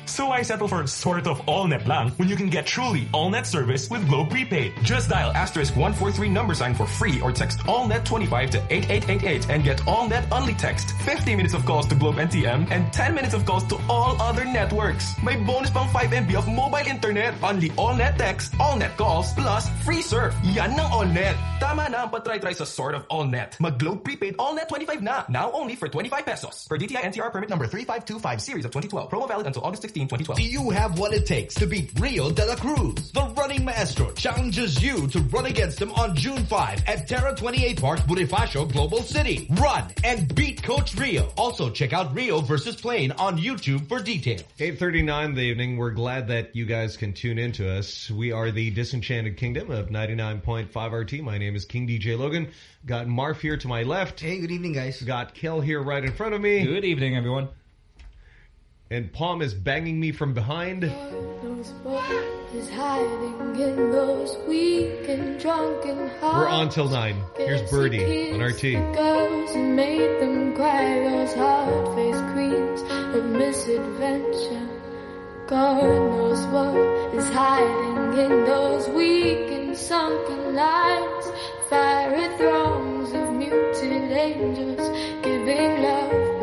So I settle for sort of all-net lang when you can get truly all-net service with Globe Prepaid. Just dial asterisk 143 number sign for free or text all-net25 to 8888 and get all-net Only Text, 50 minutes of calls to Globe NTM, and 10 minutes of calls to all other networks. May bonus pang 5 MB of mobile internet, only all-net text, all-net calls, plus free surf. Yan ng AllNet. Tama na ang patry-try sa sort of all-net. Mag-Globe Prepaid all-net 25 na. Now only for 25 pesos. Per DTI NTR permit number 3525 series of 2012. Promo valid until August 16, 2012. Do you have what it takes to beat Rio de la Cruz? The running maestro challenges you to run against him on June 5 at Terra 28 Park, Bonifacio, Global City. Run and beat Coach Rio. Also check out Rio versus Plane on YouTube for details. 8.39 in the evening. We're glad that you guys can tune in to us. We are the Disenchanted Kingdom of 99.5 RT. My name is King DJ Logan. Got Marf here to my left. Hey, good evening, guys. Got Kel here right in front of me. Good evening, everyone. And Palm is banging me from behind. knows hiding in those weak and drunken hearts. We're on till 9. Here's Birdy on RT. Girls and made them cry those hard-faced queens of misadventure. God knows what is hiding in those weak and sunken lines. Fiery throngs of muted angels giving love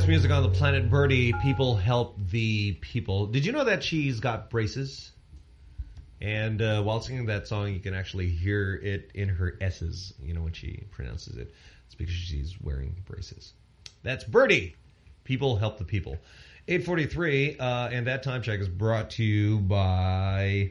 best music on the planet. Birdy, people help the people. Did you know that she's got braces? And uh, while singing that song, you can actually hear it in her S's, you know, when she pronounces it. It's because she's wearing braces. That's Birdy. People help the people. 843, uh, and that time check is brought to you by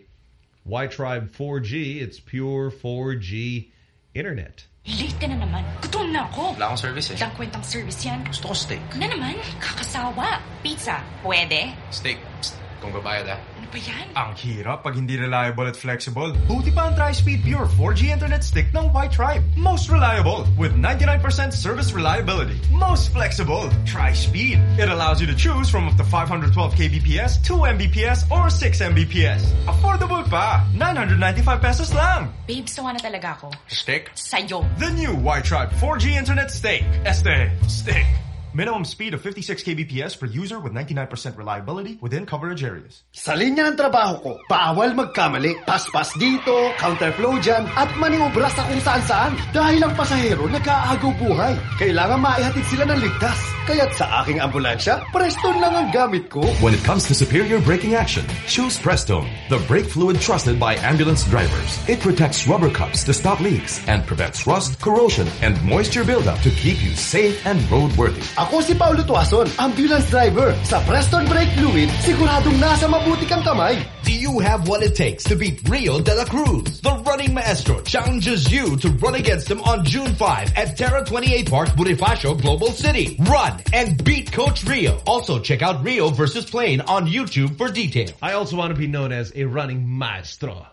Wi-Tribe 4G. It's pure 4G internet. Late ka na naman. Gutom na ako. Wala akong service eh. Walang kwentang service yan. Gusto ko steak. Na naman? Kakasawa. Pizza. Pwede? Steak. Psst. Kung babayad ah. Ano ba yan? Ang hirap pag hindi reliable at flexible. Buti pa ang Tri-Speed Pure 4G Internet Stick ng Wi-Tribe. Most reliable with 99% service reliability. Most flexible. Tri-Speed. It allows you to choose from up to 512 kbps, 2 mbps, or 6 mbps. Affordable pa. 995 pesos lang. Babe, sawa na talaga ako. Stick. Sa'yo. The new Wi-Tribe 4G Internet Stick. Este. Stick. Minimum speed of 56 kbps per user with 99% reliability within coverage areas. Sa linya ng trabaho ko, bawal magkamali. Paspas dito, counterflow dyan, at maniobra sa kung saan saan. Dahil ang pasahero nag-aagaw buhay. Kailangan maihatid sila ng ligtas. Kaya't sa aking ambulansya, Prestone lang ang gamit ko. When it comes to superior braking action, choose Prestone, the brake fluid trusted by ambulance drivers. It protects rubber cups to stop leaks and prevents rust, corrosion, and moisture buildup to keep you safe and roadworthy. Ako si Paulo Tuason, ambulance driver. Sa Prestone Brake Fluid, siguradong nasa mabuti kang kamay. Do you have what it takes to beat Rio de la Cruz? The running maestro challenges you to run against him on June 5 at Terra 28 Park, Bonifacio, Global City. Run and beat Coach Rio. Also check out Rio versus Plane on YouTube for details. I also want to be known as a running maestro.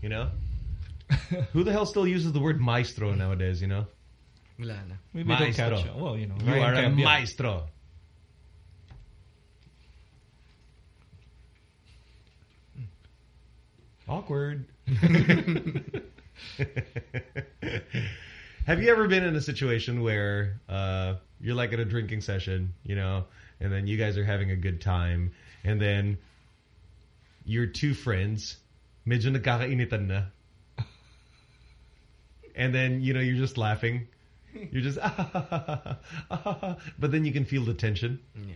You know? Who the hell still uses the word maestro nowadays, you know? Wala na. Maybe they'll maestro. catch. Well, you know, You Ryan are a Campbell. maestro. Awkward. Have you ever been in a situation where uh, you're like at a drinking session, you know, and then you guys are having a good time, and then your two friends, medyo nagkakainitan na, and then, you know, you're just laughing. You're just, but then you can feel the tension. Yeah.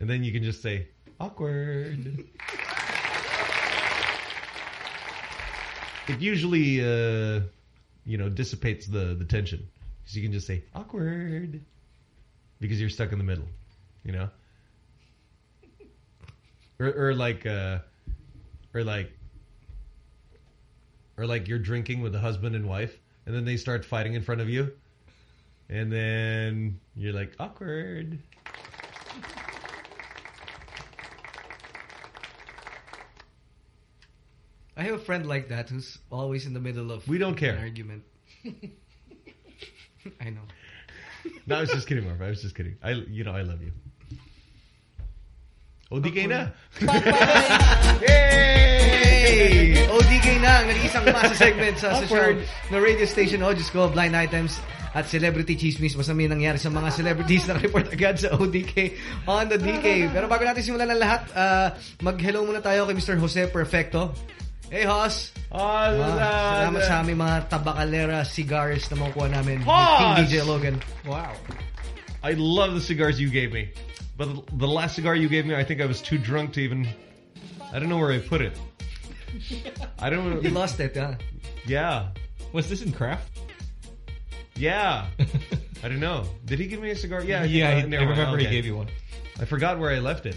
And then you can just say, awkward. it usually, uh, you know, dissipates the, the tension. Because you can just say, awkward. Because you're stuck in the middle, you know? Or, or like, uh, or like, or like you're drinking with a husband and wife, and then they start fighting in front of you. And then you're like, awkward. I have a friend like that who's always in the middle of We don't care. an argument. I know. No, I was just kidding, Marv. I was just kidding. I, you know, I love you. ODK na. Hey! ODK na, ang nag-isang masa segment sa social na radio station. Oh, Diyos ko, blind items at celebrity chismis. Basta may nangyari sa mga celebrities na report agad sa ODK on the DK. Pero bago natin simulan ng lahat, uh, mag-hello muna tayo kay Mr. Jose Perfecto. Hey, Hoss! Ah, salamat sa aming mga Tabacalera cigars na makukuha namin. ni Hoss! King DJ Logan. Wow. I love the cigars you gave me. But the last cigar you gave me, I think I was too drunk to even... I don't know where I put it. I don't know. You lost it, huh? Yeah. Was this in craft? Yeah. I don't know. Did he give me a cigar? Yeah. I think, Yeah, uh, I- never I mind. remember he gave you one. I forgot where I left it.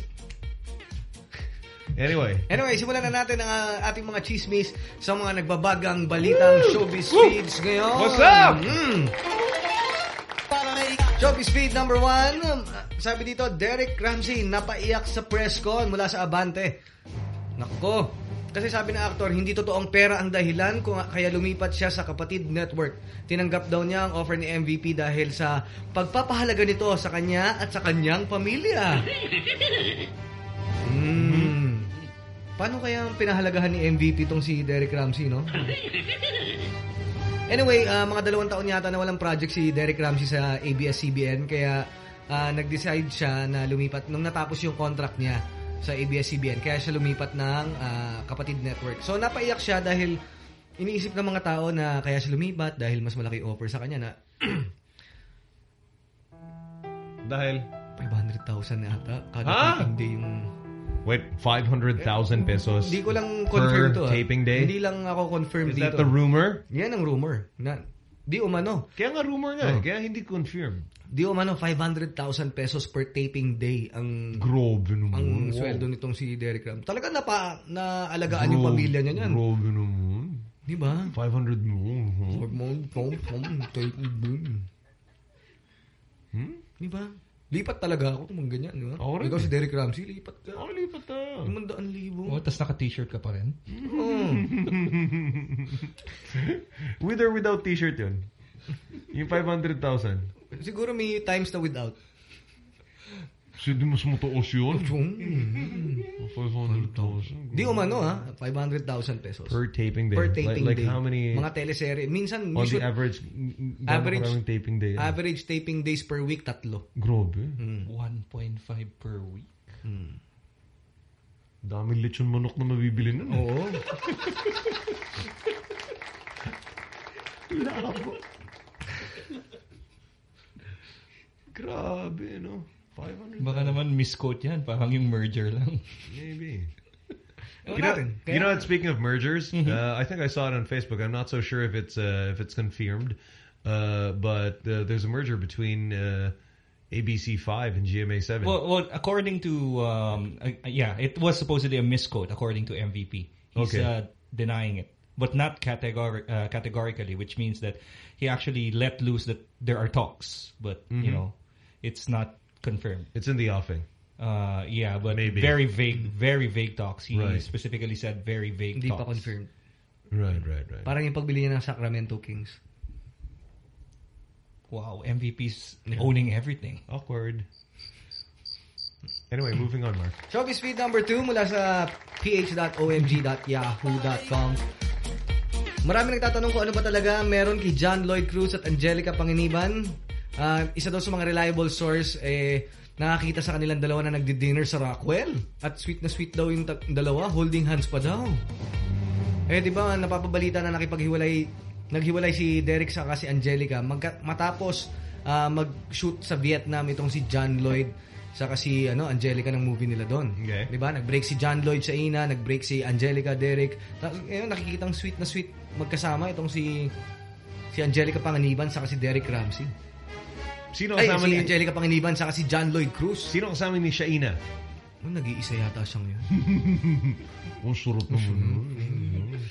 Anyway. Anyway, simulan na natin ang uh, ating mga chismis sa mga nagbabagang balitang showbiz feeds ngayon. What's up? Mm. Showbiz feed number one. um, Sabi dito, Derek Ramsey napaiyak sa press con mula sa Abante. Nako. Kasi sabi ng aktor, hindi totoong pera ang dahilan kung kaya lumipat siya sa Kapatid Network. Tinanggap daw niya ang offer ni MVP dahil sa pagpapahalaga nito sa kanya at sa kanyang pamilya. Hmm. Paano kaya ang pinahalagahan ni MVP tong si Derek Ramsey, no? Anyway, ah, mga dalawang taon yata na walang project si Derek Ramsey sa ABS-CBN kaya ah, nag-decide siya na lumipat nung natapos yung contract niya sa ABS-CBN kaya siya lumipat ng ah, Kapatid Network. So napaiyak siya dahil iniisip ng mga tao na kaya siya lumipat dahil mas malaki offer sa kanya na Dahil? 500,000 na ata. Kada Ha? taping day yung... Wait, 500,000 pesos Hindi ko lang confirm to. ah. taping day? Hindi lang ako confirm Is dito. that the rumor? Yan ang rumor. Na, di umano. Kaya nga rumor nga. eh. Oh. Kaya hindi confirm. Di umano 500,000 pesos per taping day ang Grabe naman. ang Wow. sweldo nitong si Derek Ram. Talaga napa naalagaan yung pamilya niya niyan. Grabe naman. Di ba? 500 mo. Pom, taping day. Hmm? Di ba? Lipat talaga ako tumang ganyan, di ba? Ako rin Ikaw si Derek Ramsey, lipat ka. Ako lipat ka. Limandaan libo. Oh, tapos naka-t-shirt ka pa rin? Oo. With or without t-shirt yun? Yung 500,000. Siguro may times na without. Sige, mas mataos yun. 500,000. Di umano ha, 500,000 pesos. Per taping day. Per taping like, like day. how many... Mga teleserye. Minsan, On usual- the average, average, average taping day. yan? average taping days per week, tatlo. Grabe. 1.5 per week. Daming lechon manok na mabibili nun. Oo. Labo. Grabe, no? 500. Baka naman misquote yan. Parang yung merger lang. Maybe. You know, rin. you know? Speaking of mergers, Mm-hmm. uh, I think I saw it on Facebook. I'm not so sure if it's uh, if it's confirmed, uh, but uh, there's a merger between uh, ABC Five and GMA Seven. Well, well, according to um, uh, yeah, it was supposedly a misquote according to MVP. He's Okay. uh, denying it, but not categor- uh, categorically, which means that he actually let loose that there are talks, but you Mhm. know, it's not confirmed. It's in the offing. Uh, yeah, but Maybe. very vague, very vague talks. He Right. specifically said very vague Hindi talks. pa confirmed. Right, right, right. Parang yung pagbili niya ng Sacramento Kings. Wow, MVP's owning everything. Awkward. Anyway, moving on, Mark. Showbiz feed number 2 mula sa ph.omg.yahoo.com. Marami nagtatanong kung ano ba talaga meron kay John Lloyd Cruz at Angelica Panganiban. Ah, isa daw sa mga reliable source, eh, nakakita sa kanilang dalawa na nagdi-dinner sa Rockwell. At sweet na sweet daw yung dalawa, holding hands pa daw. Eh, di ba, napapabalita na nakipaghiwalay, naghiwalay si Derek sa si Angelica. Magka, matapos ah, mag-shoot sa Vietnam itong si John Lloyd sa si ano, Angelica ng movie nila doon. Okay. Di ba? Nag-break si John Lloyd sa ina, nag-break si Angelica, Derek. Ngayon, nakikitang sweet na sweet magkasama itong si si Angelica Panganiban sa si Derek Ramsey. Sino Ay, kasama si ni Angelica Panganiban sa si John Lloyd Cruz. Sino kasama ni Shaina? Oh, nag-iisa yata siyang yun. Ang surot naman. nun.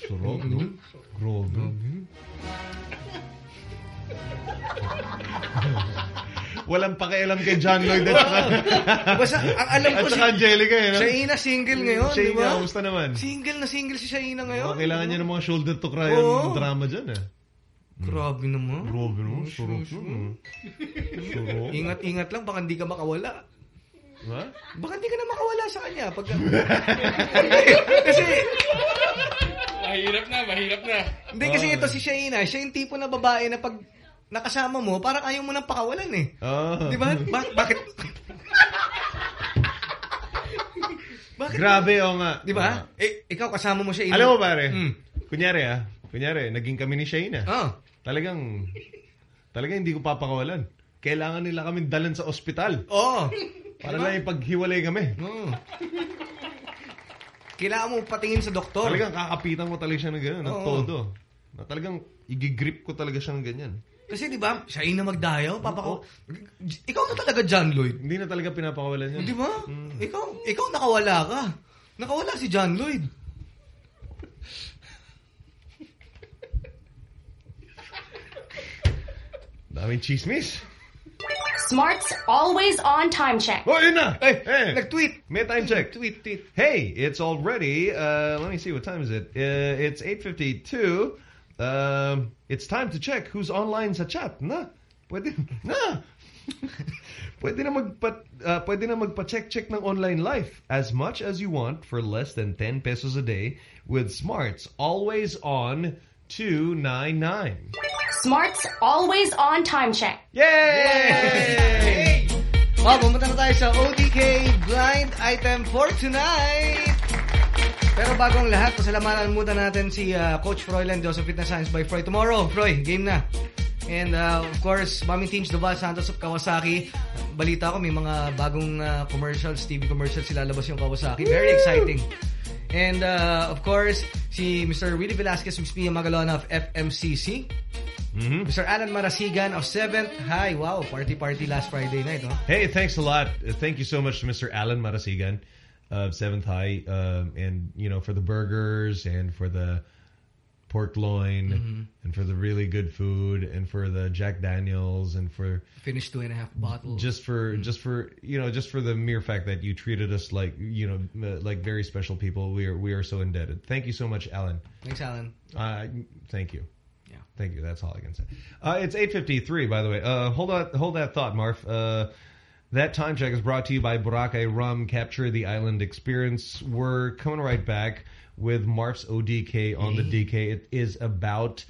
Surot, no? Grabe. Walang pakialam kay John Lloyd at saka... Basta, ang alam ko At saka Angelica, eh, no? Shaina single ngayon, di Shaina, ba? kamusta naman? Single na single si Shaina ngayon. Baka kailangan niya ng mga shoulder to cry Oo. ang drama dyan, eh. Grabe naman. Grabe naman, surot nun. eh. Surot. Ingat-ingat lang, baka hindi ka makawala. Ha? Baka hindi ka na makawala sa kanya. Pag... kasi, Mahirap na, mahirap na. hindi kasi ito si Shaina, siya yung tipo na babae na pag nakasama mo, parang ayaw mo nang pakawalan eh. Oh. Di ba? Ba- bakit? bakit? Grabe, o nga. Di ba? Eh, ikaw kasama mo siya. Alam mo pare, Hmm. kunyari ah, kunyari, naging kami ni Shaina. Oh. Talagang, talagang hindi ko papakawalan. Kailangan nila kami dalan sa ospital. Oo. Para lang ipaghiwalay kami. Oo. Kailangan mo patingin sa doktor. Talagang kakapitan mo talaga siya ng gano'n, ng Oo. todo. Na talagang igigrip ko talaga siya ng ganyan. Kasi di ba, siya yung na magdayaw, papako. Ikaw na talaga John Lloyd. Hindi na talaga pinapakawalan niya. Di ba? Ikaw, ikaw nakawala ka. Nakawala si John Lloyd. Daming chismis. Smart's always on time check. Oh, yun na! Hey, Hey, nag-tweet. may time check. Tweet, tweet. Hey, it's already, uh, let me see, what time is it? Uh, it's 8.52. Um, it's time to check who's online sa chat. Na, pwede, na. pwede na magpa, uh, pwede na magpa-check-check ng online life as much as you want for less than 10 pesos a day with Smart's always on 299. Smart's always on time check. Yay! Oh, pumunta na tayo sa ODK blind item for tonight. Pero bago ang lahat, pasalamatan muna natin si uh, Coach Froylan Dose of Fitness Science by Froy. Tomorrow, Froy, game na. And uh, of course, Bombing Teams Duval Santos of Kawasaki. Balita ko, may mga bagong uh, commercials, TV commercials sila labas yung Kawasaki. Very exciting. And uh, of course, si Mr. Willie Velasquez. Pia Magalona of FMCC. Mr. Alan Marasigan of 7th. Hi, wow, party party last Friday night. Oh. Hey, thanks a lot. Thank you so much to Mr. Alan Marasigan of Seventh High, um, and you know for the burgers and for the pork loin Mhm. and for the really good food and for the Jack Daniels and for Finished two and a half bottles. just for just for you know just for the mere fact that you treated us like you know like very special people. We are we are so indebted. Thank you so much, Alan. Thanks, Alan. Uh, thank you. Yeah. Thank you. That's all I can say. Uh, it's 8.53, by the way. Uh, hold on, hold that thought, Marf. Uh, that time check is brought to you by Boracay Rum. Capture the island experience. We're coming right back with Marf's ODK on the DK. It is about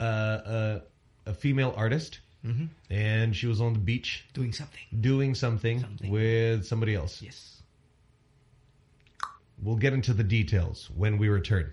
uh, a, a female artist. Mhm. And she was on the beach. Doing something. Doing something, with somebody else. Yes. We'll get into the details when we return.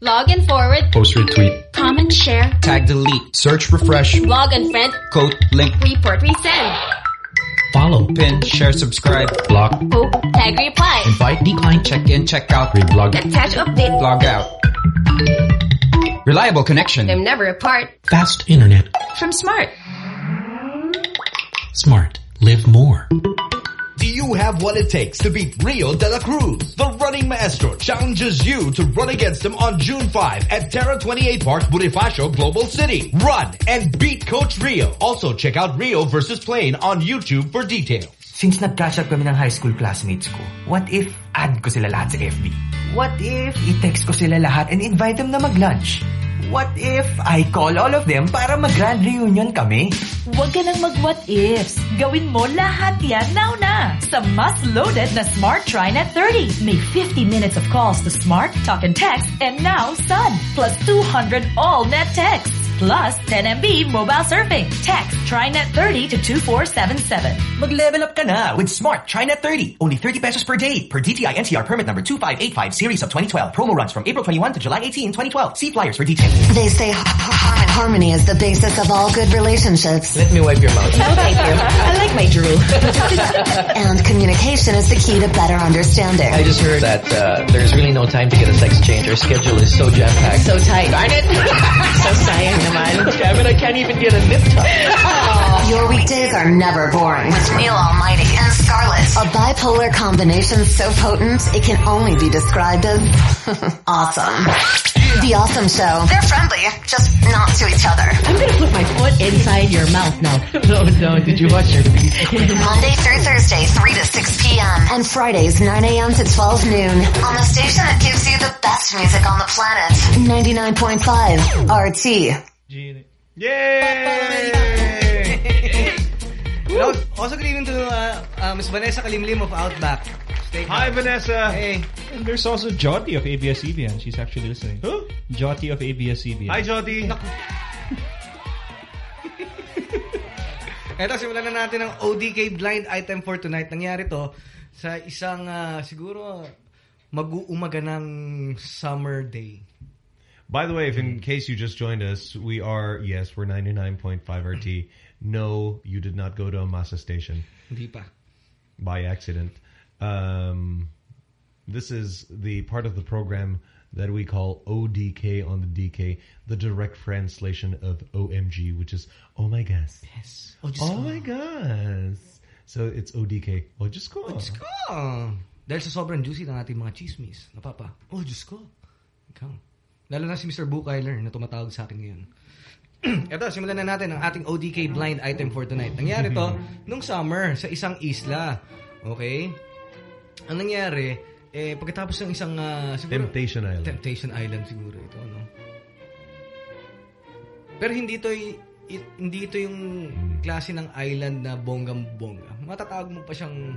Log and forward. Post retweet. Comment share. Tag delete. Search refresh. Log and friend. Code link. Report resend. Follow. Pin. Share subscribe. Block. Hope. Oh, tag reply. Invite. Decline. Check in. Check out. Reblog. Attach update. Log out. Reliable connection. They're never apart. Fast internet. From Smart. Smart. Live more. Have what it takes to beat Rio de la Cruz? The running maestro challenges you to run against him on June 5 at Terra 28 Park, Bonifacio, Global City. Run and beat Coach Rio. Also check out Rio versus Plane on YouTube for details. Since nag-catch up kami ng high school classmates ko, what if add ko sila lahat sa FB? What if i-text ko sila lahat and invite them na mag-lunch? What if I call all of them para mag-grand reunion kami? Huwag ka nang mag-what ifs. Gawin mo lahat yan now na sa loaded na Smart TriNet 30. May 50 minutes of calls to Smart, Talk and Text, and now Sun. Plus 200 all net texts. Plus 10 MB mobile surfing. Text TriNet 30 to 2477. Mag-level up ka na with Smart TriNet 30. Only 30 pesos per day per DTI NCR permit number 2585 series of 2012. Promo runs from April 21 to July 18, 2012. See flyers for details. They say har- har- harmony is the basis of all good relationships. Let me wipe your mouth. No, thank you. I like my drool. and communication is the key to better understanding. I just heard that uh, there's really no time to get a sex change. Our schedule is so jam-packed. So tight. Darn it! so sayang naman. Damn it, I can't even get a nip tuck. Your weekdays are never boring with Neil Almighty and Scarlett. A bipolar combination so potent it can only be described as awesome. The Awesome Show. They're friendly, just not to each other. I'm gonna put my foot inside your mouth now. no, no, did you watch your Monday through Thursday, 3 to 6 p.m. And Fridays, 9 a.m. to 12 noon. On the station that gives you the best music on the planet. 99.5 RT. Hello. Also good evening to uh, uh, Miss Vanessa Kalimlim of Outback. Hi, Vanessa. Hey. And there's also Jyoti of ABS-CBN. She's actually listening. Who? Jyoti of ABS-CBN. Hi, Jyoti. Eto, simulan na natin ang ODK blind item for tonight. Nangyari to sa isang ah, siguro mag-uumaga ng summer day. By the way, if in case you just joined us, we are, yes, we're 99.5 RT. No, you did not go to a Masa station. By accident. Um, this is the part of the program that we call ODK on the DK, the direct translation of OMG, which is, oh my gosh. Yes. Oh, my gosh. So it's ODK. Oh, just go. Oh, Diyos ko. Dahil sa sobrang juicy ng ating mga chismis. Napapa. Oh, just ko. Ikaw. Lalo na si Mr. Bookeiler na tumatawag sa akin ngayon. Ito, simulan na natin ang ating ODK blind item for tonight. Nangyari to nung summer sa isang isla. Okay? Ang nangyari, eh, pagkatapos ng isang... ah, siguro, Temptation Island. Temptation Island siguro ito, no? Pero hindi to i- hindi ito yung klase ng island na bonggang-bongga. Matatawag mo pa siyang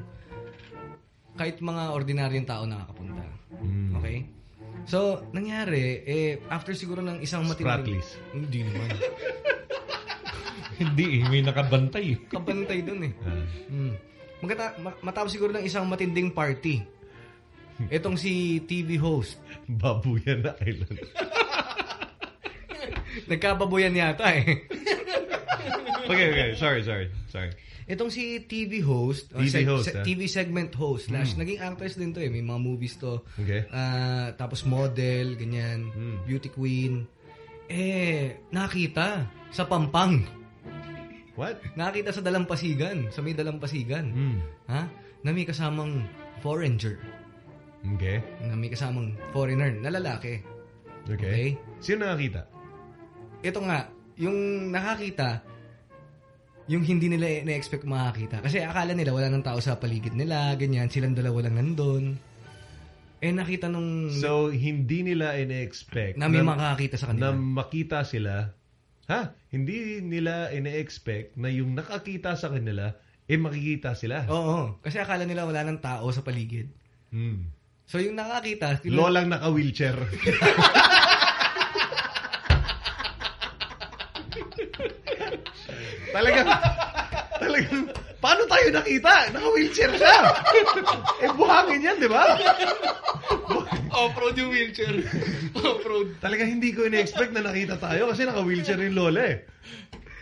kahit mga ordinaryong tao nakakapunta. Hmm. Okay? So, nangyari, eh, after siguro ng isang matinding... Spratlys. Hindi naman. Hindi eh, may nakabantay. Kabantay dun eh. Ah. Hmm. Magkata, ma- matapos siguro ng isang matinding party. Etong si TV host. Babuyan na island. Nagkababoyan yata eh. okay, okay. Sorry, sorry. Sorry. Itong si TV host, TV host, ah. TV segment host, slash, Hmm. naging actress din to eh. May mga movies to. Okay. Ah, tapos model, ganyan. Hmm. Beauty queen. Eh, nakita sa Pampang. What? Nakita sa Dalampasigan. Sa may Dalampasigan. Hmm. Ha? Na may kasamang foreigner. Okay. Na may kasamang foreigner na lalaki. Okay. Sino nakakita? Ito nga, yung nakakita, yung hindi nila na-expect makakita. Kasi akala nila wala nang tao sa paligid nila, ganyan, silang dalawa lang nandun. Eh nakita nung... So, hindi nila ine-expect Na may makakakita sa kanila. Na makita sila. Ha? Hindi nila ine-expect na yung nakakita sa kanila, eh makikita sila. Oo. Kasi akala nila wala nang tao sa paligid. Hmm. So yung nakakita... tinun- Lolang naka-wheelchair. talagang, talagang, paano tayo nakita? Naka-wheelchair siya. eh, buhangin yan, di ba? Off-road yung wheelchair. Off-road. Talaga hindi ko ina-expect na nakita tayo kasi naka-wheelchair yung lola eh.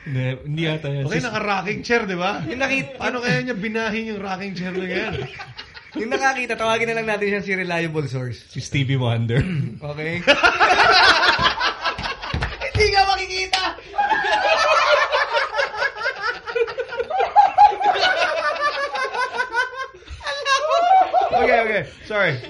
Hindi, hindi yata yan. Okay, naka-rocking chair, di ba? Yung nakita... Paano kaya niya binahin yung rocking chair na yan? yung nakakita, tawagin na lang natin siya si reliable source. Si Stevie Wonder. Okay? Hindi ka makikita! okay, okay. Sorry.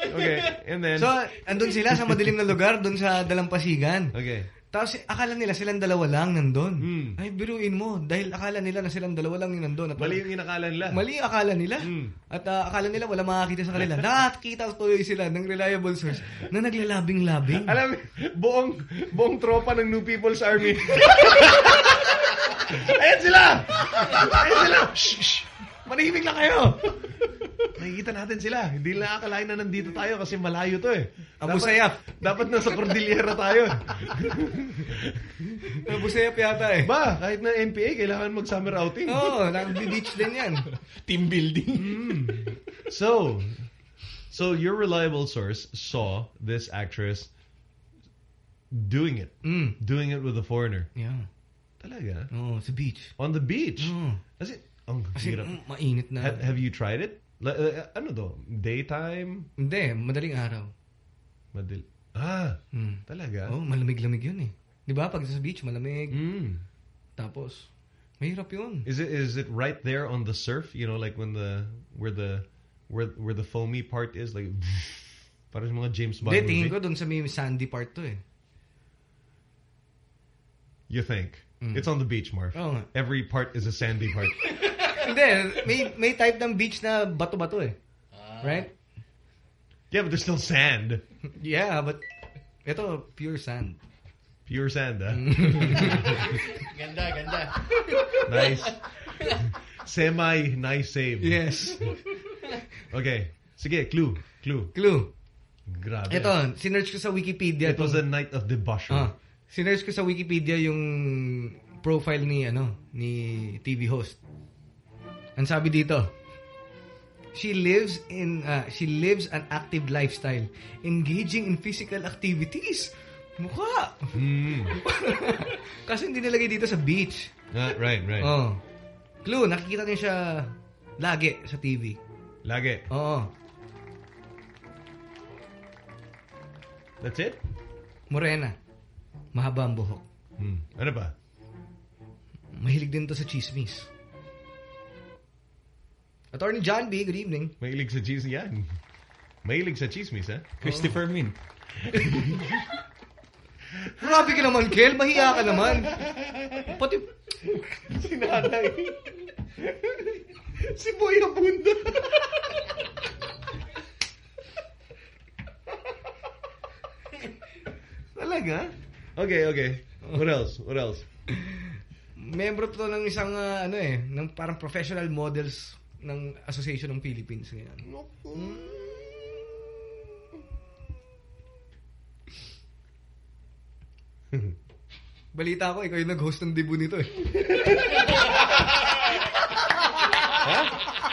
Okay, and then... So, andun sila sa madilim na lugar, dun sa Dalampasigan. Okay. Tapos akala nila silang dalawa lang nandun. Hmm. Ay, biruin mo. Dahil akala nila na silang dalawa lang yung nandun. At Mali yung inakala nila. Mali yung akala nila. Hmm. At ah, akala nila wala makakita sa kanila. Nakakita tuloy sila ng reliable source na naglalabing-labing. Alam buong, buong tropa ng New People's Army. Ayan sila! Ayan sila! Shh, shh. Manahimik lang kayo! Nakikita natin sila. Hindi nila akalain na nandito tayo kasi malayo to eh. Abu Sayyaf. Dapat nasa Cordillera tayo. Abu Sayyaf yata eh. Ba, kahit na NPA, kailangan mag-summer outing. Oo, oh, nag-beach din yan. Team building. So, so your reliable source saw this actress doing it. Mm. Doing it with a foreigner. Yeah. Talaga? Oo, oh, sa beach. On the beach? Oo. Kasi, ang Kasi hirap. mm, mainit na. Ha- have you tried it? La- uh, ano to? Daytime? Hindi, madaling araw. Madil ah, Hmm. talaga? Oh, malamig-lamig yun eh. 'Di ba? Pag sa beach, malamig. Mm. Tapos mahirap yun. Is it is it right there on the surf? You know, like when the where the where where the foamy part is, like parang mga James Bond Hindi, tingin ko doon sa may sandy part to eh. You think Mm. it's on the beach, Marv? Nga. Every part is a sandy part. Hindi, may may type ng beach na bato-bato eh. Right? yeah, but there's still sand. Yeah, but ito pure sand. Pure sand, ah. Ganda, ganda. nice. Semi nice save. Yes. Okay. Sige, clue. Clue. Clue. Grabe. Ito, sinerch ko sa Wikipedia. It was a night of debauchery. Ah, sinerch ko sa Wikipedia yung profile ni ano ni TV host. Ang sabi dito, she lives in uh, she lives an active lifestyle, engaging in physical activities. Mukha. Mm. Kasi hindi nilagay dito sa beach. Ah, right, right. Oh. Clue, nakikita niyo siya lagi sa TV. Lagi. Oo. That's it? Morena. Mahaba ang buhok. Hmm. Ano ba? Mahilig din to sa chismis. Attorney John B, good evening. Mahilig sa chismis yan. Mahilig sa chismis, ha? Christopher Min. Grabe ka naman, Kel. Mahiya ka naman. Pati... si nanay. si Boy Abunda. Talaga? Okay, okay. What else? What else? Membro to ng isang ah, ano eh, ng parang professional models ng Association ng Philippines ngayon. Balita ko, ikaw yung nag-host ng debut nito eh. Ha?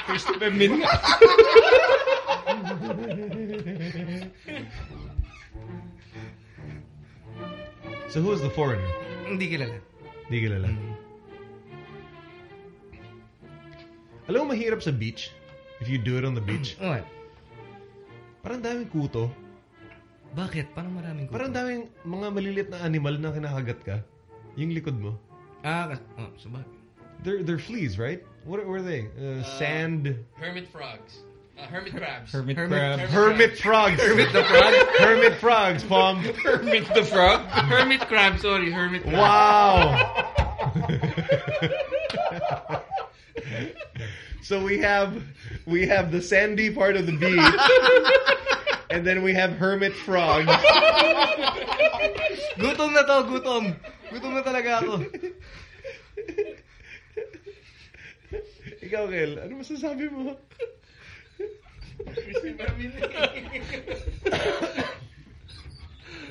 Christopher Min nga. so who is the foreigner? Hindi kilala. Hindi kilala. Alam mo mahirap sa beach? If you do it on the beach? What? Parang daming kuto. Bakit? Parang maraming kuto. Parang daming mga malilit na animal na kinakagat ka. Yung likod mo. Ah, kas- oh, sabag. They're, they're fleas, right? What, what are they? Uh, sand... Hermit frogs. Uh, hermit crabs. Hermit, Hermit- crabs. hermit Hermit frogs. Hermit the frog? Hermit frogs, Pom. Hermit the frog? Hermit crab, sorry. Hermit crab. Wow. so we have we have the sandy part of the beach, and then we have hermit frogs. gutom na to, gutom. Gutom na talaga ako. Ikaw, Kel, ano masasabi mo?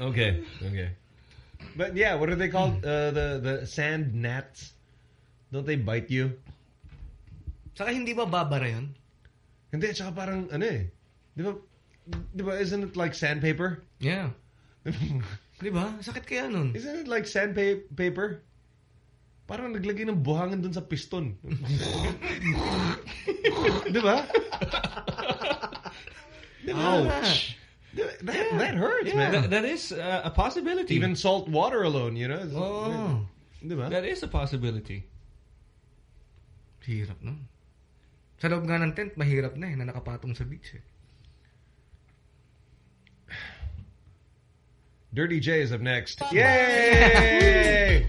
okay, okay. But yeah, what are they called? Uh, the the sand gnats. Don't they bite you? Saka hindi ba babara yun? Hindi, tsaka parang ano eh. Di ba, di ba, isn't it like sandpaper? Yeah. Di ba? Sakit kaya nun. Isn't it like sandpaper? Parang naglagay ng buhangin dun sa piston. di ba? Di ba? Ouch. That, that hurts, Yeah, man. that- that is uh, a possibility. Even salt water alone, you know? Oh. Di ba? That is a possibility. Hirap no. Sa loob nga ng tent, mahirap na eh, na nakapatong sa beach eh. Dirty J is up next. Yay!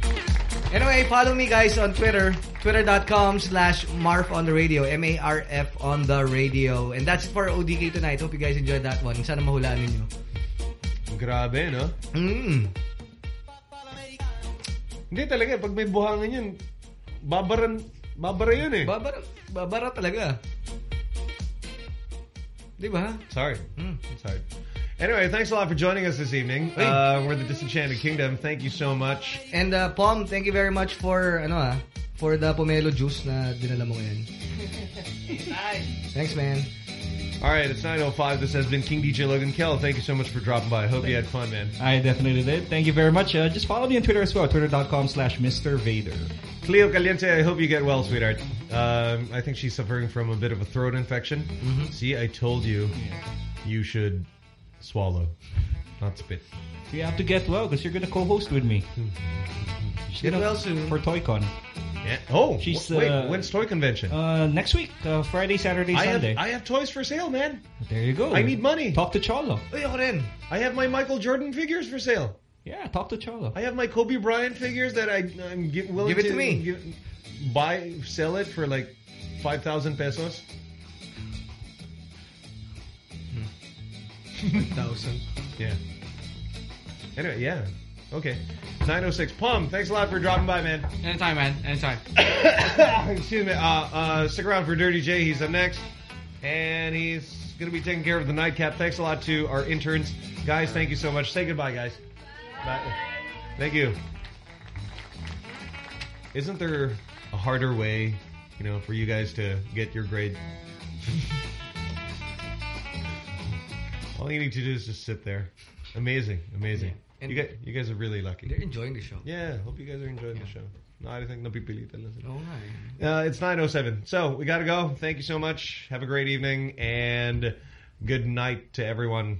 Anyway, follow me guys on Twitter. Twitter.com slash Marf on the radio. M-A-R-F on the radio. And that's it for ODK tonight. Hope you guys enjoyed that one. Sana mahulaan ninyo. Grabe, no? Mm. Hindi talaga, pag may buhangin yun, babaran, babara yun eh. Babara, babara talaga. Di ba? Sorry. Sorry. Anyway, thanks a lot for joining us this evening. Uh, we're the Disenchanted Kingdom. Thank you so much. And uh, Pom, thank you very much for ano ah, for the pomelo juice na dinala mo ngayon. Thanks, man. All right, it's 9.05. This has been King DJ Logan Kell. Thank you so much for dropping by. I hope you had fun, man. I definitely did. Thank you very much. Uh, just follow me on Twitter as well. Twitter.com slash Mr. Vader. Cleo Caliente, I hope you get well, sweetheart. Um, I think she's suffering from a bit of a throat infection. See, I told you you should swallow, not spit. You have to get well because you're going to co-host with me. She's Get well soon. For ToyCon. Yeah. Oh, She's, wait, uh, when's Toy Convention? Uh, next week, uh, Friday, Saturday, I have, Sunday. I have toys for sale, man. there you go. I need money. Talk to Cholo. Ako. I have my Michael Jordan figures for sale. Yeah, talk to Cholo. I have my Kobe Bryant figures that I, I'm gi- willing Give it to, to me. give- buy, sell it for like 5,000 pesos. 1,000. Yeah. Anyway, yeah. Okay. 906. Plum, thanks a lot for dropping by, man. Anytime, man. Anytime. Excuse me. Uh, uh, stick around for Dirty J. He's up next. And he's going to be taking care of the nightcap. Thanks a lot to our interns. Guys, thank you so much. Say goodbye, guys. Bye. Thank you. Isn't there a harder way, you know, for you guys to get your grade? All you need to do is just sit there. Amazing, amazing. And- you guys, you guys are really lucky. They're enjoying the show. Yeah, hope you guys are enjoying the show. No, I think lang sila. Oo nga eh. Uh, it's 9.07. So, we got to go. Thank you so much. Have a great evening. And good night to everyone.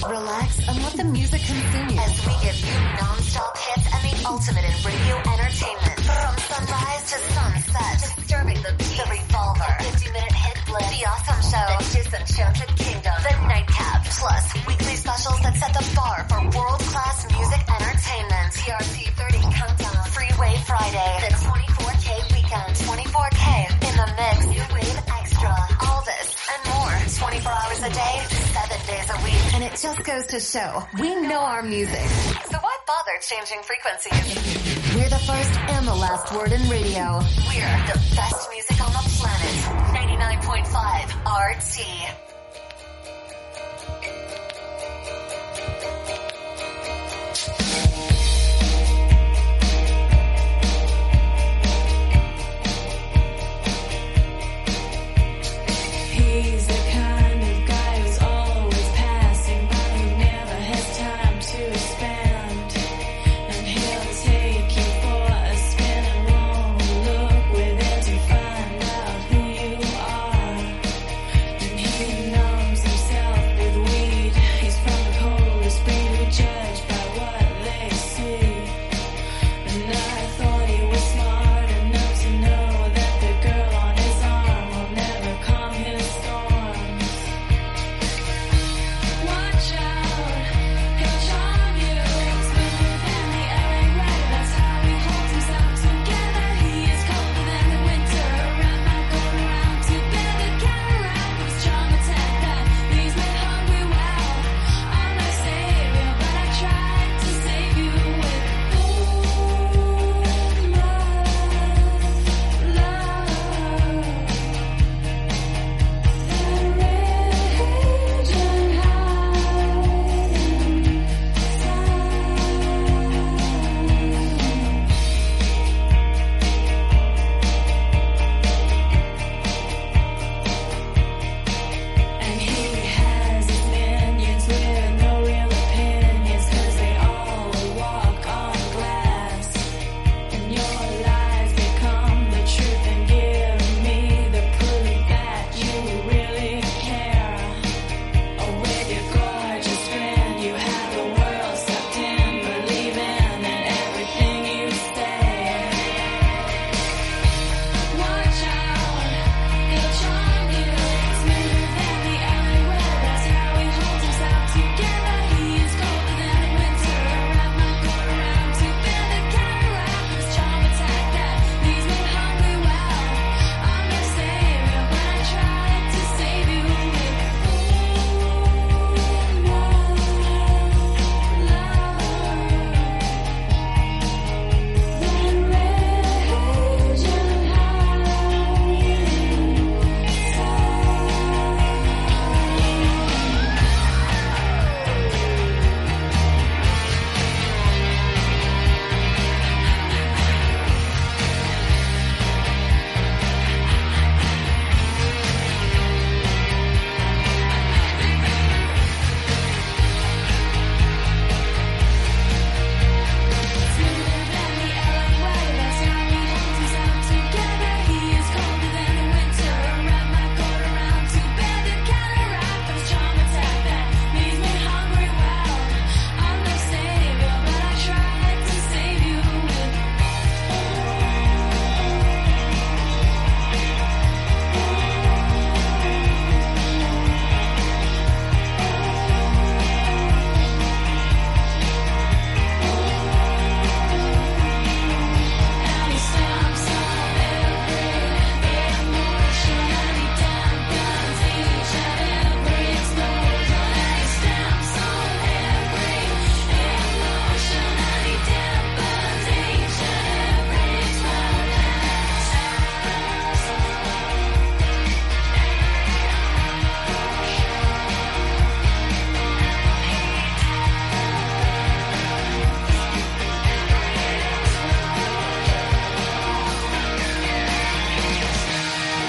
back, relax, and let the music continue as we give you non-stop hits and the ultimate in radio entertainment. From sunrise to sunset, disturbing the peace, the revolver, a 50-minute hit blitz, the awesome show, the disenchanted kingdom, the nightcap, plus weekly specials that set the bar for world-class music entertainment. TRT 30 Countdown, Freeway Friday, the 24K weekend, 24K in the mix, New Wave Extra, all this and more, 24 hours a day just goes to show we know our music. So why bother changing frequencies? We're the first and the last word in radio. We're the best music on the planet. 99.5 RT.